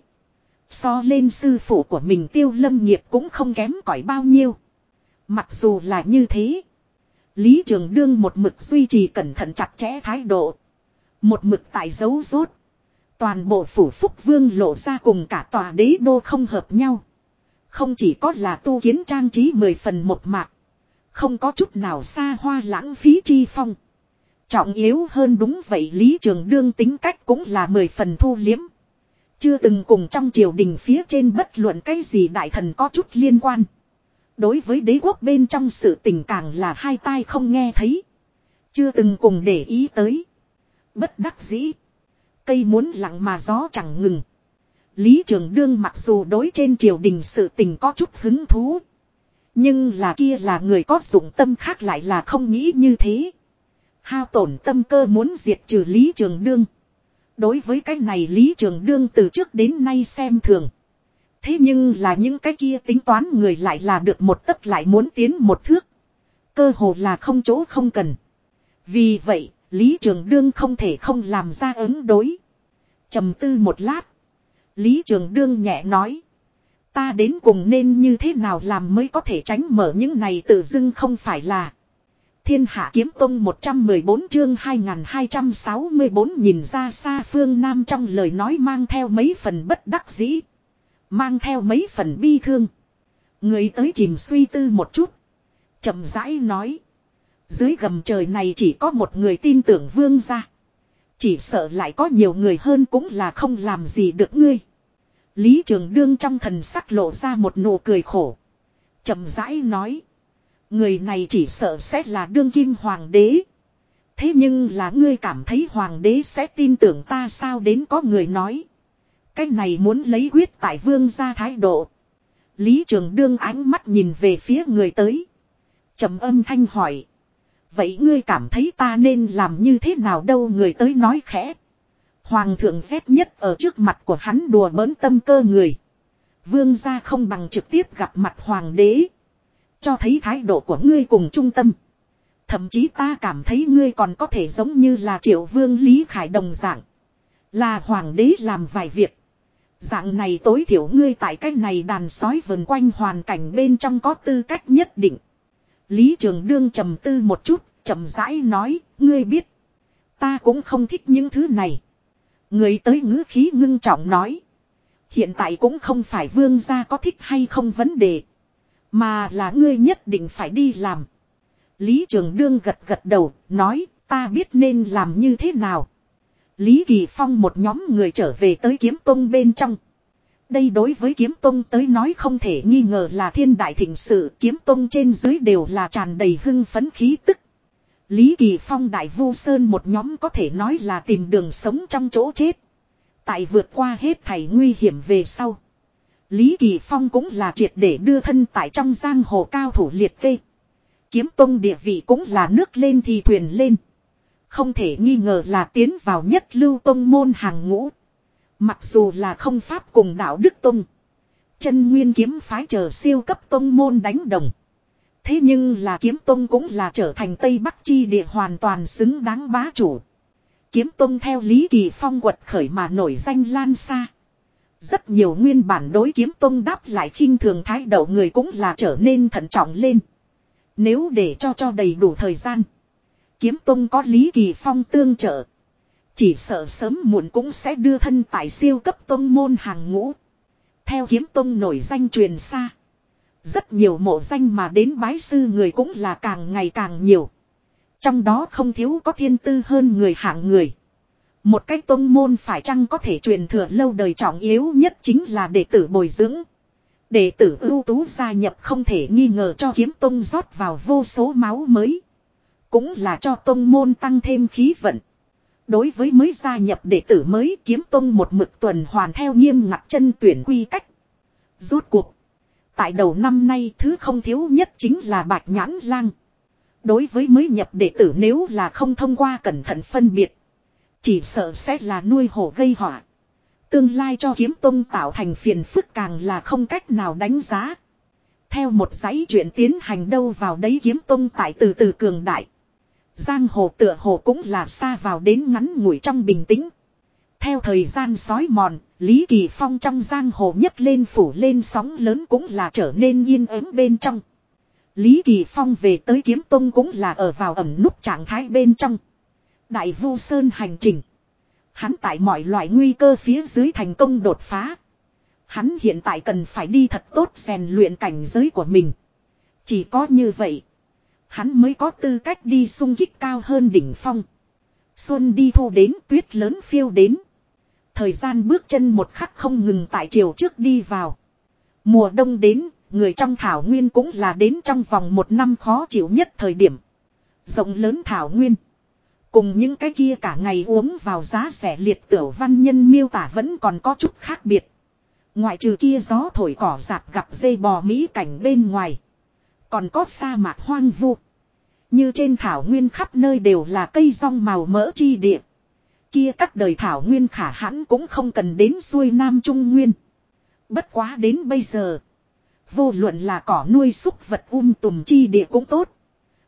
So lên sư phụ của mình tiêu lâm nghiệp cũng không kém cỏi bao nhiêu. Mặc dù là như thế. Lý Trường Đương một mực duy trì cẩn thận chặt chẽ thái độ. Một mực tại dấu rốt. Toàn bộ phủ phúc vương lộ ra cùng cả tòa đế đô không hợp nhau. Không chỉ có là tu kiến trang trí mười phần một mạc. Không có chút nào xa hoa lãng phí chi phong. Trọng yếu hơn đúng vậy Lý Trường Đương tính cách cũng là mười phần thu liếm. Chưa từng cùng trong triều đình phía trên bất luận cái gì đại thần có chút liên quan. Đối với đế quốc bên trong sự tình càng là hai tai không nghe thấy. Chưa từng cùng để ý tới. Bất đắc dĩ. Cây muốn lặng mà gió chẳng ngừng. Lý Trường Đương mặc dù đối trên triều đình sự tình có chút hứng thú. Nhưng là kia là người có dụng tâm khác lại là không nghĩ như thế. Hao tổn tâm cơ muốn diệt trừ Lý Trường Đương. Đối với cái này Lý Trường Đương từ trước đến nay xem thường. Thế nhưng là những cái kia tính toán người lại là được một tấc lại muốn tiến một thước. Cơ hồ là không chỗ không cần. Vì vậy, Lý Trường Đương không thể không làm ra ứng đối. trầm tư một lát. Lý Trường Đương nhẹ nói. Ta đến cùng nên như thế nào làm mới có thể tránh mở những này tự dưng không phải là. Thiên hạ kiếm tông 114 chương 2264 nhìn ra xa phương Nam trong lời nói mang theo mấy phần bất đắc dĩ. Mang theo mấy phần bi thương. Người tới chìm suy tư một chút. chậm rãi nói. Dưới gầm trời này chỉ có một người tin tưởng vương ra. Chỉ sợ lại có nhiều người hơn cũng là không làm gì được ngươi. Lý Trường Đương trong thần sắc lộ ra một nụ cười khổ. chậm rãi nói. Người này chỉ sợ sẽ là đương kim hoàng đế. Thế nhưng là ngươi cảm thấy hoàng đế sẽ tin tưởng ta sao đến có người nói. Cái này muốn lấy quyết tại vương ra thái độ. Lý Trường Đương ánh mắt nhìn về phía người tới. trầm âm thanh hỏi. Vậy ngươi cảm thấy ta nên làm như thế nào đâu người tới nói khẽ. Hoàng thượng rét nhất ở trước mặt của hắn đùa bỡn tâm cơ người. Vương gia không bằng trực tiếp gặp mặt hoàng đế. Cho thấy thái độ của ngươi cùng trung tâm. Thậm chí ta cảm thấy ngươi còn có thể giống như là triệu vương Lý Khải đồng dạng. Là hoàng đế làm vài việc. Dạng này tối thiểu ngươi tại cái này đàn sói vần quanh hoàn cảnh bên trong có tư cách nhất định. Lý Trường Đương trầm tư một chút, chậm rãi nói, ngươi biết. Ta cũng không thích những thứ này. Người tới ngữ khí ngưng trọng nói. Hiện tại cũng không phải vương gia có thích hay không vấn đề. Mà là ngươi nhất định phải đi làm. Lý Trường Đương gật gật đầu, nói, ta biết nên làm như thế nào. Lý Kỳ Phong một nhóm người trở về tới kiếm tông bên trong. Đây đối với kiếm tông tới nói không thể nghi ngờ là thiên đại thịnh sự kiếm tông trên dưới đều là tràn đầy hưng phấn khí tức. Lý Kỳ Phong đại vu sơn một nhóm có thể nói là tìm đường sống trong chỗ chết. Tại vượt qua hết thảy nguy hiểm về sau. Lý Kỳ Phong cũng là triệt để đưa thân tại trong giang hồ cao thủ liệt kê. Kiếm tông địa vị cũng là nước lên thì thuyền lên. Không thể nghi ngờ là tiến vào nhất lưu tông môn hàng ngũ. Mặc dù là không pháp cùng đạo đức tông. Chân nguyên kiếm phái chờ siêu cấp tông môn đánh đồng. Thế nhưng là kiếm tông cũng là trở thành Tây Bắc chi địa hoàn toàn xứng đáng bá chủ. Kiếm tông theo Lý Kỳ Phong quật khởi mà nổi danh lan xa. Rất nhiều nguyên bản đối kiếm tông đáp lại khinh thường thái độ người cũng là trở nên thận trọng lên. Nếu để cho cho đầy đủ thời gian. Kiếm tông có Lý Kỳ Phong tương trợ. Chỉ sợ sớm muộn cũng sẽ đưa thân tại siêu cấp tông môn hàng ngũ. Theo kiếm tông nổi danh truyền xa. Rất nhiều mộ danh mà đến bái sư người cũng là càng ngày càng nhiều. Trong đó không thiếu có thiên tư hơn người hạng người. Một cách tôn môn phải chăng có thể truyền thừa lâu đời trọng yếu nhất chính là đệ tử bồi dưỡng. Đệ tử ưu tú gia nhập không thể nghi ngờ cho kiếm tông rót vào vô số máu mới. Cũng là cho tông môn tăng thêm khí vận. Đối với mới gia nhập đệ tử mới kiếm tông một mực tuần hoàn theo nghiêm ngặt chân tuyển quy cách. Rốt cuộc. Tại đầu năm nay thứ không thiếu nhất chính là bạch nhãn lang. Đối với mới nhập đệ tử nếu là không thông qua cẩn thận phân biệt. Chỉ sợ sẽ là nuôi hổ gây họa. Tương lai cho kiếm tông tạo thành phiền phức càng là không cách nào đánh giá. Theo một dãy chuyện tiến hành đâu vào đấy kiếm tông tại từ từ cường đại. Giang hồ tựa hồ cũng là xa vào đến ngắn ngủi trong bình tĩnh. Theo thời gian sói mòn, Lý Kỳ Phong trong giang hồ nhất lên phủ lên sóng lớn cũng là trở nên yên ắng bên trong. Lý Kỳ Phong về tới kiếm tông cũng là ở vào ẩm nút trạng thái bên trong. Đại vu sơn hành trình. Hắn tại mọi loại nguy cơ phía dưới thành công đột phá. Hắn hiện tại cần phải đi thật tốt rèn luyện cảnh giới của mình. Chỉ có như vậy. Hắn mới có tư cách đi sung kích cao hơn đỉnh phong. Xuân đi thu đến tuyết lớn phiêu đến. Thời gian bước chân một khắc không ngừng tại chiều trước đi vào. Mùa đông đến, người trong thảo nguyên cũng là đến trong vòng một năm khó chịu nhất thời điểm. Rộng lớn thảo nguyên. Cùng những cái kia cả ngày uống vào giá rẻ liệt tiểu văn nhân miêu tả vẫn còn có chút khác biệt. Ngoại trừ kia gió thổi cỏ dạp gặp dây bò mỹ cảnh bên ngoài. Còn có sa mạc hoang vu. Như trên thảo nguyên khắp nơi đều là cây rong màu mỡ chi địa. Kia các đời thảo nguyên khả hãn cũng không cần đến xuôi nam trung nguyên. Bất quá đến bây giờ. Vô luận là cỏ nuôi súc vật um tùm chi địa cũng tốt.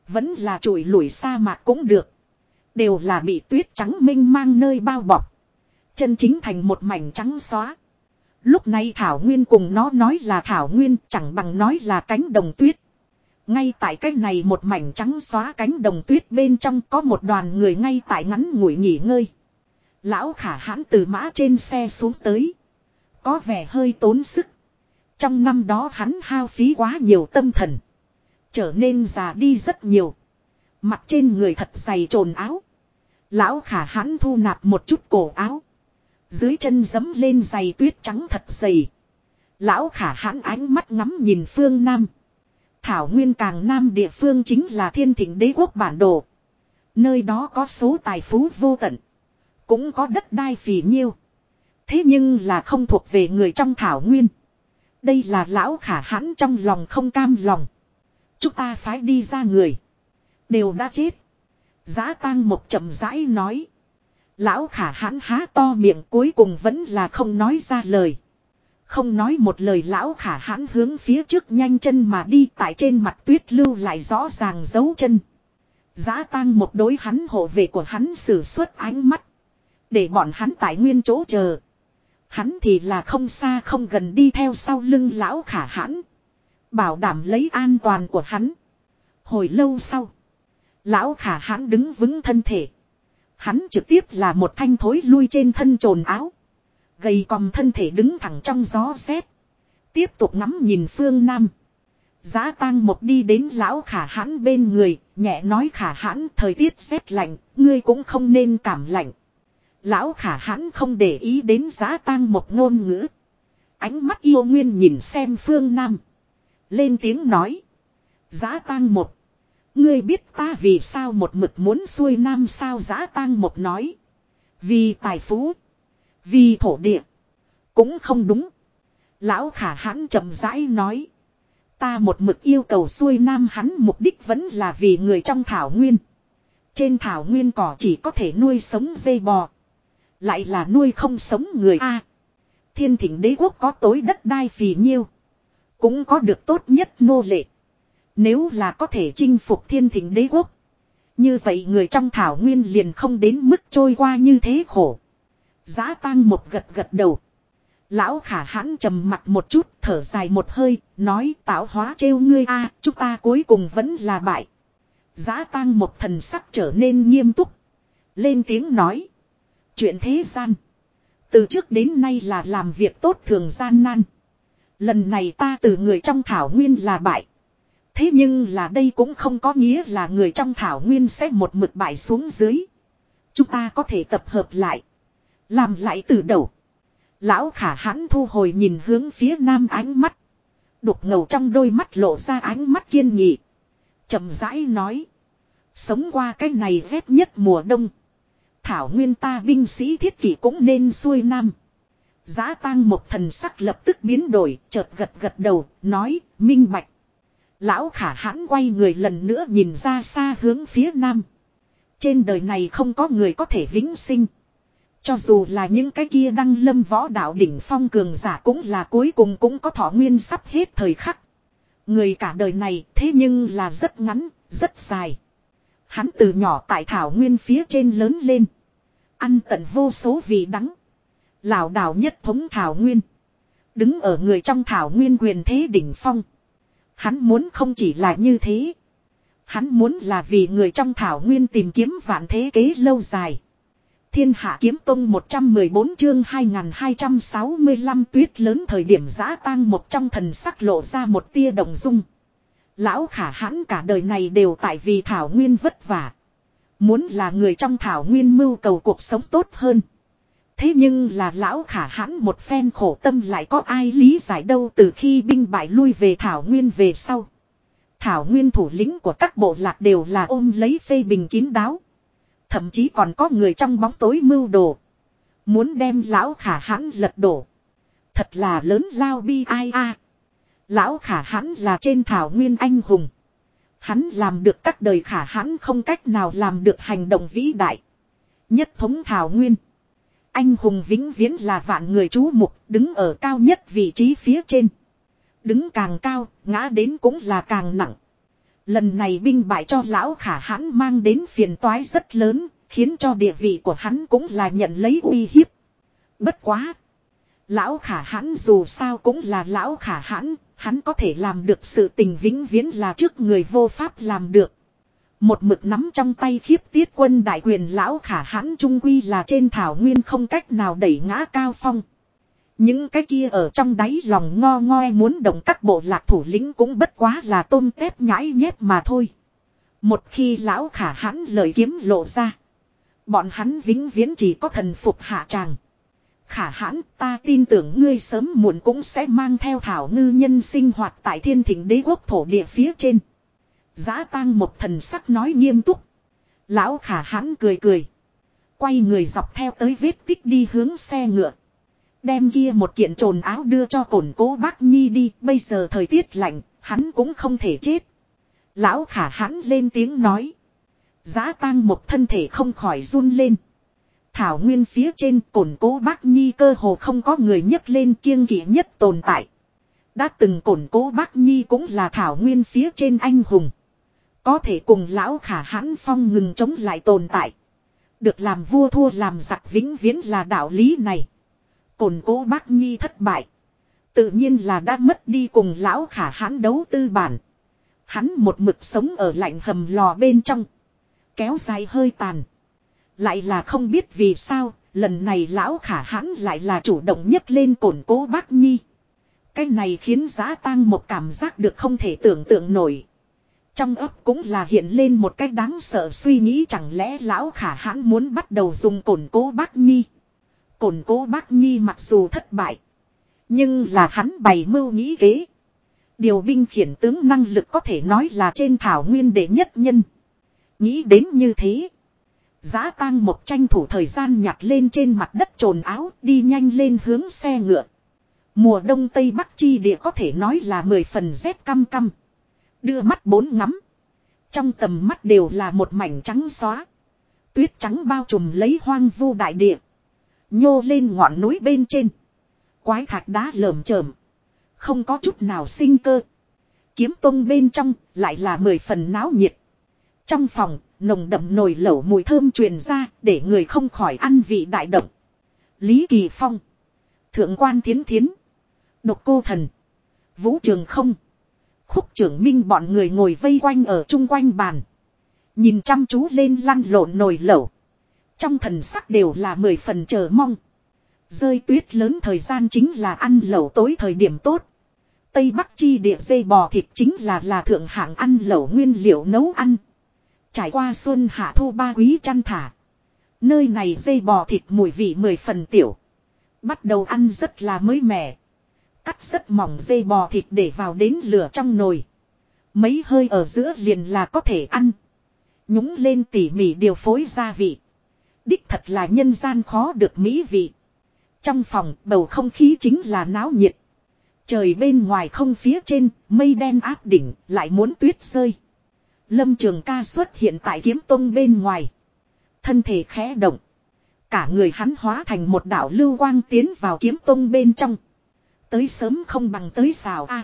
Vẫn là trụi lủi sa mạc cũng được. Đều là bị tuyết trắng minh mang nơi bao bọc. Chân chính thành một mảnh trắng xóa. Lúc này Thảo Nguyên cùng nó nói là Thảo Nguyên, chẳng bằng nói là cánh đồng tuyết. Ngay tại cái này một mảnh trắng xóa cánh đồng tuyết bên trong có một đoàn người ngay tại ngắn ngủi nghỉ ngơi. Lão khả hãn từ mã trên xe xuống tới. Có vẻ hơi tốn sức. Trong năm đó hắn hao phí quá nhiều tâm thần. Trở nên già đi rất nhiều. Mặt trên người thật dày trồn áo. Lão khả hãn thu nạp một chút cổ áo. Dưới chân dấm lên giày tuyết trắng thật dày. Lão khả hãn ánh mắt ngắm nhìn phương Nam. Thảo nguyên càng Nam địa phương chính là thiên thịnh đế quốc bản đồ. Nơi đó có số tài phú vô tận. Cũng có đất đai phì nhiêu. Thế nhưng là không thuộc về người trong thảo nguyên. Đây là lão khả hãn trong lòng không cam lòng. Chúng ta phải đi ra người. Đều đã chết. Giá tang một chậm rãi nói. Lão khả hãn há to miệng cuối cùng vẫn là không nói ra lời. Không nói một lời lão khả hãn hướng phía trước nhanh chân mà đi tại trên mặt tuyết lưu lại rõ ràng dấu chân. Giá tang một đối hắn hộ vệ của hắn sử xuất ánh mắt. Để bọn hắn tại nguyên chỗ chờ. Hắn thì là không xa không gần đi theo sau lưng lão khả hãn. Bảo đảm lấy an toàn của hắn. Hồi lâu sau. Lão khả hãn đứng vững thân thể. Hắn trực tiếp là một thanh thối lui trên thân trồn áo. Gầy còm thân thể đứng thẳng trong gió rét. Tiếp tục ngắm nhìn phương Nam. Giá tang một đi đến lão khả hãn bên người, nhẹ nói khả hãn thời tiết rét lạnh, ngươi cũng không nên cảm lạnh. Lão khả hãn không để ý đến giá tang một ngôn ngữ. Ánh mắt yêu nguyên nhìn xem phương Nam. Lên tiếng nói. Giá tang một. Ngươi biết ta vì sao một mực muốn xuôi Nam sao giá tang một nói. Vì tài phú. Vì thổ địa. Cũng không đúng. Lão khả hãn chậm rãi nói. Ta một mực yêu cầu xuôi Nam hắn mục đích vẫn là vì người trong thảo nguyên. Trên thảo nguyên cỏ chỉ có thể nuôi sống dây bò. Lại là nuôi không sống người A. thiên thỉnh đế quốc có tối đất đai phì nhiêu. Cũng có được tốt nhất nô lệ. Nếu là có thể chinh phục thiên thỉnh đế quốc. Như vậy người trong thảo nguyên liền không đến mức trôi qua như thế khổ. Giá tang một gật gật đầu. Lão khả hãn trầm mặt một chút, thở dài một hơi, nói tạo hóa trêu ngươi a, chúng ta cuối cùng vẫn là bại. Giá tang một thần sắc trở nên nghiêm túc. Lên tiếng nói. Chuyện thế gian. Từ trước đến nay là làm việc tốt thường gian nan. Lần này ta từ người trong thảo nguyên là bại. Thế nhưng là đây cũng không có nghĩa là người trong thảo nguyên sẽ một mực bại xuống dưới. Chúng ta có thể tập hợp lại. Làm lại từ đầu. Lão khả hãn thu hồi nhìn hướng phía nam ánh mắt. Đục ngầu trong đôi mắt lộ ra ánh mắt kiên nghị. chậm rãi nói. Sống qua cái này rét nhất mùa đông. Thảo nguyên ta binh sĩ thiết kỷ cũng nên xuôi nam. Giá tang một thần sắc lập tức biến đổi, chợt gật gật đầu, nói, minh bạch. Lão khả hãn quay người lần nữa nhìn ra xa hướng phía nam. Trên đời này không có người có thể vĩnh sinh. Cho dù là những cái kia đăng lâm võ đạo đỉnh phong cường giả cũng là cuối cùng cũng có thọ nguyên sắp hết thời khắc. Người cả đời này thế nhưng là rất ngắn, rất dài. Hắn từ nhỏ tại thảo nguyên phía trên lớn lên. Ăn tận vô số vị đắng. Lào đảo nhất thống thảo nguyên. Đứng ở người trong thảo nguyên quyền thế đỉnh phong. Hắn muốn không chỉ là như thế. Hắn muốn là vì người trong thảo nguyên tìm kiếm vạn thế kế lâu dài. Thiên hạ kiếm tông 114 chương 2265 tuyết lớn thời điểm giã tang một trong thần sắc lộ ra một tia đồng dung. Lão khả hãn cả đời này đều tại vì thảo nguyên vất vả. Muốn là người trong thảo nguyên mưu cầu cuộc sống tốt hơn. Thế nhưng là lão khả hãn một phen khổ tâm lại có ai lý giải đâu từ khi binh bại lui về thảo nguyên về sau. Thảo nguyên thủ lĩnh của các bộ lạc đều là ôm lấy phê bình kín đáo. Thậm chí còn có người trong bóng tối mưu đồ. Muốn đem lão khả hãn lật đổ. Thật là lớn lao bi ai a. Lão khả hãn là trên thảo nguyên anh hùng. Hắn làm được các đời khả hãn không cách nào làm được hành động vĩ đại. Nhất thống thảo nguyên. Anh hùng vĩnh viễn là vạn người chú mục, đứng ở cao nhất vị trí phía trên. Đứng càng cao, ngã đến cũng là càng nặng. Lần này binh bại cho lão khả hãn mang đến phiền toái rất lớn, khiến cho địa vị của hắn cũng là nhận lấy uy hiếp. Bất quá. Lão khả hãn dù sao cũng là lão khả hãn, hắn có thể làm được sự tình vĩnh viễn là trước người vô pháp làm được. Một mực nắm trong tay khiếp tiết quân đại quyền lão khả hãn trung quy là trên thảo nguyên không cách nào đẩy ngã cao phong. Những cái kia ở trong đáy lòng ngo ngoe muốn động các bộ lạc thủ lĩnh cũng bất quá là tôm tép nhãi nhép mà thôi. Một khi lão khả hãn lời kiếm lộ ra. Bọn hắn vĩnh viễn chỉ có thần phục hạ tràng. Khả hãn ta tin tưởng ngươi sớm muộn cũng sẽ mang theo thảo ngư nhân sinh hoạt tại thiên thỉnh đế quốc thổ địa phía trên. Giá tang một thần sắc nói nghiêm túc. Lão khả hãn cười cười. Quay người dọc theo tới vết tích đi hướng xe ngựa. Đem kia một kiện trồn áo đưa cho cổn cố bác Nhi đi. Bây giờ thời tiết lạnh, hắn cũng không thể chết. Lão khả hãn lên tiếng nói. Giá tang một thân thể không khỏi run lên. Thảo nguyên phía trên cổn cố bác Nhi cơ hồ không có người nhấc lên kiêng kỵ nhất tồn tại. Đã từng cổn cố bác Nhi cũng là thảo nguyên phía trên anh hùng. Có thể cùng lão khả hãn phong ngừng chống lại tồn tại. Được làm vua thua làm giặc vĩnh viễn là đạo lý này. Cổn cố bác Nhi thất bại. Tự nhiên là đã mất đi cùng lão khả hãn đấu tư bản. Hắn một mực sống ở lạnh hầm lò bên trong. Kéo dài hơi tàn. Lại là không biết vì sao, lần này lão khả hãn lại là chủ động nhất lên cổn cố bác nhi. Cái này khiến giá tăng một cảm giác được không thể tưởng tượng nổi. Trong ấp cũng là hiện lên một cách đáng sợ suy nghĩ chẳng lẽ lão khả hãn muốn bắt đầu dùng cổn cố bác nhi. Cổn cố bác nhi mặc dù thất bại. Nhưng là hắn bày mưu nghĩ kế. Điều binh khiển tướng năng lực có thể nói là trên thảo nguyên đệ nhất nhân. Nghĩ đến như thế. Giá tang một tranh thủ thời gian nhặt lên trên mặt đất trồn áo đi nhanh lên hướng xe ngựa. Mùa đông Tây Bắc chi địa có thể nói là mười phần rét căm căm. Đưa mắt bốn ngắm. Trong tầm mắt đều là một mảnh trắng xóa. Tuyết trắng bao trùm lấy hoang vu đại địa. Nhô lên ngọn núi bên trên. Quái thạch đá lởm chởm Không có chút nào sinh cơ. Kiếm tông bên trong lại là mười phần náo nhiệt. Trong phòng, nồng đậm nồi lẩu mùi thơm truyền ra để người không khỏi ăn vị đại động. Lý Kỳ Phong. Thượng quan thiến thiến. Độc cô thần. Vũ trường không. Khúc trưởng minh bọn người ngồi vây quanh ở chung quanh bàn. Nhìn chăm chú lên lăn lộn nồi lẩu. Trong thần sắc đều là mười phần chờ mong. Rơi tuyết lớn thời gian chính là ăn lẩu tối thời điểm tốt. Tây Bắc chi địa dây bò thịt chính là là thượng hạng ăn lẩu nguyên liệu nấu ăn. Trải qua xuân hạ thu ba quý chăn thả. Nơi này dây bò thịt mùi vị mười phần tiểu. Bắt đầu ăn rất là mới mẻ. Cắt rất mỏng dây bò thịt để vào đến lửa trong nồi. Mấy hơi ở giữa liền là có thể ăn. Nhúng lên tỉ mỉ điều phối gia vị. Đích thật là nhân gian khó được mỹ vị. Trong phòng bầu không khí chính là náo nhiệt. Trời bên ngoài không phía trên, mây đen áp đỉnh, lại muốn tuyết rơi. Lâm Trường ca xuất hiện tại kiếm tông bên ngoài. Thân thể khẽ động. Cả người hắn hóa thành một đạo lưu quang tiến vào kiếm tông bên trong. Tới sớm không bằng tới xào a.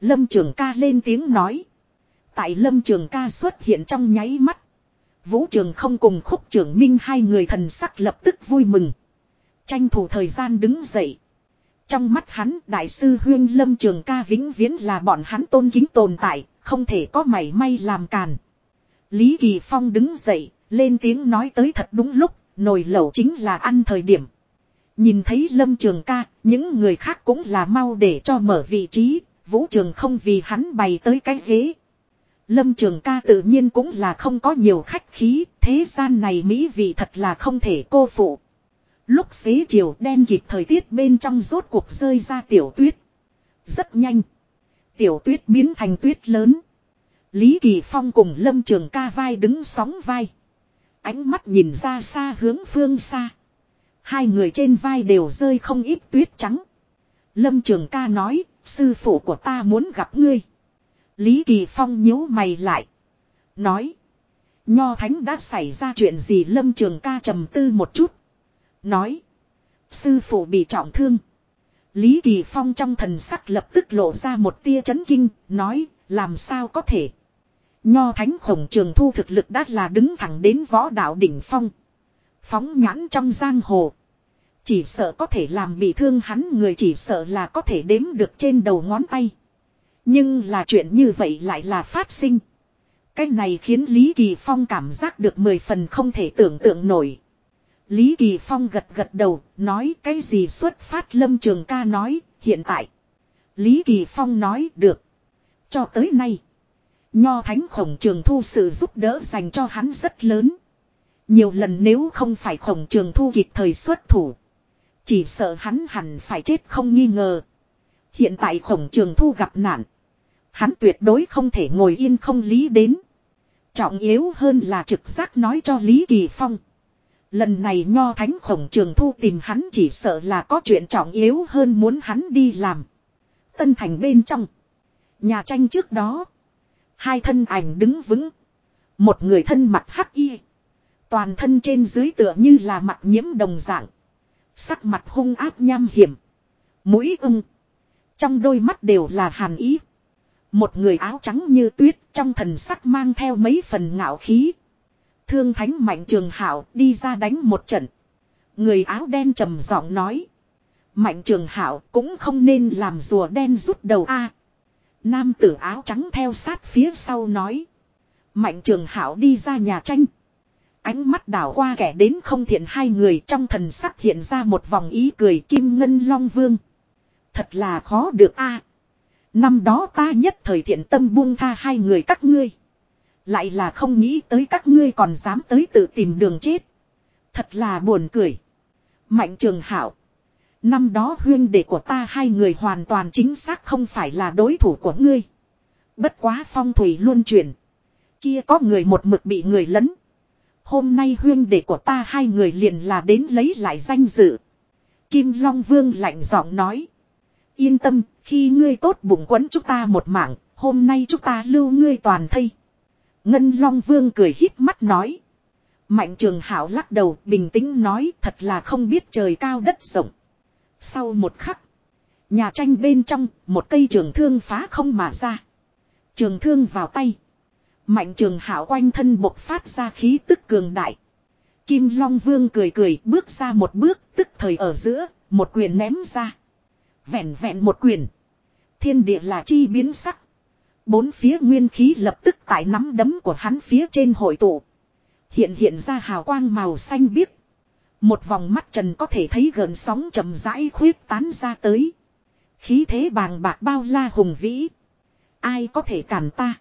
Lâm Trường ca lên tiếng nói. Tại Lâm Trường ca xuất hiện trong nháy mắt. Vũ Trường không cùng khúc trưởng minh hai người thần sắc lập tức vui mừng. Tranh thủ thời gian đứng dậy. Trong mắt hắn đại sư huyên lâm trường ca vĩnh viễn là bọn hắn tôn kính tồn tại, không thể có mảy may làm càn. Lý Kỳ Phong đứng dậy, lên tiếng nói tới thật đúng lúc, nồi lẩu chính là ăn thời điểm. Nhìn thấy lâm trường ca, những người khác cũng là mau để cho mở vị trí, vũ trường không vì hắn bày tới cái ghế. Lâm trường ca tự nhiên cũng là không có nhiều khách khí, thế gian này mỹ vị thật là không thể cô phụ. Lúc xế chiều đen kịp thời tiết bên trong rốt cuộc rơi ra tiểu tuyết. Rất nhanh. Tiểu tuyết biến thành tuyết lớn. Lý Kỳ Phong cùng Lâm Trường ca vai đứng sóng vai. Ánh mắt nhìn ra xa hướng phương xa. Hai người trên vai đều rơi không ít tuyết trắng. Lâm Trường ca nói, sư phụ của ta muốn gặp ngươi. Lý Kỳ Phong nhíu mày lại. Nói. Nho Thánh đã xảy ra chuyện gì Lâm Trường ca trầm tư một chút. Nói. Sư phụ bị trọng thương. Lý Kỳ Phong trong thần sắc lập tức lộ ra một tia chấn kinh, nói, làm sao có thể. Nho thánh khổng trường thu thực lực đã là đứng thẳng đến võ đạo đỉnh phong. Phóng nhãn trong giang hồ. Chỉ sợ có thể làm bị thương hắn người chỉ sợ là có thể đếm được trên đầu ngón tay. Nhưng là chuyện như vậy lại là phát sinh. Cái này khiến Lý Kỳ Phong cảm giác được mười phần không thể tưởng tượng nổi. Lý Kỳ Phong gật gật đầu, nói cái gì xuất phát lâm trường ca nói, hiện tại. Lý Kỳ Phong nói được. Cho tới nay, Nho Thánh Khổng Trường Thu sự giúp đỡ dành cho hắn rất lớn. Nhiều lần nếu không phải Khổng Trường Thu kịp thời xuất thủ. Chỉ sợ hắn hẳn phải chết không nghi ngờ. Hiện tại Khổng Trường Thu gặp nạn. Hắn tuyệt đối không thể ngồi yên không lý đến. Trọng yếu hơn là trực giác nói cho Lý Kỳ Phong. Lần này nho thánh khổng trường thu tìm hắn chỉ sợ là có chuyện trọng yếu hơn muốn hắn đi làm. Tân thành bên trong. Nhà tranh trước đó. Hai thân ảnh đứng vững. Một người thân mặt hắc y. Toàn thân trên dưới tựa như là mặt nhiễm đồng dạng. Sắc mặt hung ác nham hiểm. Mũi ưng. Trong đôi mắt đều là hàn ý. Một người áo trắng như tuyết trong thần sắc mang theo mấy phần ngạo khí. Thương thánh mạnh trường hảo đi ra đánh một trận. Người áo đen trầm giọng nói. Mạnh trường hảo cũng không nên làm rùa đen rút đầu a. Nam tử áo trắng theo sát phía sau nói. Mạnh trường hảo đi ra nhà tranh. Ánh mắt đảo qua kẻ đến không thiện hai người trong thần sắc hiện ra một vòng ý cười kim ngân long vương. Thật là khó được a. Năm đó ta nhất thời thiện tâm buông tha hai người các ngươi. Lại là không nghĩ tới các ngươi còn dám tới tự tìm đường chết. Thật là buồn cười. Mạnh trường hảo. Năm đó huyên đệ của ta hai người hoàn toàn chính xác không phải là đối thủ của ngươi. Bất quá phong thủy luôn chuyển. Kia có người một mực bị người lấn. Hôm nay huyên đệ của ta hai người liền là đến lấy lại danh dự. Kim Long Vương lạnh giọng nói. Yên tâm, khi ngươi tốt bụng quấn chúng ta một mạng, hôm nay chúng ta lưu ngươi toàn thây. Ngân Long Vương cười híp mắt nói. Mạnh trường hảo lắc đầu bình tĩnh nói thật là không biết trời cao đất rộng. Sau một khắc. Nhà tranh bên trong một cây trường thương phá không mà ra. Trường thương vào tay. Mạnh trường hảo quanh thân bộc phát ra khí tức cường đại. Kim Long Vương cười cười bước ra một bước tức thời ở giữa, một quyền ném ra. Vẹn vẹn một quyền. Thiên địa là chi biến sắc. Bốn phía nguyên khí lập tức tại nắm đấm của hắn phía trên hội tụ. Hiện hiện ra hào quang màu xanh biếc. Một vòng mắt trần có thể thấy gần sóng chậm rãi khuyết tán ra tới. Khí thế bàng bạc bao la hùng vĩ. Ai có thể cản ta.